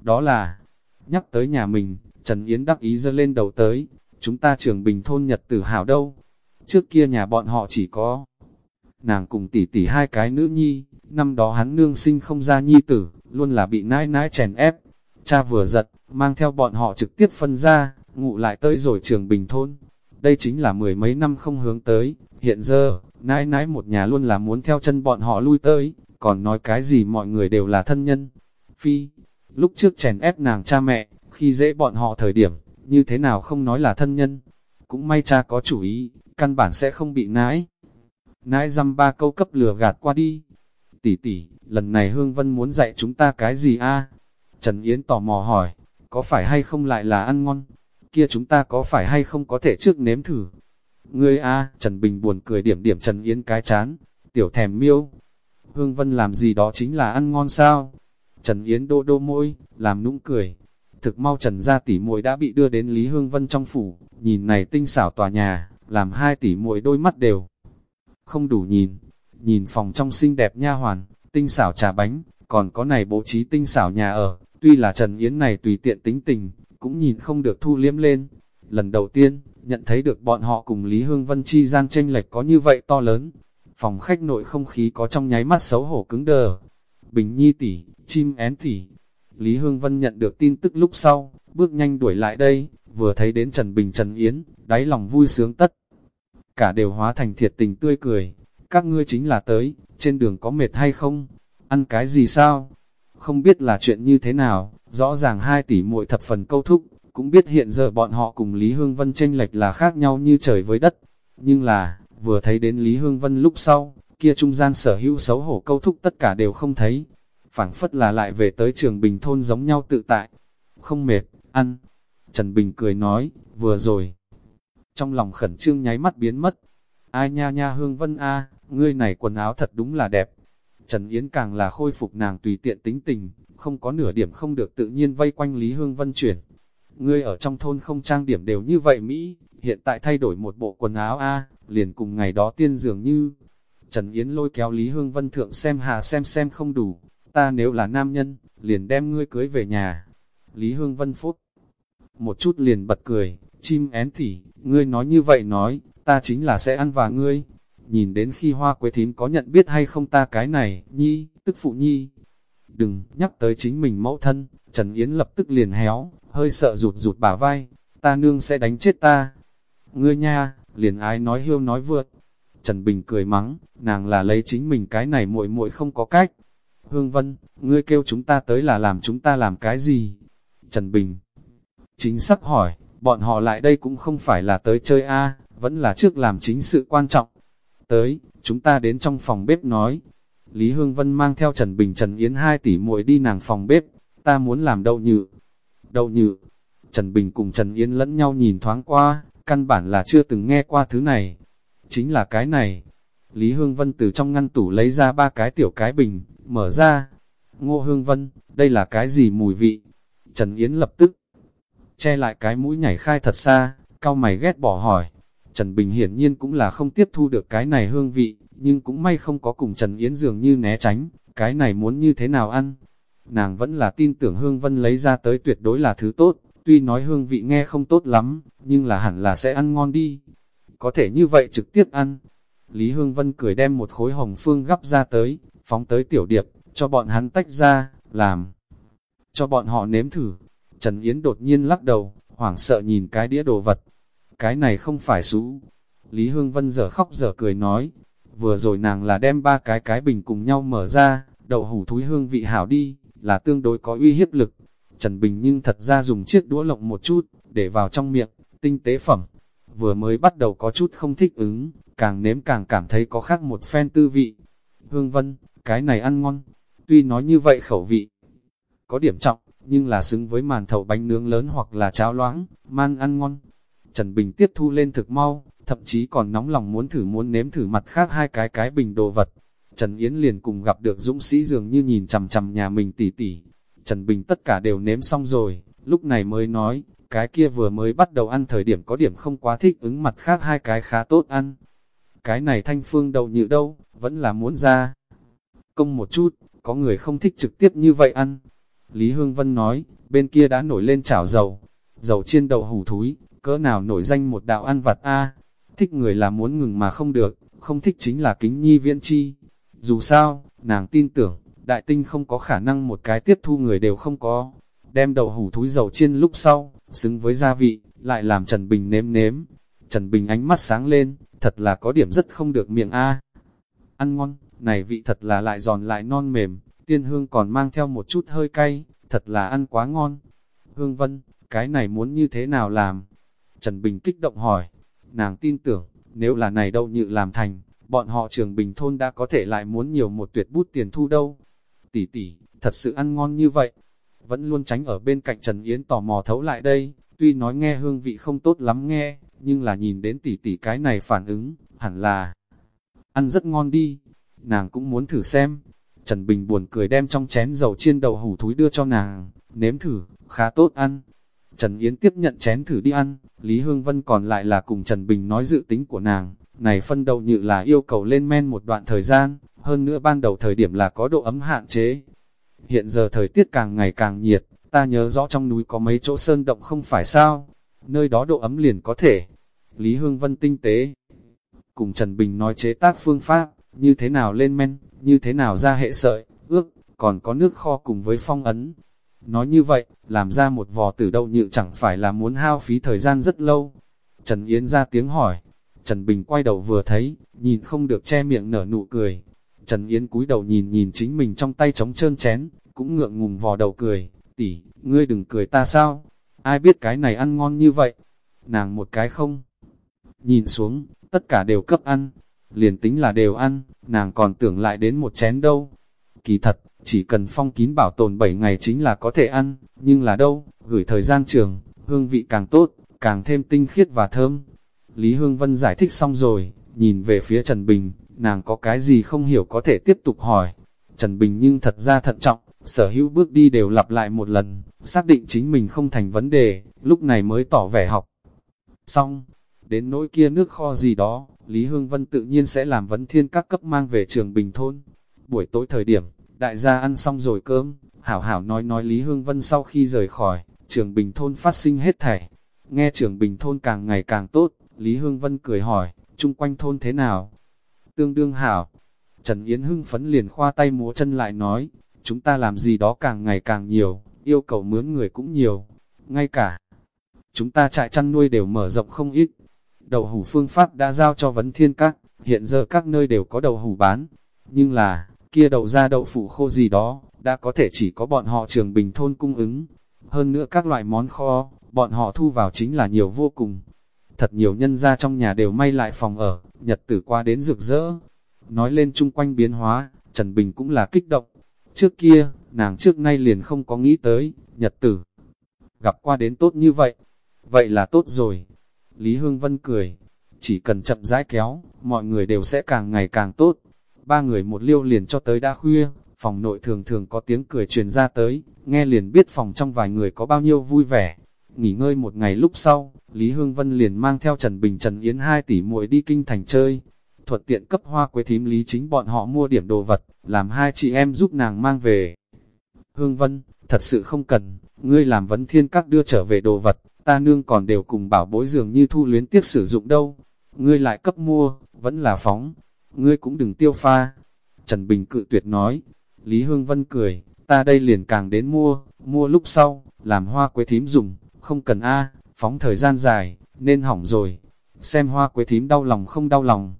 Đó là, nhắc tới nhà mình, Trần Yến đắc ý dơ lên đầu tới, chúng ta trường bình thôn nhật tử hảo đâu. Trước kia nhà bọn họ chỉ có nàng cùng tỷ tỷ hai cái nữ nhi, năm đó hắn nương sinh không ra nhi tử, luôn là bị nãi nãi chèn ép. Cha vừa giật, mang theo bọn họ trực tiếp phân ra, ngụ lại tới rồi trường bình thôn. Đây chính là mười mấy năm không hướng tới, hiện giờ, nãi nãi một nhà luôn là muốn theo chân bọn họ lui tới, còn nói cái gì mọi người đều là thân nhân. Phi, lúc trước chèn ép nàng cha mẹ, khi dễ bọn họ thời điểm, như thế nào không nói là thân nhân. Cũng may cha có chủ ý, căn bản sẽ không bị nãi. Nãi dăm ba câu cấp lừa gạt qua đi. Tỷ tỷ, lần này Hương Vân muốn dạy chúng ta cái gì a? Trần Yến tò mò hỏi, có phải hay không lại là ăn ngon? Kia chúng ta có phải hay không có thể trước nếm thử? Ngươi a, Trần Bình buồn cười điểm điểm Trần Yến cái chán, tiểu thèm miêu. Hương Vân làm gì đó chính là ăn ngon sao? Trần Yến đô đô môi, làm nũng cười. Thực mau Trần gia tỷ muội đã bị đưa đến Lý Hương Vân trong phủ, nhìn này tinh xảo tòa nhà, làm hai tỷ muội đôi mắt đều không đủ nhìn. Nhìn phòng trong xinh đẹp nha hoàn, tinh xảo trà bánh, còn có này bố trí tinh xảo nhà ở, tuy là Trần Yến này tùy tiện tính tình, cũng nhìn không được thu liếm lên. Lần đầu tiên, nhận thấy được bọn họ cùng Lý Hương Vân chi gian tranh lệch có như vậy to lớn. Phòng khách nội không khí có trong nháy mắt xấu hổ cứng đờ. Bình nhi tỷ, chim én tỷ. Lý Hương Vân nhận được tin tức lúc sau, bước nhanh đuổi lại đây, vừa thấy đến Trần Bình Trần Yến, đáy lòng vui sướng tất. Cả đều hóa thành thiệt tình tươi cười. Các ngươi chính là tới, trên đường có mệt hay không? Ăn cái gì sao? Không biết là chuyện như thế nào, rõ ràng hai tỷ muội thập phần câu thúc, cũng biết hiện giờ bọn họ cùng Lý Hương Vân tranh lệch là khác nhau như trời với đất. Nhưng là, vừa thấy đến Lý Hương Vân lúc sau, kia trung gian sở hữu xấu hổ câu thúc tất cả đều không thấy. phảng phất là lại về tới trường Bình Thôn giống nhau tự tại. Không mệt, ăn. Trần Bình cười nói, vừa rồi. Trong lòng khẩn trương nháy mắt biến mất. Ai nha nha Hương Vân a ngươi này quần áo thật đúng là đẹp. Trần Yến càng là khôi phục nàng tùy tiện tính tình, không có nửa điểm không được tự nhiên vây quanh Lý Hương Vân chuyển. Ngươi ở trong thôn không trang điểm đều như vậy Mỹ, hiện tại thay đổi một bộ quần áo A, liền cùng ngày đó tiên dường như. Trần Yến lôi kéo Lý Hương Vân thượng xem hà xem xem không đủ, ta nếu là nam nhân, liền đem ngươi cưới về nhà. Lý Hương Vân phút, một chút liền bật cười, chim én thỉ, ngươi nói như vậy nói, ta chính là sẽ ăn và ngươi. Nhìn đến khi hoa quế thím có nhận biết hay không ta cái này, nhi, tức phụ nhi. Đừng, nhắc tới chính mình mẫu thân, Trần Yến lập tức liền héo, hơi sợ rụt rụt bả vai, ta nương sẽ đánh chết ta. Ngươi nha, liền ái nói hiêu nói vượt. Trần Bình cười mắng, nàng là lấy chính mình cái này muội muội không có cách. Hương Vân, ngươi kêu chúng ta tới là làm chúng ta làm cái gì? Trần Bình chính xác hỏi, bọn họ lại đây cũng không phải là tới chơi a vẫn là trước làm chính sự quan trọng. Tới, chúng ta đến trong phòng bếp nói. Lý Hương Vân mang theo Trần Bình Trần Yến hai tỷ muội đi nàng phòng bếp, ta muốn làm đậu nhự. Đậu nhự, Trần Bình cùng Trần Yến lẫn nhau nhìn thoáng qua, căn bản là chưa từng nghe qua thứ này. Chính là cái này. Lý Hương Vân từ trong ngăn tủ lấy ra ba cái tiểu cái bình, mở ra. Ngô Hương Vân, đây là cái gì mùi vị? Trần Yến lập tức che lại cái mũi nhảy khai thật xa, cao mày ghét bỏ hỏi. Trần Bình hiển nhiên cũng là không tiếp thu được cái này hương vị, nhưng cũng may không có cùng Trần Yến dường như né tránh, cái này muốn như thế nào ăn. Nàng vẫn là tin tưởng Hương Vân lấy ra tới tuyệt đối là thứ tốt, tuy nói hương vị nghe không tốt lắm, nhưng là hẳn là sẽ ăn ngon đi. Có thể như vậy trực tiếp ăn. Lý Hương Vân cười đem một khối hồng phương gắp ra tới, phóng tới tiểu điệp, cho bọn hắn tách ra, làm. Cho bọn họ nếm thử. Trần Yến đột nhiên lắc đầu, hoảng sợ nhìn cái đĩa đồ vật. Cái này không phải sũ. Lý Hương Vân giờ khóc giờ cười nói, vừa rồi nàng là đem ba cái cái bình cùng nhau mở ra, đậu hủ thúi hương vị hảo đi, là tương đối có uy hiếp lực. Trần Bình nhưng thật ra dùng chiếc đũa lộng một chút, để vào trong miệng, tinh tế phẩm. Vừa mới bắt đầu có chút không thích ứng, càng nếm càng cảm thấy có khác một phen tư vị. Hương Vân, cái này ăn ngon. Tuy nói như vậy khẩu vị có điểm trọng, nhưng là xứng với màn thầu bánh nướng lớn hoặc là cháo loãng, man ăn ngon. Trần Bình tiếp thu lên thực mau, thậm chí còn nóng lòng muốn thử muốn nếm thử mặt khác hai cái cái bình đồ vật. Trần Yến liền cùng gặp được dũng sĩ dường như nhìn chằm chằm nhà mình tỉ tỉ. Trần Bình tất cả đều nếm xong rồi, lúc này mới nói, cái kia vừa mới bắt đầu ăn thời điểm có điểm không quá thích ứng mặt khác hai cái khá tốt ăn. Cái này thanh phương đầu nhự đâu, vẫn là muốn ra. Công một chút, có người không thích trực tiếp như vậy ăn. Lý Hương Vân nói, bên kia đã nổi lên chảo dầu. Dầu chiên đậu hủ thúi, cỡ nào nổi danh một đạo ăn vặt a Thích người là muốn ngừng mà không được, không thích chính là kính nhi viễn chi. Dù sao, nàng tin tưởng, đại tinh không có khả năng một cái tiếp thu người đều không có. Đem đậu hủ thúi dầu chiên lúc sau, xứng với gia vị, lại làm Trần Bình nếm nếm. Trần Bình ánh mắt sáng lên, thật là có điểm rất không được miệng a Ăn ngon, này vị thật là lại giòn lại non mềm, tiên hương còn mang theo một chút hơi cay, thật là ăn quá ngon. Hương Vân, cái này muốn như thế nào làm? Trần Bình kích động hỏi, nàng tin tưởng, nếu là này đâu nhự làm thành, bọn họ trường Bình Thôn đã có thể lại muốn nhiều một tuyệt bút tiền thu đâu. Tỷ tỷ, thật sự ăn ngon như vậy. Vẫn luôn tránh ở bên cạnh Trần Yến tò mò thấu lại đây, tuy nói nghe hương vị không tốt lắm nghe, nhưng là nhìn đến tỷ tỷ cái này phản ứng, hẳn là ăn rất ngon đi. Nàng cũng muốn thử xem. Trần Bình buồn cười đem trong chén dầu chiên đậu hủ thúi đưa cho nàng, nếm thử, khá tốt ăn. Trần Yến tiếp nhận chén thử đi ăn, Lý Hương Vân còn lại là cùng Trần Bình nói dự tính của nàng, này phân đầu nhự là yêu cầu lên men một đoạn thời gian, hơn nữa ban đầu thời điểm là có độ ấm hạn chế. Hiện giờ thời tiết càng ngày càng nhiệt, ta nhớ rõ trong núi có mấy chỗ sơn động không phải sao, nơi đó độ ấm liền có thể. Lý Hương Vân tinh tế, cùng Trần Bình nói chế tác phương pháp, như thế nào lên men, như thế nào ra hệ sợi, ước, còn có nước kho cùng với phong ấn. Nói như vậy, làm ra một vò tử đậu nhự chẳng phải là muốn hao phí thời gian rất lâu. Trần Yến ra tiếng hỏi, Trần Bình quay đầu vừa thấy, nhìn không được che miệng nở nụ cười. Trần Yến cúi đầu nhìn nhìn chính mình trong tay trống trơn chén, cũng ngượng ngùng vò đầu cười, tỷ, ngươi đừng cười ta sao, ai biết cái này ăn ngon như vậy, nàng một cái không. Nhìn xuống, tất cả đều cấp ăn, liền tính là đều ăn, nàng còn tưởng lại đến một chén đâu. Kỳ thật, chỉ cần phong kín bảo tồn 7 ngày chính là có thể ăn, nhưng là đâu, gửi thời gian trường, hương vị càng tốt, càng thêm tinh khiết và thơm. Lý Hương Vân giải thích xong rồi, nhìn về phía Trần Bình, nàng có cái gì không hiểu có thể tiếp tục hỏi. Trần Bình nhưng thật ra thận trọng, sở hữu bước đi đều lặp lại một lần, xác định chính mình không thành vấn đề, lúc này mới tỏ vẻ học. Xong, đến nỗi kia nước kho gì đó, Lý Hương Vân tự nhiên sẽ làm vấn thiên các cấp mang về trường Bình Thôn. Buổi tối thời điểm, đại gia ăn xong rồi cơm, hảo hảo nói nói Lý Hương Vân sau khi rời khỏi, trường Bình Thôn phát sinh hết thảy. Nghe trường Bình Thôn càng ngày càng tốt, Lý Hương Vân cười hỏi, chung quanh thôn thế nào? Tương đương hảo. Trần Yến hưng phấn liền khoa tay múa chân lại nói, chúng ta làm gì đó càng ngày càng nhiều, yêu cầu mướn người cũng nhiều. Ngay cả, chúng ta trại chăn nuôi đều mở rộng không ít, Đầu hủ phương pháp đã giao cho vấn thiên các, hiện giờ các nơi đều có đầu hủ bán. Nhưng là, kia đậu ra đậu phụ khô gì đó, đã có thể chỉ có bọn họ trường bình thôn cung ứng. Hơn nữa các loại món kho, bọn họ thu vào chính là nhiều vô cùng. Thật nhiều nhân gia trong nhà đều may lại phòng ở, nhật tử qua đến rực rỡ. Nói lên chung quanh biến hóa, Trần Bình cũng là kích động. Trước kia, nàng trước nay liền không có nghĩ tới, nhật tử. Gặp qua đến tốt như vậy. Vậy là tốt rồi, Lý Hương Vân cười, chỉ cần chậm rãi kéo, mọi người đều sẽ càng ngày càng tốt. Ba người một liêu liền cho tới đã khuya, phòng nội thường thường có tiếng cười truyền ra tới, nghe liền biết phòng trong vài người có bao nhiêu vui vẻ. Nghỉ ngơi một ngày lúc sau, Lý Hương Vân liền mang theo Trần Bình Trần Yến hai tỷ muội đi kinh thành chơi. thuật tiện cấp hoa quế thím Lý chính bọn họ mua điểm đồ vật, làm hai chị em giúp nàng mang về. Hương Vân, thật sự không cần, ngươi làm vấn thiên các đưa trở về đồ vật, ta nương còn đều cùng bảo bối dường như thu luyến tiếc sử dụng đâu. Ngươi lại cấp mua, vẫn là phóng, ngươi cũng đừng tiêu pha. Trần Bình cự tuyệt nói, Lý Hương Vân cười, ta đây liền càng đến mua, mua lúc sau, làm hoa quế thím dùng, không cần a phóng thời gian dài, nên hỏng rồi. Xem hoa quế thím đau lòng không đau lòng.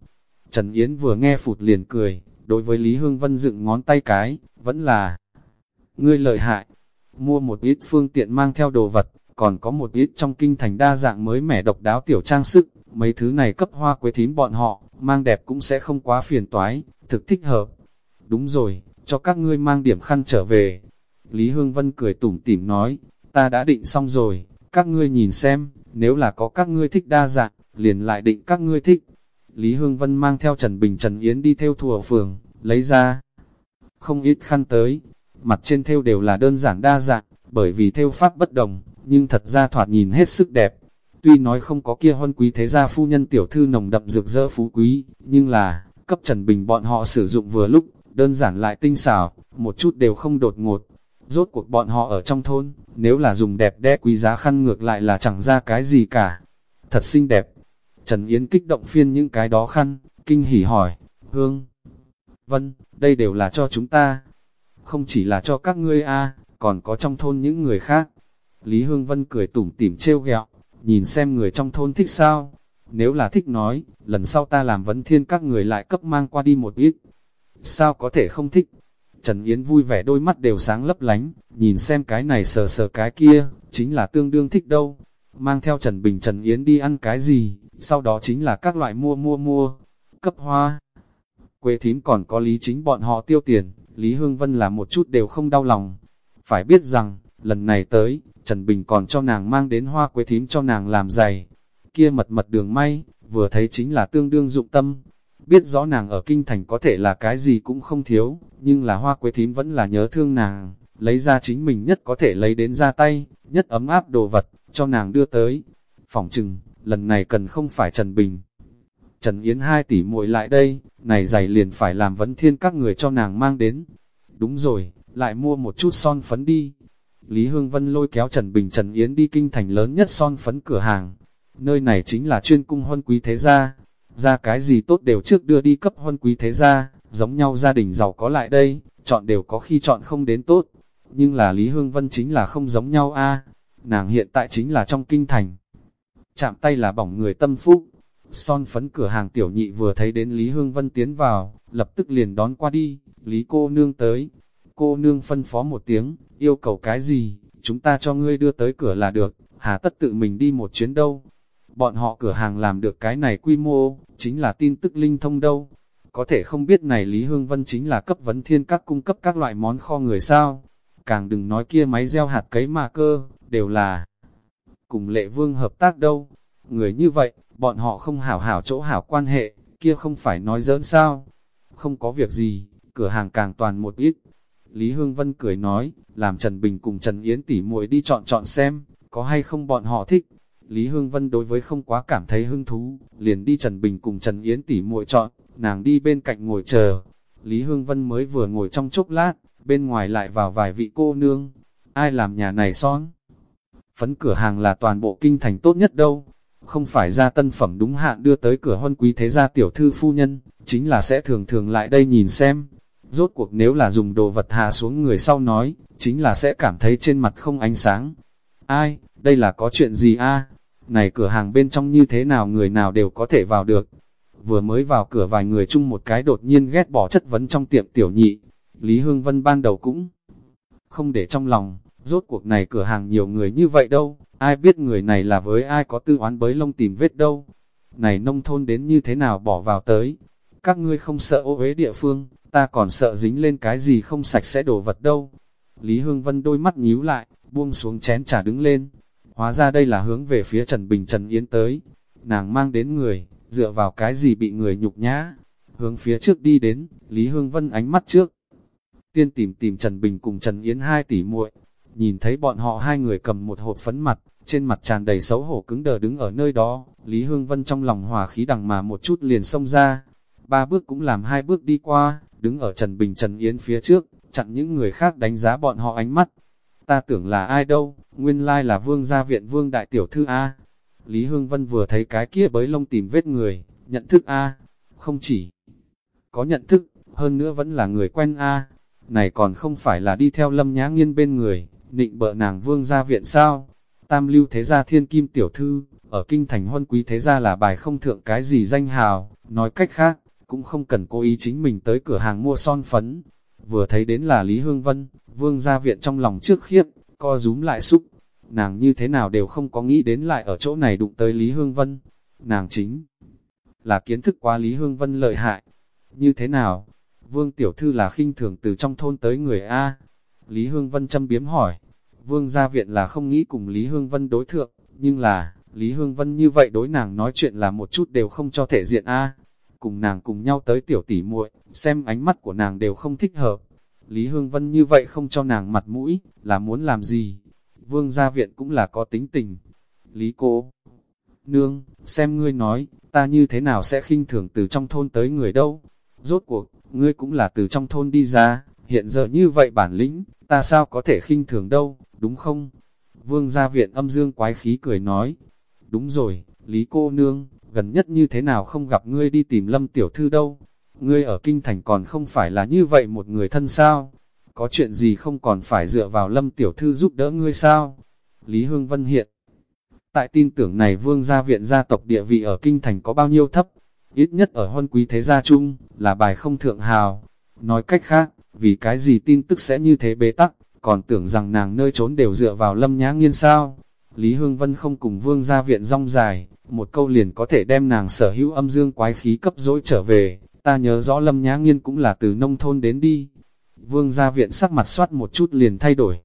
Trần Yến vừa nghe phụt liền cười, đối với Lý Hương Vân dựng ngón tay cái, vẫn là ngươi lợi hại. Mua một ít phương tiện mang theo đồ vật, còn có một ít trong kinh thành đa dạng mới mẻ độc đáo tiểu trang sức, mấy thứ này cấp hoa quế thím bọn họ, mang đẹp cũng sẽ không quá phiền toái, thực thích hợp. Đúng rồi, cho các ngươi mang điểm khăn trở về. Lý Hương Vân cười tủm tỉm nói, ta đã định xong rồi, các ngươi nhìn xem, nếu là có các ngươi thích đa dạng, liền lại định các ngươi thích. Lý Hương Vân mang theo Trần Bình Trần Yến đi theo thùa phường, lấy ra không ít khăn tới, mặt trên theo đều là đơn giản đa dạng, bởi vì theo pháp bất đồng, nhưng thật ra thoạt nhìn hết sức đẹp. Tuy nói không có kia huân quý thế gia phu nhân tiểu thư nồng đậm rực rỡ phú quý, nhưng là, cấp Trần Bình bọn họ sử dụng vừa lúc, đơn giản lại tinh xảo, một chút đều không đột ngột. Rốt cuộc bọn họ ở trong thôn, nếu là dùng đẹp đẽ quý giá khăn ngược lại là chẳng ra cái gì cả. Thật xinh đẹp. Trần Yến kích động phiên những cái đó khăn, kinh hỉ hỏi, Hương, Vân, đây đều là cho chúng ta. Không chỉ là cho các ngươi a còn có trong thôn những người khác. Lý Hương Vân cười tủm tỉm trêu ghẹo, nhìn xem người trong thôn thích sao. Nếu là thích nói, lần sau ta làm vấn thiên các người lại cấp mang qua đi một ít. Sao có thể không thích? Trần Yến vui vẻ đôi mắt đều sáng lấp lánh, nhìn xem cái này sờ sờ cái kia, chính là tương đương thích đâu. Mang theo Trần Bình Trần Yến đi ăn cái gì, sau đó chính là các loại mua mua mua, cấp hoa. Quế thím còn có lý chính bọn họ tiêu tiền, Lý Hương Vân là một chút đều không đau lòng. Phải biết rằng, lần này tới, Trần Bình còn cho nàng mang đến hoa quế thím cho nàng làm giày. Kia mật mật đường may, vừa thấy chính là tương đương dụng tâm. Biết rõ nàng ở kinh thành có thể là cái gì cũng không thiếu, nhưng là hoa quế thím vẫn là nhớ thương nàng, lấy ra chính mình nhất có thể lấy đến ra tay, nhất ấm áp đồ vật, cho nàng đưa tới. Phỏng chừng, lần này cần không phải Trần Bình. Trần Yến hai tỷ muội lại đây, này giày liền phải làm vấn thiên các người cho nàng mang đến. Đúng rồi, lại mua một chút son phấn đi. Lý Hương Vân lôi kéo Trần Bình Trần Yến đi kinh thành lớn nhất son phấn cửa hàng. Nơi này chính là chuyên cung huân quý thế gia. Ra cái gì tốt đều trước đưa đi cấp huân quý thế gia, giống nhau gia đình giàu có lại đây, chọn đều có khi chọn không đến tốt. Nhưng là Lý Hương Vân chính là không giống nhau a Nàng hiện tại chính là trong kinh thành. Chạm tay là bỏng người tâm phúc. Son phấn cửa hàng tiểu nhị vừa thấy đến Lý Hương Vân tiến vào, lập tức liền đón qua đi, Lý cô nương tới, Cô nương phân phó một tiếng, yêu cầu cái gì, chúng ta cho ngươi đưa tới cửa là được, hà tất tự mình đi một chuyến đâu. Bọn họ cửa hàng làm được cái này quy mô, chính là tin tức linh thông đâu. Có thể không biết này Lý Hương Vân chính là cấp vấn thiên các cung cấp các loại món kho người sao. Càng đừng nói kia máy gieo hạt cấy mà cơ, đều là cùng lệ vương hợp tác đâu. Người như vậy, bọn họ không hảo hảo chỗ hảo quan hệ, kia không phải nói giỡn sao. Không có việc gì, cửa hàng càng toàn một ít, Lý Hương Vân cười nói, làm Trần Bình cùng Trần Yến tỉ muội đi chọn chọn xem, có hay không bọn họ thích. Lý Hương Vân đối với không quá cảm thấy hứng thú, liền đi Trần Bình cùng Trần Yến tỉ muội chọn, nàng đi bên cạnh ngồi chờ. Lý Hương Vân mới vừa ngồi trong chốc lát, bên ngoài lại vào vài vị cô nương. Ai làm nhà này son? Phấn cửa hàng là toàn bộ kinh thành tốt nhất đâu. Không phải ra tân phẩm đúng hạn đưa tới cửa huân quý thế gia tiểu thư phu nhân, chính là sẽ thường thường lại đây nhìn xem, Rốt cuộc nếu là dùng đồ vật hạ xuống người sau nói, chính là sẽ cảm thấy trên mặt không ánh sáng. Ai, đây là có chuyện gì a? Này cửa hàng bên trong như thế nào người nào đều có thể vào được. Vừa mới vào cửa vài người chung một cái đột nhiên ghét bỏ chất vấn trong tiệm tiểu nhị. Lý Hương Vân ban đầu cũng không để trong lòng, rốt cuộc này cửa hàng nhiều người như vậy đâu, ai biết người này là với ai có tư oán bới lông tìm vết đâu. Này nông thôn đến như thế nào bỏ vào tới, các ngươi không sợ ô uế địa phương, ta còn sợ dính lên cái gì không sạch sẽ đổ vật đâu. Lý Hương Vân đôi mắt nhíu lại, buông xuống chén trà đứng lên. Hóa ra đây là hướng về phía Trần Bình Trần Yến tới. Nàng mang đến người, dựa vào cái gì bị người nhục nhã. Hướng phía trước đi đến, Lý Hương Vân ánh mắt trước. Tiên tìm tìm Trần Bình cùng Trần Yến hai tỷ muội Nhìn thấy bọn họ hai người cầm một hộp phấn mặt, trên mặt tràn đầy xấu hổ cứng đờ đứng ở nơi đó, Lý Hương Vân trong lòng hòa khí đằng mà một chút liền xông ra, ba bước cũng làm hai bước đi qua, đứng ở Trần Bình Trần Yến phía trước, chặn những người khác đánh giá bọn họ ánh mắt. Ta tưởng là ai đâu, nguyên lai là vương gia viện vương đại tiểu thư A. Lý Hương Vân vừa thấy cái kia bới lông tìm vết người, nhận thức A, không chỉ có nhận thức, hơn nữa vẫn là người quen A. Này còn không phải là đi theo lâm nhã nghiên bên người, định bợ nàng vương gia viện sao? Tam lưu thế gia thiên kim tiểu thư, ở kinh thành huân quý thế gia là bài không thượng cái gì danh hào, nói cách khác, cũng không cần cố ý chính mình tới cửa hàng mua son phấn. Vừa thấy đến là Lý Hương Vân, vương gia viện trong lòng trước khiếp, co rúm lại xúc. Nàng như thế nào đều không có nghĩ đến lại ở chỗ này đụng tới Lý Hương Vân. Nàng chính là kiến thức quá Lý Hương Vân lợi hại. Như thế nào? Vương Tiểu Thư là khinh thường từ trong thôn tới người A. Lý Hương Vân châm biếm hỏi. Vương gia viện là không nghĩ cùng Lý Hương Vân đối thượng, nhưng là, Lý Hương Vân như vậy đối nàng nói chuyện là một chút đều không cho thể diện A cùng nàng cùng nhau tới tiểu tỷ muội, xem ánh mắt của nàng đều không thích hợp. Lý Hương Vân như vậy không cho nàng mặt mũi, là muốn làm gì? Vương gia viện cũng là có tính tình. Lý cô, nương, xem ngươi nói, ta như thế nào sẽ khinh thường từ trong thôn tới người đâu? Rốt cuộc, ngươi cũng là từ trong thôn đi ra, hiện giờ như vậy bản lĩnh, ta sao có thể khinh thường đâu, đúng không? Vương gia viện âm dương quái khí cười nói, đúng rồi, Lý cô nương, gần nhất như thế nào không gặp ngươi đi tìm lâm tiểu thư đâu. Ngươi ở kinh thành còn không phải là như vậy một người thân sao? Có chuyện gì không còn phải dựa vào lâm tiểu thư giúp đỡ ngươi sao? Lý Hương Vân hiện Tại tin tưởng này vương gia viện gia tộc địa vị ở kinh thành có bao nhiêu thấp, ít nhất ở huân quý thế gia chung, là bài không thượng hào. Nói cách khác, vì cái gì tin tức sẽ như thế bế tắc, còn tưởng rằng nàng nơi trốn đều dựa vào lâm nhã nghiên sao. Lý Hương Vân không cùng vương gia viện rong dài, một câu liền có thể đem nàng sở hữu âm dương quái khí cấp dỗi trở về, ta nhớ rõ Lâm Nhã Nghiên cũng là từ nông thôn đến đi. Vương gia viện sắc mặt soát một chút liền thay đổi.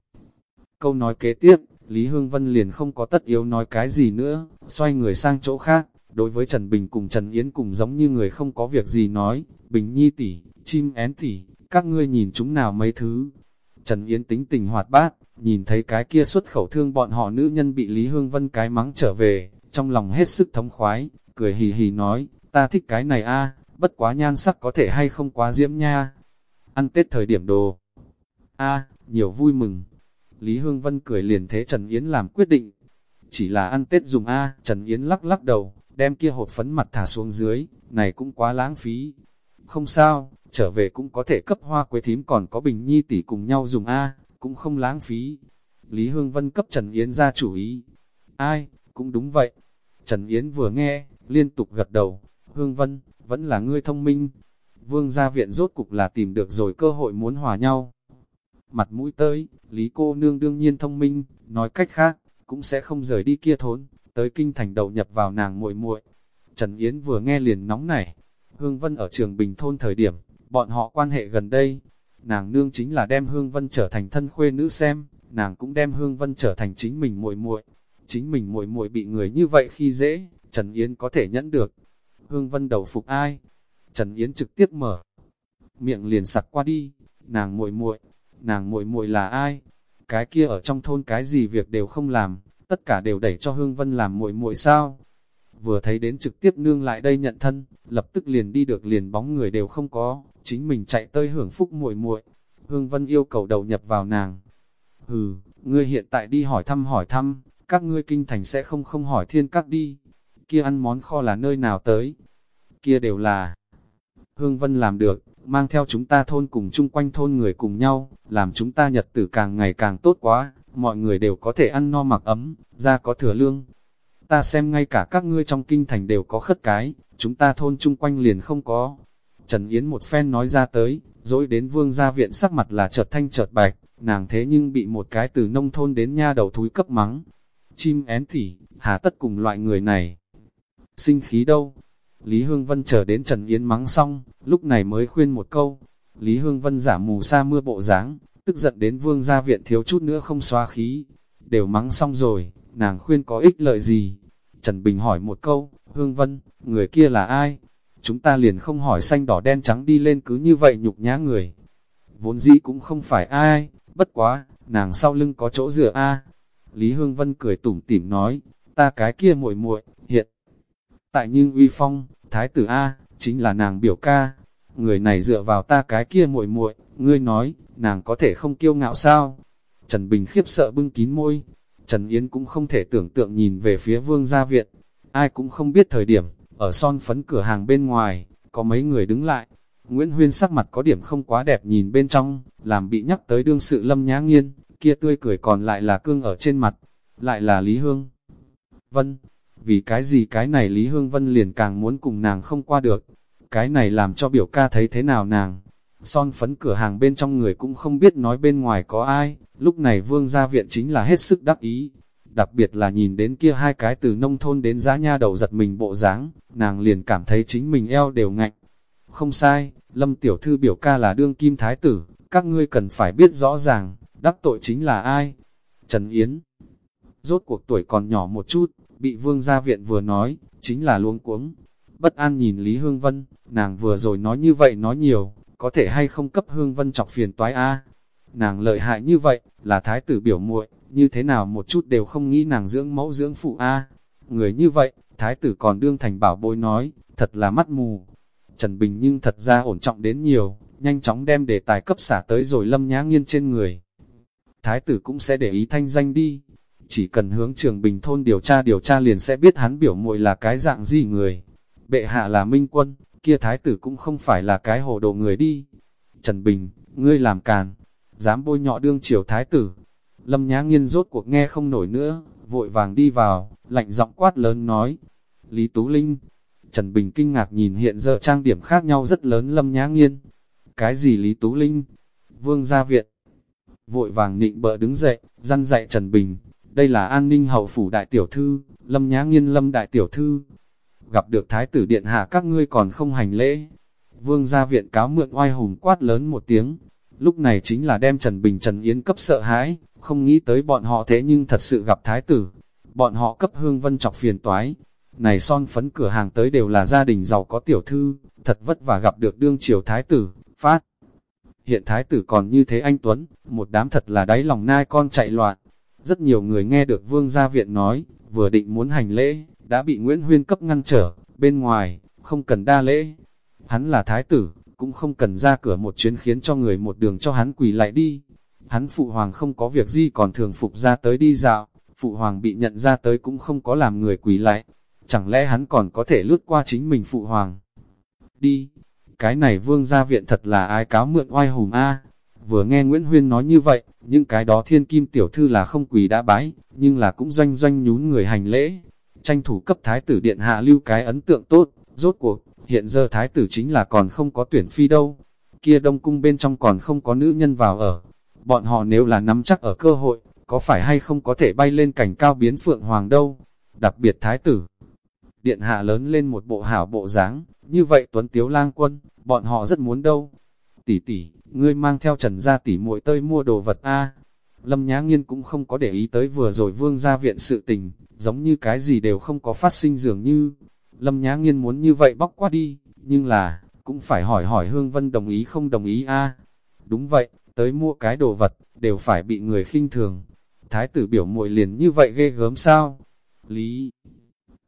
Câu nói kế tiếp, Lý Hương Vân liền không có tất yếu nói cái gì nữa, xoay người sang chỗ khác, đối với Trần Bình cùng Trần Yến cùng giống như người không có việc gì nói, Bình Nhi tỷ, chim én tỷ, các ngươi nhìn chúng nào mấy thứ. Trần Yến tính tình hoạt bát, nhìn thấy cái kia xuất khẩu thương bọn họ nữ nhân bị Lý Hương Vân cái mắng trở về, trong lòng hết sức thống khoái, cười hì hì nói, ta thích cái này a, bất quá nhan sắc có thể hay không quá diễm nha. Ăn Tết thời điểm đồ. a nhiều vui mừng. Lý Hương Vân cười liền thế Trần Yến làm quyết định. Chỉ là ăn Tết dùng a Trần Yến lắc lắc đầu, đem kia hộp phấn mặt thả xuống dưới, này cũng quá lãng phí. Không sao, trở về cũng có thể cấp hoa quế thím còn có bình nhi tỷ cùng nhau dùng a cũng không lãng phí. Lý Hương Vân cấp Trần Yến ra chủ ý. Ai, cũng đúng vậy. Trần Yến vừa nghe, liên tục gật đầu, Hương Vân, vẫn là ngươi thông minh. Vương gia viện rốt cục là tìm được rồi cơ hội muốn hòa nhau. Mặt mũi tới, Lý cô nương đương nhiên thông minh, nói cách khác, cũng sẽ không rời đi kia thốn, tới kinh thành đầu nhập vào nàng muội muội. Trần Yến vừa nghe liền nóng nảy, Hương Vân ở trường Bình Thôn thời điểm, bọn họ quan hệ gần đây. Nàng nương chính là đem Hương Vân trở thành thân khuê nữ xem, nàng cũng đem Hương Vân trở thành chính mình muội muội chính mình muội muội bị người như vậy khi dễ, Trần Yến có thể nhẫn được. Hương Vân đầu phục ai? Trần Yến trực tiếp mở miệng liền sặc qua đi, nàng muội muội, nàng muội muội là ai? Cái kia ở trong thôn cái gì việc đều không làm, tất cả đều đẩy cho Hương Vân làm muội muội sao? Vừa thấy đến trực tiếp nương lại đây nhận thân, lập tức liền đi được liền bóng người đều không có, chính mình chạy tới hưởng phúc muội muội. Hương Vân yêu cầu đầu nhập vào nàng. Hừ, ngươi hiện tại đi hỏi thăm hỏi thăm, các ngươi kinh thành sẽ không không hỏi thiên các đi, kia ăn món kho là nơi nào tới, kia đều là Hương Vân làm được, mang theo chúng ta thôn cùng chung quanh thôn người cùng nhau, làm chúng ta nhật tử càng ngày càng tốt quá, mọi người đều có thể ăn no mặc ấm, ra có thừa lương. Ta xem ngay cả các ngươi trong kinh thành đều có khất cái, chúng ta thôn chung quanh liền không có. Trần Yến một phen nói ra tới, dỗi đến vương gia viện sắc mặt là chợt thanh chợt bạch, nàng thế nhưng bị một cái từ nông thôn đến nha đầu thúi cấp mắng, chim én thỉ, hà tất cùng loại người này. Sinh khí đâu? Lý Hương Vân chờ đến Trần Yến mắng xong, lúc này mới khuyên một câu. Lý Hương Vân giả mù sa mưa bộ dáng tức giận đến vương gia viện thiếu chút nữa không xóa khí. Đều mắng xong rồi, nàng khuyên có ích lợi gì? Trần Bình hỏi một câu, Hương Vân, người kia là ai? Chúng ta liền không hỏi xanh đỏ đen trắng đi lên cứ như vậy nhục nhã người. Vốn dĩ cũng không phải ai, bất quá, nàng sau lưng có chỗ dựa a Lý Hương Vân cười tủm tỉm nói, ta cái kia muội muội hiện tại nhưng uy phong, thái tử A, chính là nàng biểu ca, người này dựa vào ta cái kia muội muội ngươi nói, nàng có thể không kiêu ngạo sao? Trần Bình khiếp sợ bưng kín môi, Trần Yến cũng không thể tưởng tượng nhìn về phía vương gia viện, ai cũng không biết thời điểm, ở son phấn cửa hàng bên ngoài, có mấy người đứng lại, Nguyễn Huyên sắc mặt có điểm không quá đẹp nhìn bên trong, làm bị nhắc tới đương sự lâm nhã nghiên, kia tươi cười còn lại là cương ở trên mặt, lại là Lý Hương. Vân, vì cái gì cái này Lý Hương Vân liền càng muốn cùng nàng không qua được, cái này làm cho biểu ca thấy thế nào nàng. Son phấn cửa hàng bên trong người cũng không biết nói bên ngoài có ai, lúc này vương gia viện chính là hết sức đắc ý. Đặc biệt là nhìn đến kia hai cái từ nông thôn đến giá nha đầu giật mình bộ dáng nàng liền cảm thấy chính mình eo đều ngạnh. Không sai, lâm tiểu thư biểu ca là đương kim thái tử, các ngươi cần phải biết rõ ràng, đắc tội chính là ai. Trần Yến Rốt cuộc tuổi còn nhỏ một chút, bị vương gia viện vừa nói, chính là luống cuống. Bất an nhìn Lý Hương Vân, nàng vừa rồi nói như vậy nói nhiều, có thể hay không cấp Hương Vân chọc phiền toái a Nàng lợi hại như vậy, là thái tử biểu muội như thế nào một chút đều không nghĩ nàng dưỡng mẫu dưỡng phụ a Người như vậy, thái tử còn đương thành bảo bối nói, thật là mắt mù. Trần Bình nhưng thật ra ổn trọng đến nhiều, nhanh chóng đem đề tài cấp xả tới rồi lâm nhã nghiên trên người. Thái tử cũng sẽ để ý thanh danh đi, chỉ cần hướng trường bình thôn điều tra điều tra liền sẽ biết hắn biểu muội là cái dạng gì người. Bệ hạ là minh quân, kia thái tử cũng không phải là cái hồ đồ người đi. Trần Bình, ngươi làm càn, dám bôi nhọ đương triều thái tử. Lâm Nhã Nghiên rốt cuộc nghe không nổi nữa, vội vàng đi vào, lạnh giọng quát lớn nói. Lý Tú Linh, Trần Bình kinh ngạc nhìn hiện giờ trang điểm khác nhau rất lớn Lâm Nhã Nghiên. Cái gì Lý Tú Linh? Vương gia viện. Vội vàng nịnh bợ đứng dậy, răn dạy Trần Bình, đây là an ninh hậu phủ đại tiểu thư, lâm nhã nghiên lâm đại tiểu thư. Gặp được thái tử điện hạ các ngươi còn không hành lễ. Vương gia viện cáo mượn oai hùng quát lớn một tiếng. Lúc này chính là đem Trần Bình Trần Yến cấp sợ hãi, không nghĩ tới bọn họ thế nhưng thật sự gặp thái tử. Bọn họ cấp hương vân chọc phiền toái. Này son phấn cửa hàng tới đều là gia đình giàu có tiểu thư, thật vất vả gặp được đương triều thái tử, phát. Hiện thái tử còn như thế anh Tuấn, một đám thật là đáy lòng nai con chạy loạn, rất nhiều người nghe được vương gia viện nói, vừa định muốn hành lễ, đã bị Nguyễn Huyên cấp ngăn trở, bên ngoài, không cần đa lễ. Hắn là thái tử, cũng không cần ra cửa một chuyến khiến cho người một đường cho hắn quỳ lại đi. Hắn phụ hoàng không có việc gì còn thường phục ra tới đi dạo, phụ hoàng bị nhận ra tới cũng không có làm người quỳ lại. Chẳng lẽ hắn còn có thể lướt qua chính mình phụ hoàng? Đi! Cái này vương gia viện thật là ai cáo mượn oai hùng a Vừa nghe Nguyễn Huyên nói như vậy, những cái đó thiên kim tiểu thư là không quỳ đã bái, nhưng là cũng doanh doanh nhún người hành lễ. Tranh thủ cấp thái tử điện hạ lưu cái ấn tượng tốt, rốt cuộc, hiện giờ thái tử chính là còn không có tuyển phi đâu. Kia đông cung bên trong còn không có nữ nhân vào ở. Bọn họ nếu là nắm chắc ở cơ hội, có phải hay không có thể bay lên cảnh cao biến phượng hoàng đâu. Đặc biệt thái tử, điện hạ lớn lên một bộ hảo bộ dáng, như vậy Tuấn Tiếu lang quân, bọn họ rất muốn đâu. Tỷ tỷ, ngươi mang theo trần gia tỷ muội tơi mua đồ vật a Lâm Nhã Nghiên cũng không có để ý tới vừa rồi vương gia viện sự tình, giống như cái gì đều không có phát sinh dường như. Lâm Nhã Nghiên muốn như vậy bóc qua đi, nhưng là, cũng phải hỏi hỏi Hương Vân đồng ý không đồng ý a Đúng vậy, tới mua cái đồ vật, đều phải bị người khinh thường. Thái tử biểu muội liền như vậy ghê gớm sao? Lý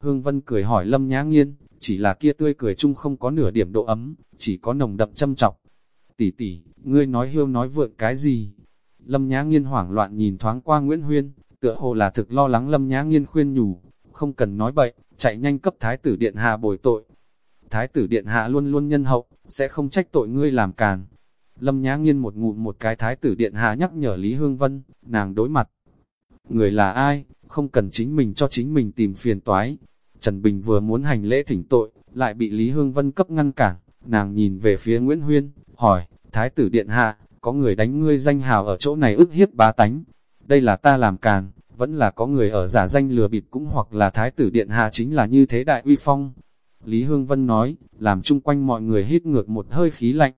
Hương Vân cười hỏi Lâm Nhã Nghiên, chỉ là kia tươi cười chung không có nửa điểm độ ấm, chỉ có nồng đậm châm trọng. Tỷ tỷ, ngươi nói hiêu nói vượn cái gì? Lâm Nhã Nghiên hoảng loạn nhìn thoáng qua Nguyễn Huyên, tựa hồ là thực lo lắng Lâm Nhã Nghiên khuyên nhủ, không cần nói bậy, chạy nhanh cấp Thái tử Điện Hạ bồi tội. Thái tử Điện Hạ luôn luôn nhân hậu, sẽ không trách tội ngươi làm càn. Lâm Nhã Nghiên một ngụm một cái Thái tử Điện Hạ nhắc nhở Lý Hương Vân, nàng đối mặt. Người là ai, không cần chính mình cho chính mình tìm phiền toái. Trần Bình vừa muốn hành lễ thỉnh tội, lại bị Lý Hương Vân cấp ngăn cản, nàng nhìn về phía Nguyễn Huyên, hỏi, Thái tử điện hạ, có người đánh ngươi danh hào ở chỗ này ức hiếp bá tánh. Đây là ta làm càn, vẫn là có người ở giả danh lừa bịp cũng hoặc là thái tử điện hạ chính là như thế đại uy phong. Lý Hương Vân nói, làm chung quanh mọi người hít ngược một hơi khí lạnh,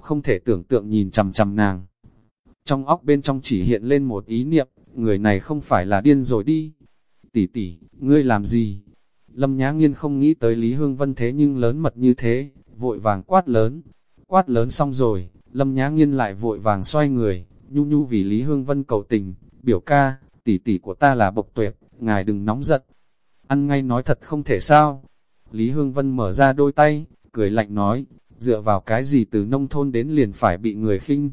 không thể tưởng tượng nhìn chằm chằm nàng. Trong óc bên trong chỉ hiện lên một ý niệm, người này không phải là điên rồi đi. Tỷ tỷ, ngươi làm gì? Lâm Nhã Nghiên không nghĩ tới Lý Hương Vân thế nhưng lớn mật như thế, vội vàng quát lớn. Quát lớn xong rồi, Lâm Nhã Nghiên lại vội vàng xoay người, nhu nhu vì Lý Hương Vân cầu tình, biểu ca, tỷ tỷ của ta là bộc tuyệt, ngài đừng nóng giận. Ăn ngay nói thật không thể sao. Lý Hương Vân mở ra đôi tay, cười lạnh nói, dựa vào cái gì từ nông thôn đến liền phải bị người khinh.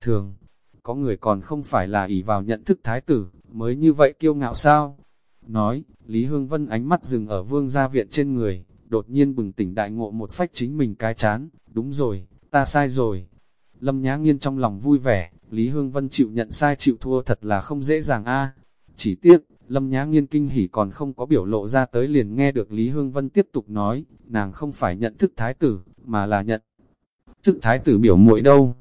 Thường, có người còn không phải là ỷ vào nhận thức thái tử, mới như vậy kiêu ngạo sao? Nói, Lý Hương Vân ánh mắt dừng ở vương gia viện trên người, đột nhiên bừng tỉnh đại ngộ một phách chính mình cái chán, đúng rồi, ta sai rồi. Lâm Nhã Nghiên trong lòng vui vẻ, Lý Hương Vân chịu nhận sai chịu thua thật là không dễ dàng a. Chỉ tiếc, Lâm Nhã Nghiên kinh hỉ còn không có biểu lộ ra tới liền nghe được Lý Hương Vân tiếp tục nói, nàng không phải nhận thức thái tử, mà là nhận thức thái tử biểu muội đâu.